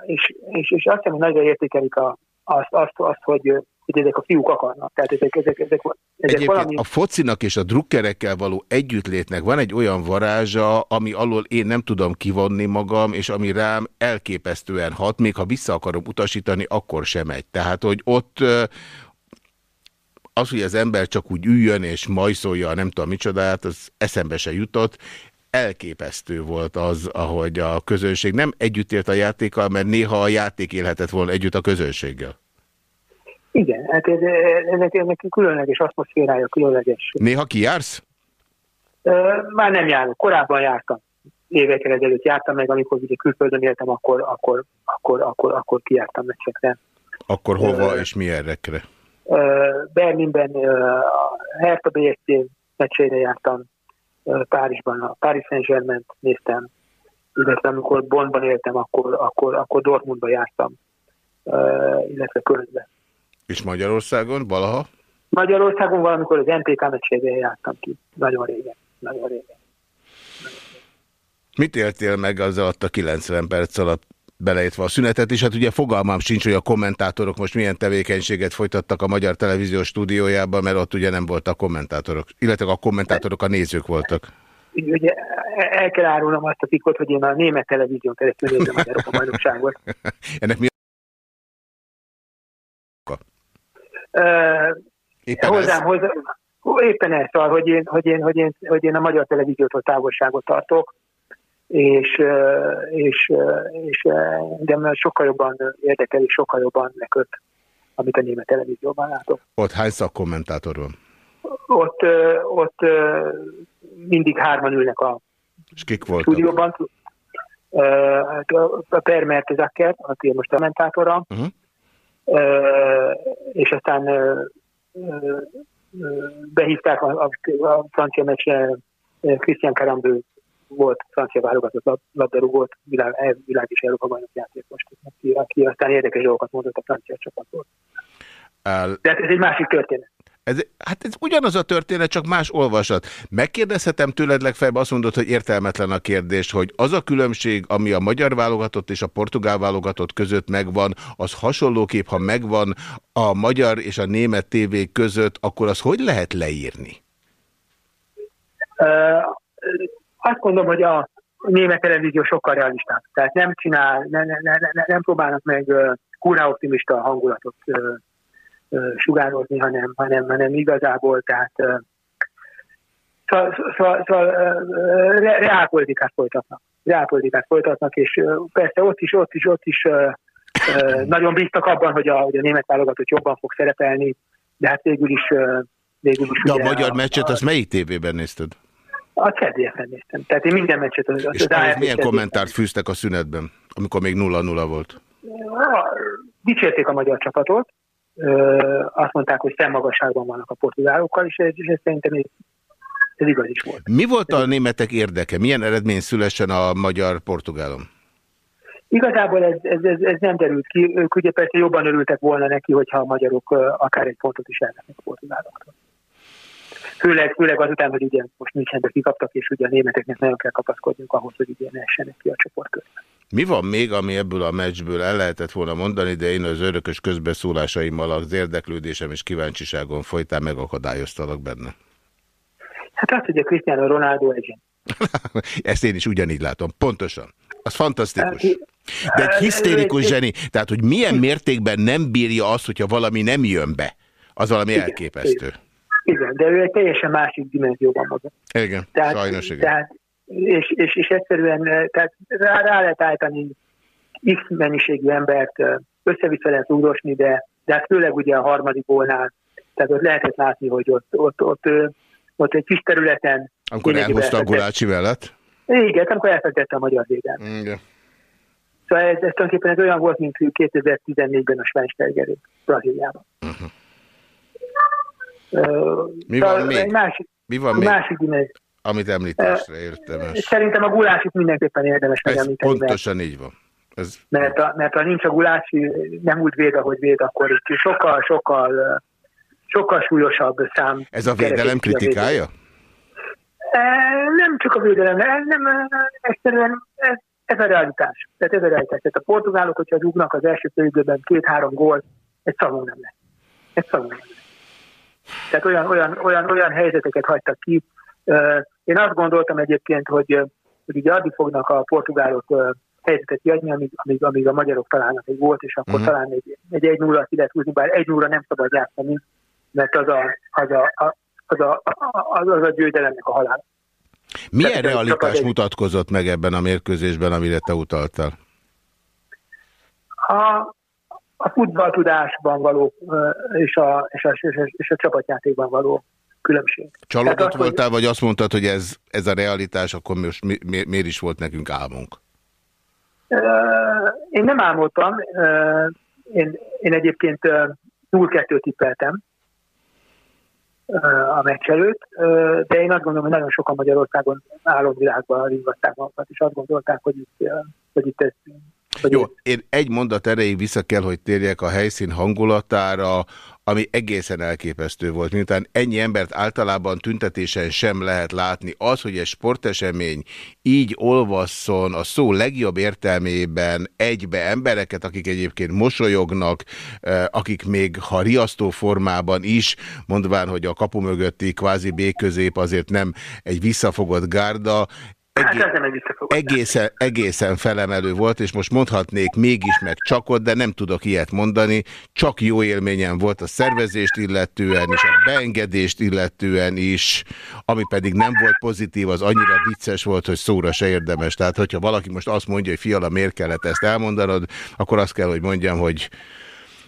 és, és, és azt hiszem, hogy nagyra értékelik a, azt, azt, azt hogy, hogy ezek a fiúk akarnak. Tehát ezek, ezek, ezek, ezek valami... a focinak és a drukkerekkel való együttlétnek van egy olyan varázsa, ami alól én nem tudom kivonni magam, és ami rám elképesztően hat, még ha vissza akarom utasítani, akkor sem megy. Tehát, hogy ott, az, hogy az ember csak úgy üljön és majszolja, nem tudom micsodát, az eszembe se jutott. Elképesztő volt az, ahogy a közönség nem együtt ért a játékkal, mert néha a játék élhetett volna együtt a közönséggel. Igen, hát ez, ennek, ennek különleges atmoszférája, különleges. Néha kijársz? Már nem járok, korábban jártam. Évekkel ezelőtt jártam meg, amikor ugye külföldön éltem, akkor, akkor, akkor, akkor, akkor kijártam meccsekre. Akkor hova és milyenrekre? Berlinben a Hertha BSC meccsére jártam, Párizsban a Paris Saint-Germain néztem, illetve amikor Bonnban éltem, akkor, akkor, akkor Dortmundba jártam, illetve Kölnbe. És Magyarországon valaha? Magyarországon valamikor az NTK meccségén jártam ki. Nagyon régen. Nagyon régen. Mit éltél meg az alatt a 90 perc alatt beleértve a szünetet, és hát ugye fogalmam sincs, hogy a kommentátorok most milyen tevékenységet folytattak a Magyar Televízió stúdiójában, mert ott ugye nem voltak kommentátorok, illetve a kommentátorok a nézők voltak. Ugye el kell árulnom azt a tikkot, hogy én a német televízión keresztül nézem a Európa bajnokságot. Ennek mi Uh, éppen hozzám, ez? Hozzá, éppen ez, szóval, hogy én, hogy, én, hogy, én, hogy én a magyar televíziótól távolságot tartok, és, és, és engem sokkal jobban érdekel, és sokkal jobban leköt, amit a német televízióban látok. Ott hány szakkommentátor van? Ott, ott mindig hárman ülnek a és kik voltak? stúdióban. A Per Mertezacker, aki most a kommentátora, uh -huh. és aztán behívták a, a, a francia meccsre Christian Carambő volt francia válogatott labdarúgót, világ, világ és Európa bajnok játék most, aki, aki aztán érdekes dolgokat mondott a francia csapatról. De ez egy másik történet. Ez, hát ez ugyanaz a történet, csak más olvasat. Megkérdezhetem tőled legfeljebb azt mondod, hogy értelmetlen a kérdés, hogy az a különbség, ami a magyar válogatott és a portugál válogatott között megvan, az hasonlóképp, ha megvan a magyar és a német tévé között, akkor az hogy lehet leírni? Uh, azt mondom, hogy a német televízió sokkal realistább. Tehát nem csinál, ne, ne, ne, ne, nem próbálnak meg kurá optimista hangulatot sugározni, hanem, hanem, hanem igazából, tehát Szóval, szóval, szóval reálpolitikát folytatnak. Reálpolitikát folytatnak, és persze ott is, ott is, ott is nagyon bíztak abban, hogy a, hogy a német válogatott jobban fog szerepelni, de hát végül is... Végül is de a magyar meccset, az melyik tévében nézted? A CDF-en néztem. Tehát én minden meccset... Az, és az milyen kommentárt fűztek a szünetben, amikor még 0-0 volt? Dicsérték a magyar csapatot, azt mondták, hogy szemmagasságban vannak a portugálokkal, és ez, ez szerintem ez, ez igaz is volt. Mi volt a németek érdeke? Milyen eredmény szülessen a magyar-portugálon? Igazából ez, ez, ez, ez nem derült ki. Ők ugye persze jobban örültek volna neki, hogyha a magyarok akár egy pontot is elvennek a portugáloktól. Főleg, főleg azután, hogy ugye most Münchenbe kikaptak, és ugye a németeknek nagyon kell kapaszkodnunk ahhoz, hogy ugye ne essenek ki a csoport közben. Mi van még, ami ebből a meccsből el lehetett volna mondani, de én az örökös közbeszólásaimmal az érdeklődésem és kíváncsiságon folytán megakadályoztalak benne? Hát azt, hogy a Cristiano Ronaldo egy Ezt én is ugyanígy látom, pontosan. Az fantasztikus. De egy hisztérikus zseni, tehát hogy milyen mértékben nem bírja azt, hogyha valami nem jön be, az valami elképesztő. Igen, de ő egy teljesen másik dimenzióban mozog. Igen, tehát, sajnos igen. Tehát és, és, és egyszerűen eh, tehát rá, rá lehet állítani X mennyiségű embert, eh, össze-vissza lehet ugrosni, de, de hát főleg ugye a harmadik gólnál, tehát ott lehetett látni, hogy ott, ott, ott, ott, ott egy kis területen... Amikor elhúzta a Gulácsi vellet? Igen, amikor elfektette a magyar védelmet. Igen. Szóval ez, ez tulajdonképpen ez olyan volt, mint 2014-ben a Schweinsteiger Brazíliában. Uh -huh. Mi van még? Másik, Mi van még? Másik dimenzió. Amit említésre értemes. Szerintem a gulásit mindenképpen érdemes Ez megemlíteni. pontosan mert, így van. Ez... Mert, a, mert ha nincs a gulási, nem úgy véd, ahogy véd, akkor itt sokkal, sokkal, sokkal súlyosabb szám. Ez a védelem kritikája? A nem csak a védelem, nem, egyszerűen ez, ez a realitás. Tehát ez a realitás. Tehát a portugálok, hogyha rúgnak az első főidőben két-három gól, egy szavunk nem lesz. Egy szavunk nem lesz. Tehát olyan, olyan, olyan, olyan helyzeteket hagytak ki, én azt gondoltam egyébként, hogy, hogy ugye addig fognak a portugálok helyzetet jönni, amíg, amíg, amíg a magyarok találnak egy volt, és akkor uh-huh. talán egy, egy egy nulla ki lehet húzni, bár egy nulla nem szabad játszani, mert az a, az a, az a, az, az a győzelemnek a halál. Milyen Tehát, realitás mutatkozott meg ebben a mérkőzésben, amire te utaltál? A, a futballtudásban való és a, és a, és a, és a csapatjátékban való különbség. Csalódott Tehát voltál, hogy... vagy azt mondtad, hogy ez, ez a realitás, akkor most mi, mi, miért is volt nekünk álmunk? Én nem álmodtam. Én, én egyébként uh, 0-2 tippeltem. a meccs előtt, de én azt gondolom, hogy nagyon sokan Magyarországon álomvilágban ringatták magukat, és azt gondolták, hogy itt, hogy itt ez jó, én egy mondat erejéig vissza kell, hogy térjek a helyszín hangulatára, ami egészen elképesztő volt. Miután ennyi embert általában tüntetésen sem lehet látni, az, hogy egy sportesemény így olvasszon a szó legjobb értelmében egybe embereket, akik egyébként mosolyognak, eh, akik még ha riasztó formában is, mondván, hogy a kapu mögötti kvázi béközép azért nem egy visszafogott gárda, Hát egészen, egészen felemelő volt, és most mondhatnék mégis meg csakot, de nem tudok ilyet mondani. Csak jó élményem volt a szervezést illetően, és a beengedést illetően is, ami pedig nem volt pozitív, az annyira vicces volt, hogy szóra se érdemes. Tehát, hogyha valaki most azt mondja, hogy fiala, miért kellett ezt elmondanod, akkor azt kell, hogy mondjam, hogy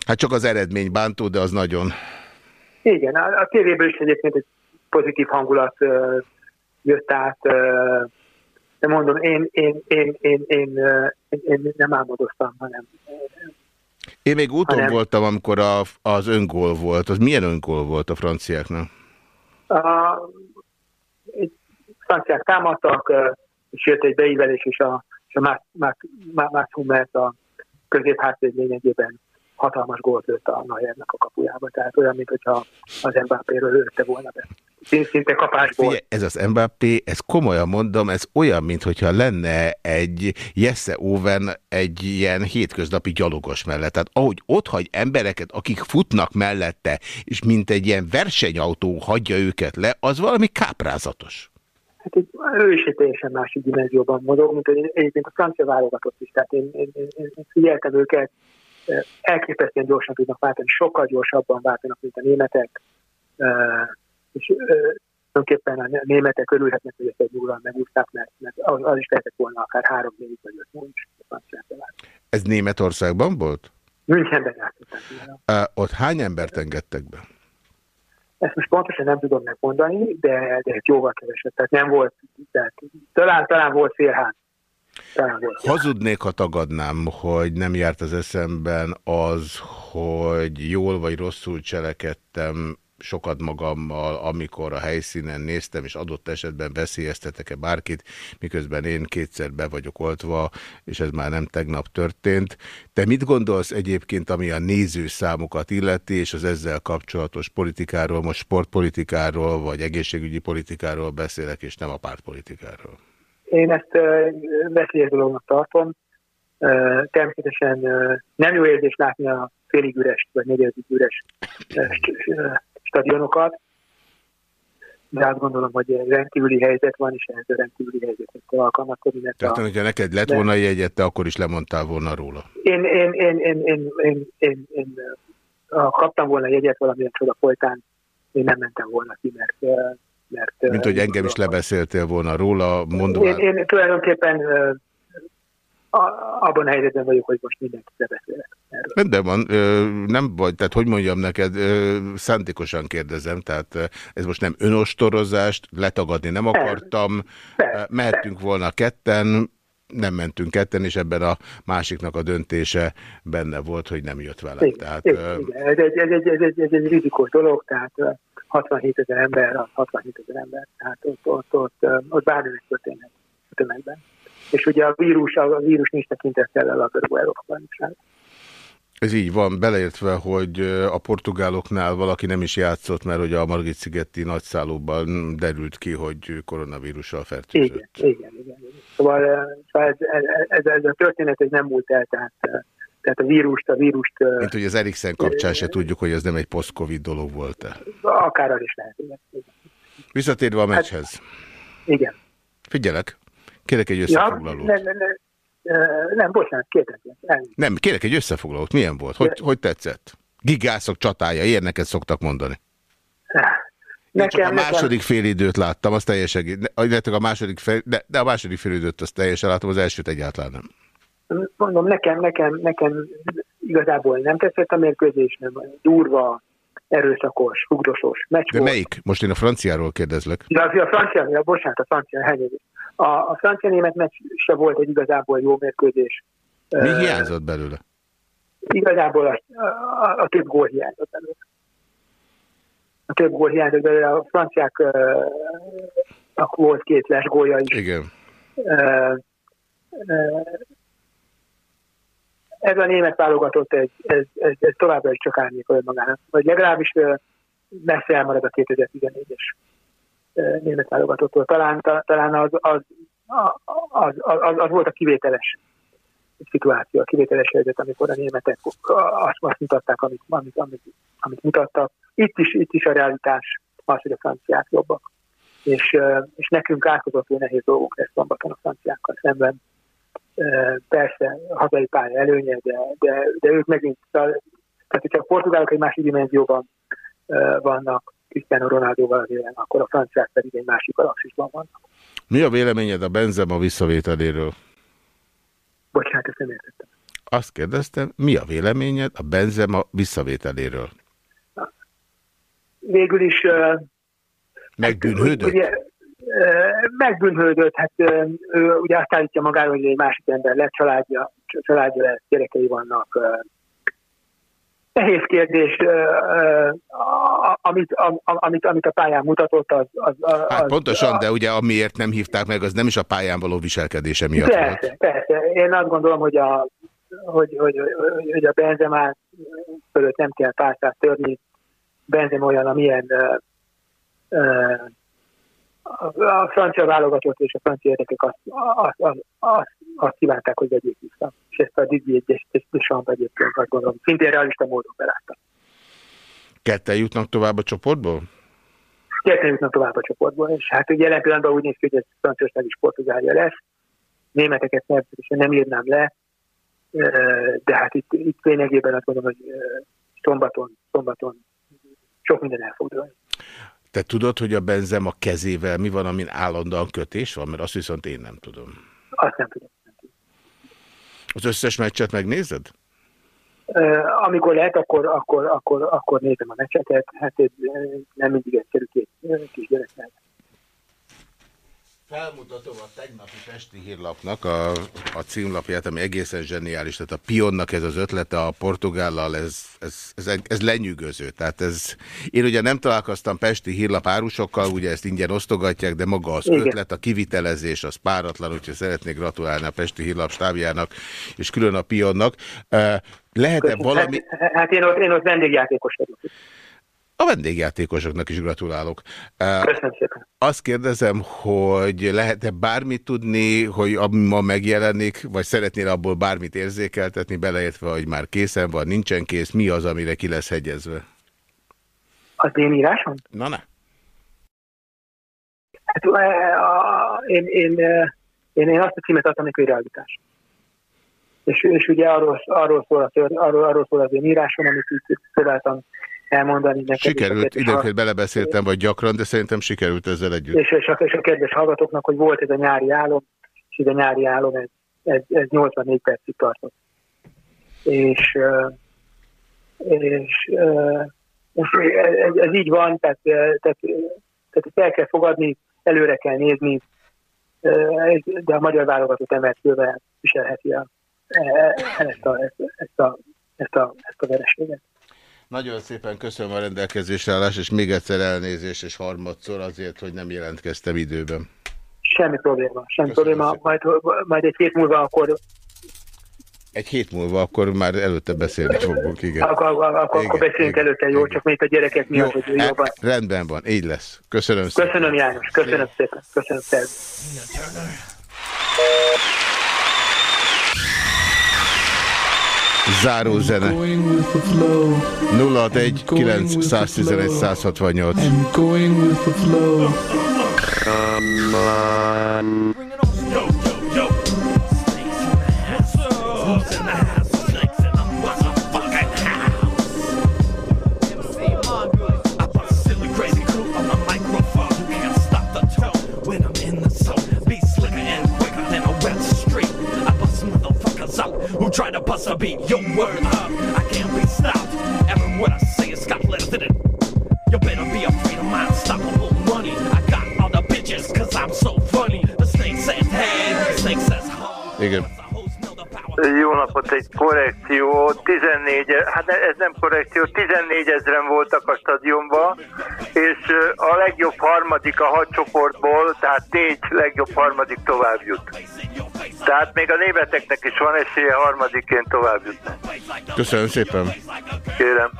hát csak az eredmény bántó, de az nagyon. Igen, a, a tévéből is egyébként egy pozitív hangulat jött át, de mondom, én, én, én, én, én, én, én nem álmodoztam, hanem... Én még úton hanem, voltam, amikor a, az öngól volt. Az milyen öngól volt a franciáknak? A, franciák támadtak, és jött egy beívelés, és a, és a Mász Hummert a középhátvéd lényegében hatalmas gólt lőtt a Neuernek a kapujába. Tehát olyan, mintha az Mbappéről lőtte volna be szinte kapásból. Figyelj, ez az Mbappé, ez komolyan mondom, ez olyan, mintha lenne egy Jesse Owen egy ilyen hétköznapi gyalogos mellett. Tehát ahogy ott hagy embereket, akik futnak mellette, és mint egy ilyen versenyautó hagyja őket le, az valami káprázatos. Hát egy, ő is egy teljesen másik dimenzióban mozog, mint egyébként a francia válogatott is. Tehát én, én, én, én figyeltem őket, elképesztően gyorsan tudnak váltani, sokkal gyorsabban váltanak, mint a németek és tulajdonképpen a németek örülhetnek, hogy ezt egy nullal megúzták, mert, mert az, az is lehetett volna akár három, négy vagy öt is. Ez Németországban volt? Münchenben játszották. Uh, ott hány embert engedtek be? Ezt most pontosan nem tudom megmondani, de, de jóval kevesebb. Tehát nem volt, tehát talán, talán volt félház. Hazudnék, ha tagadnám, hogy nem járt az eszemben az, hogy jól vagy rosszul cselekedtem, sokat magammal, amikor a helyszínen néztem, és adott esetben veszélyeztetek-e bárkit, miközben én kétszer be vagyok oltva, és ez már nem tegnap történt. Te mit gondolsz egyébként, ami a nézőszámokat illeti, és az ezzel kapcsolatos politikáról, most sportpolitikáról, vagy egészségügyi politikáról beszélek, és nem a pártpolitikáról? Én ezt veszélyes dolognak tartom. Természetesen nem jó érzés látni a félig üres, vagy negyedik üres stadionokat, de azt gondolom, hogy rendkívüli helyzet van, és ehhez a rendkívüli helyzetet kell alkalmazkodni. Tehát, a... hogyha neked lett volna de... jegyet, te akkor is lemondtál volna róla? Én, én, én, én, én, én, én, én ha kaptam volna jegyet valamilyen csoda folytán, én nem mentem volna ki, mert... mert Mint hogy engem is lebeszéltél volna róla, mondom. Én, én tulajdonképpen abban a helyzetben vagyok, hogy most mindenkit beszélek. Erről. De van, nem vagy, tehát hogy mondjam neked, szándékosan kérdezem, tehát ez most nem önostorozást, letagadni nem akartam, persze, mehettünk persze. volna ketten, nem mentünk ketten, és ebben a másiknak a döntése benne volt, hogy nem jött velem. Igen, tehát, igen, igen. Ez, egy, ez, egy, ez, egy, ez egy rizikós dolog, tehát 67 ezer ember, 67 ezer ember, tehát ott, ott, ott, ott, bármi történhet a tömegben és ugye a vírus, a vírus nincs tekintettel el a görög Európa bajnokság. Ez így van, beleértve, hogy a portugáloknál valaki nem is játszott, mert hogy a Margit-szigeti nagyszállóban derült ki, hogy koronavírussal fertőzött. Igen, igen, igen. igen. Szóval, szóval ez, ez, ez a történet ez nem múlt el, tehát, tehát a vírust, a vírust... Mint hogy az Eriksen kapcsán se tudjuk, hogy ez nem egy post-covid dolog volt-e. Akár az is lehet, igen. Visszatérve a hát, meccshez. Hát, igen. Figyelek. Kérek egy összefoglalót. Ja, nem, nem, nem, bocsánat, kérlek. Nem, kérek egy összefoglalót. Milyen volt? Hogy, De... hogy tetszett? Gigászok csatája, ilyeneket szoktak mondani. Nekem, csak a második nekem... félidőt láttam, az teljesen, illetve a második fél, de, de a második félidőt azt teljesen láttam, az elsőt egyáltalán nem. Mondom, nekem, nekem, nekem igazából nem tetszett a mérkőzés, nem durva, erőszakos, ugdosos meccs De melyik? Most én a franciáról kérdezlek. Ja, a francia, ja, bocsánat, a francia helyezés. A, a francia-német meccs se volt egy igazából jó mérkőzés. Mi hiányzott belőle? Igazából a, a, a több gól hiányzott belőle. a több gól hiányzott belőle, a franciák volt két les gólja is. Igen. Ez a német válogatott, ez, ez, ez, ez továbbra is csak árnyékol magának. Vagy legalábbis messze elmarad a 2014-es német válogatottól. Talán, talán az, az, az, az, az volt a kivételes szituáció, a kivételes helyzet, amikor a németek azt, azt mutatták, amit, amit, amit, amit mutattak. Itt is, itt is a realitás az, hogy a franciák jobbak. És, és nekünk átkozottul nehéz dolgok lesz szombaton a franciákkal szemben. Persze hazai pálya előnye, de, de, de ők megint, tehát hogyha a portugálok egy másik dimenzióban vannak, Cristiano Ronaldoval az élen, akkor a franciák pedig egy másik galaxisban vannak. Mi a véleményed a Benzema visszavételéről? Bocsánat, ezt nem értettem. Azt kérdeztem, mi a véleményed a Benzema visszavételéről? Végül is... Megbűnhődött? Ugye, uh, megbűnhődött, hát ő ugye azt állítja magáról, hogy egy másik ember lett, családja, családja lett, gyerekei vannak, nehéz kérdés, amit, amit, amit a pályán mutatott, az... az, az hát pontosan, az, de ugye amiért nem hívták meg, az nem is a pályán való viselkedése miatt persze, volt. Persze, én azt gondolom, hogy a, hogy, hogy, hogy, hogy a benzemát fölött nem kell pártát törni. Benzem olyan, amilyen uh, uh, a francia válogatott és a francia érdekek azt, azt, azt, azt, azt kívánták, hogy vegyék vissza. És ezt a Didier Deschamps egyébként azt gondolom, szintén realista módon belátta. Ketten jutnak tovább a csoportból? Ketten jutnak tovább a csoportból, és hát ugye jelen pillanatban úgy néz ki, hogy ez Franciaország is Portugália lesz. Németeket természetesen nem írnám le, de hát itt, itt lényegében azt gondolom, hogy szombaton, szombaton sok minden el fog dőlni. Te tudod, hogy a benzem a kezével mi van, amin állandóan kötés van? Mert azt viszont én nem tudom. Azt nem tudom. Az összes meccset megnézed? Amikor lehet, akkor, akkor, akkor, akkor nézem a meccseket. Hát ez nem mindig egyszerű két kis gyereknek. Felmutatom a tegnapi Pesti hírlapnak a, a címlapját, ami egészen zseniális. Tehát a Pionnak ez az ötlete a portugállal, ez, ez, ez, ez lenyűgöző. Tehát ez, én ugye nem találkoztam Pesti hírlap árusokkal, ugye ezt ingyen osztogatják, de maga az Igen. ötlet, a kivitelezés, az páratlan, úgyhogy szeretnék gratulálni a Pesti hírlap stábjának, és külön a Pionnak. Lehet-e valami... Hát, hát én, ott, én ott vendégjátékos vagyok. A vendégjátékosoknak is gratulálok. Köszönöm szépen. Azt kérdezem, hogy lehet-e bármit tudni, hogy ami ma megjelenik, vagy szeretnél abból bármit érzékeltetni, beleértve, hogy már készen van, nincsen kész, mi az, amire ki lesz hegyezve? Az én írásom? Na ne. Hát, én, én, én, én azt a címet adtam hogy realitás. És, és ugye arról, arról, szól, arról, arról szól az én írásom, amit így próbáltam elmondani neked. Sikerült, időnként belebeszéltem, vagy gyakran, de szerintem sikerült ezzel együtt. És, és, a, és a kedves hallgatóknak, hogy volt ez a nyári álom, és ez a nyári álom, ez, ez, ez 84 percig tartott. És, és, és ez, ez így van, tehát, tehát, tehát el kell fogadni, előre kell nézni, de a magyar válogatott emeltővel viselheti a, ezt, a, ezt, a, ezt, a, ezt, a, ezt a vereséget. Nagyon szépen köszönöm a rendelkezésre állás, és még egyszer elnézést, és harmadszor azért, hogy nem jelentkeztem időben. Semmi probléma, semmi köszönöm probléma. Majd, majd egy hét múlva akkor... Egy hét múlva akkor már előtte beszélni fogunk, igen. Akkor, akkor, akkor, igen, akkor beszélünk igen, előtte, jó? Igen. Csak még a gyerekek miatt, jó, hogy hát jobban. Rendben van, így lesz. Köszönöm szépen. Köszönöm János, köszönöm szépen. Köszönöm szépen. Záró zene. 061 911 168. ez nem korrekció, 14 ezeren voltak a stadionban, és a legjobb harmadik a hat csoportból, tehát négy legjobb harmadik tovább jut. Tehát még a németeknek is van esélye harmadiként tovább jutni. Köszönöm szépen. Kérem.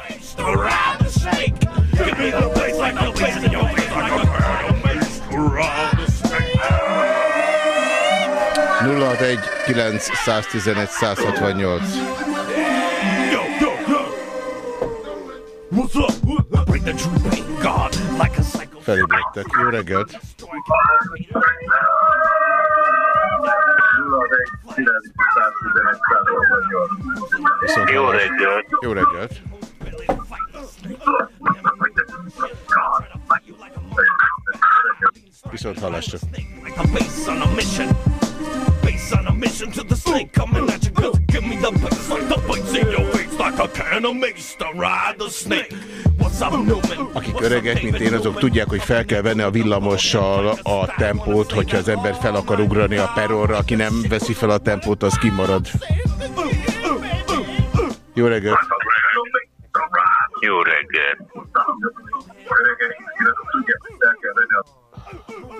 061 911 168 Felébredtek. Jó reggelt! Jó reggelt! Jó reggelt! Viszont hallásra. Base on a mission to the snake coming at you Cause give me the bass like the bass in your face Like a can of mace to ride the snake? Akik öregek, mint én, azok tudják, hogy fel kell venni a villamossal a tempót, hogyha az ember fel akar ugrani a peronra. Aki nem veszi fel a tempót, az kimarad. Jó reggelt! Jó reggelt!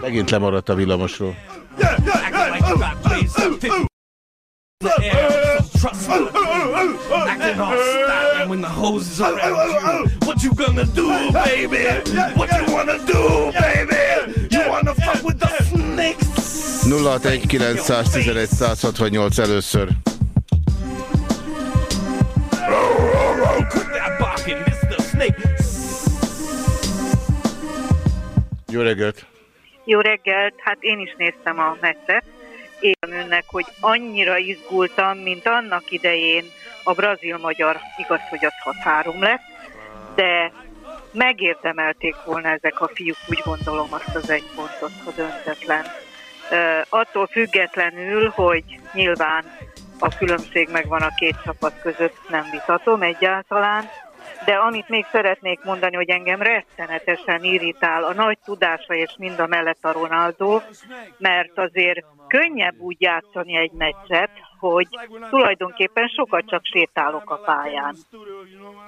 Megint lemaradt a villamosról. When the hoses around you. What you gonna do, baby? What you wanna do, baby? You wanna fuck with the snakes? 061 168 először. Jó reggelt! Jó reggelt! Hát én is néztem a meccset. Én önnek, hogy annyira izgultam, mint annak idején a brazil-magyar, igaz, hogy az 6-3 lett, de megérdemelték volna ezek a fiúk, úgy gondolom, azt az egy pontot, a döntetlen. Attól függetlenül, hogy nyilván a különbség megvan a két csapat között, nem vitatom egyáltalán, de amit még szeretnék mondani, hogy engem rettenetesen irritál a nagy tudása és mind a mellett a Ronaldo, mert azért könnyebb úgy játszani egy meccset, hogy tulajdonképpen sokat csak sétálok a pályán.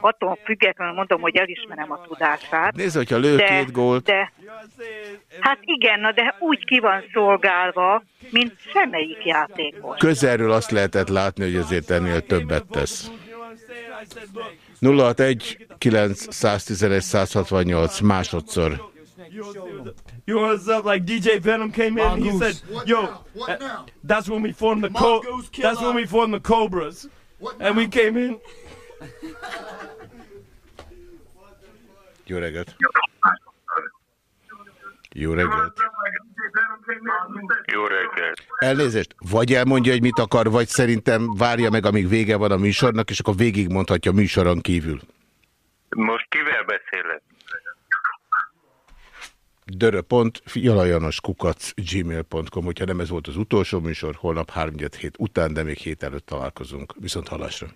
Attól függetlenül mondom, hogy elismerem a tudását. Nézd, hogyha lő de, két gólt. De, hát igen, na de úgy ki van szolgálva, mint semmelyik játékos. Közelről azt lehetett látni, hogy azért ennél többet tesz. 061 911 168 másodszor. You know what's up? Like DJ Venom came in, Mongoose. he said, "Yo, what, now? that's when we formed the co that's when we formed the Cobras, and we came in." Jó reggelt! Jó reggelt! Jó reggelt! Elnézést, vagy elmondja, hogy mit akar, vagy szerintem várja meg, amíg vége van a műsornak, és akkor végigmondhatja műsoron kívül. Most kivel beszélek? dörö.fialajanoskukac gmail.com, hogyha nem ez volt az utolsó műsor, holnap 3 hét után, de még hét előtt találkozunk. Viszont hallásra!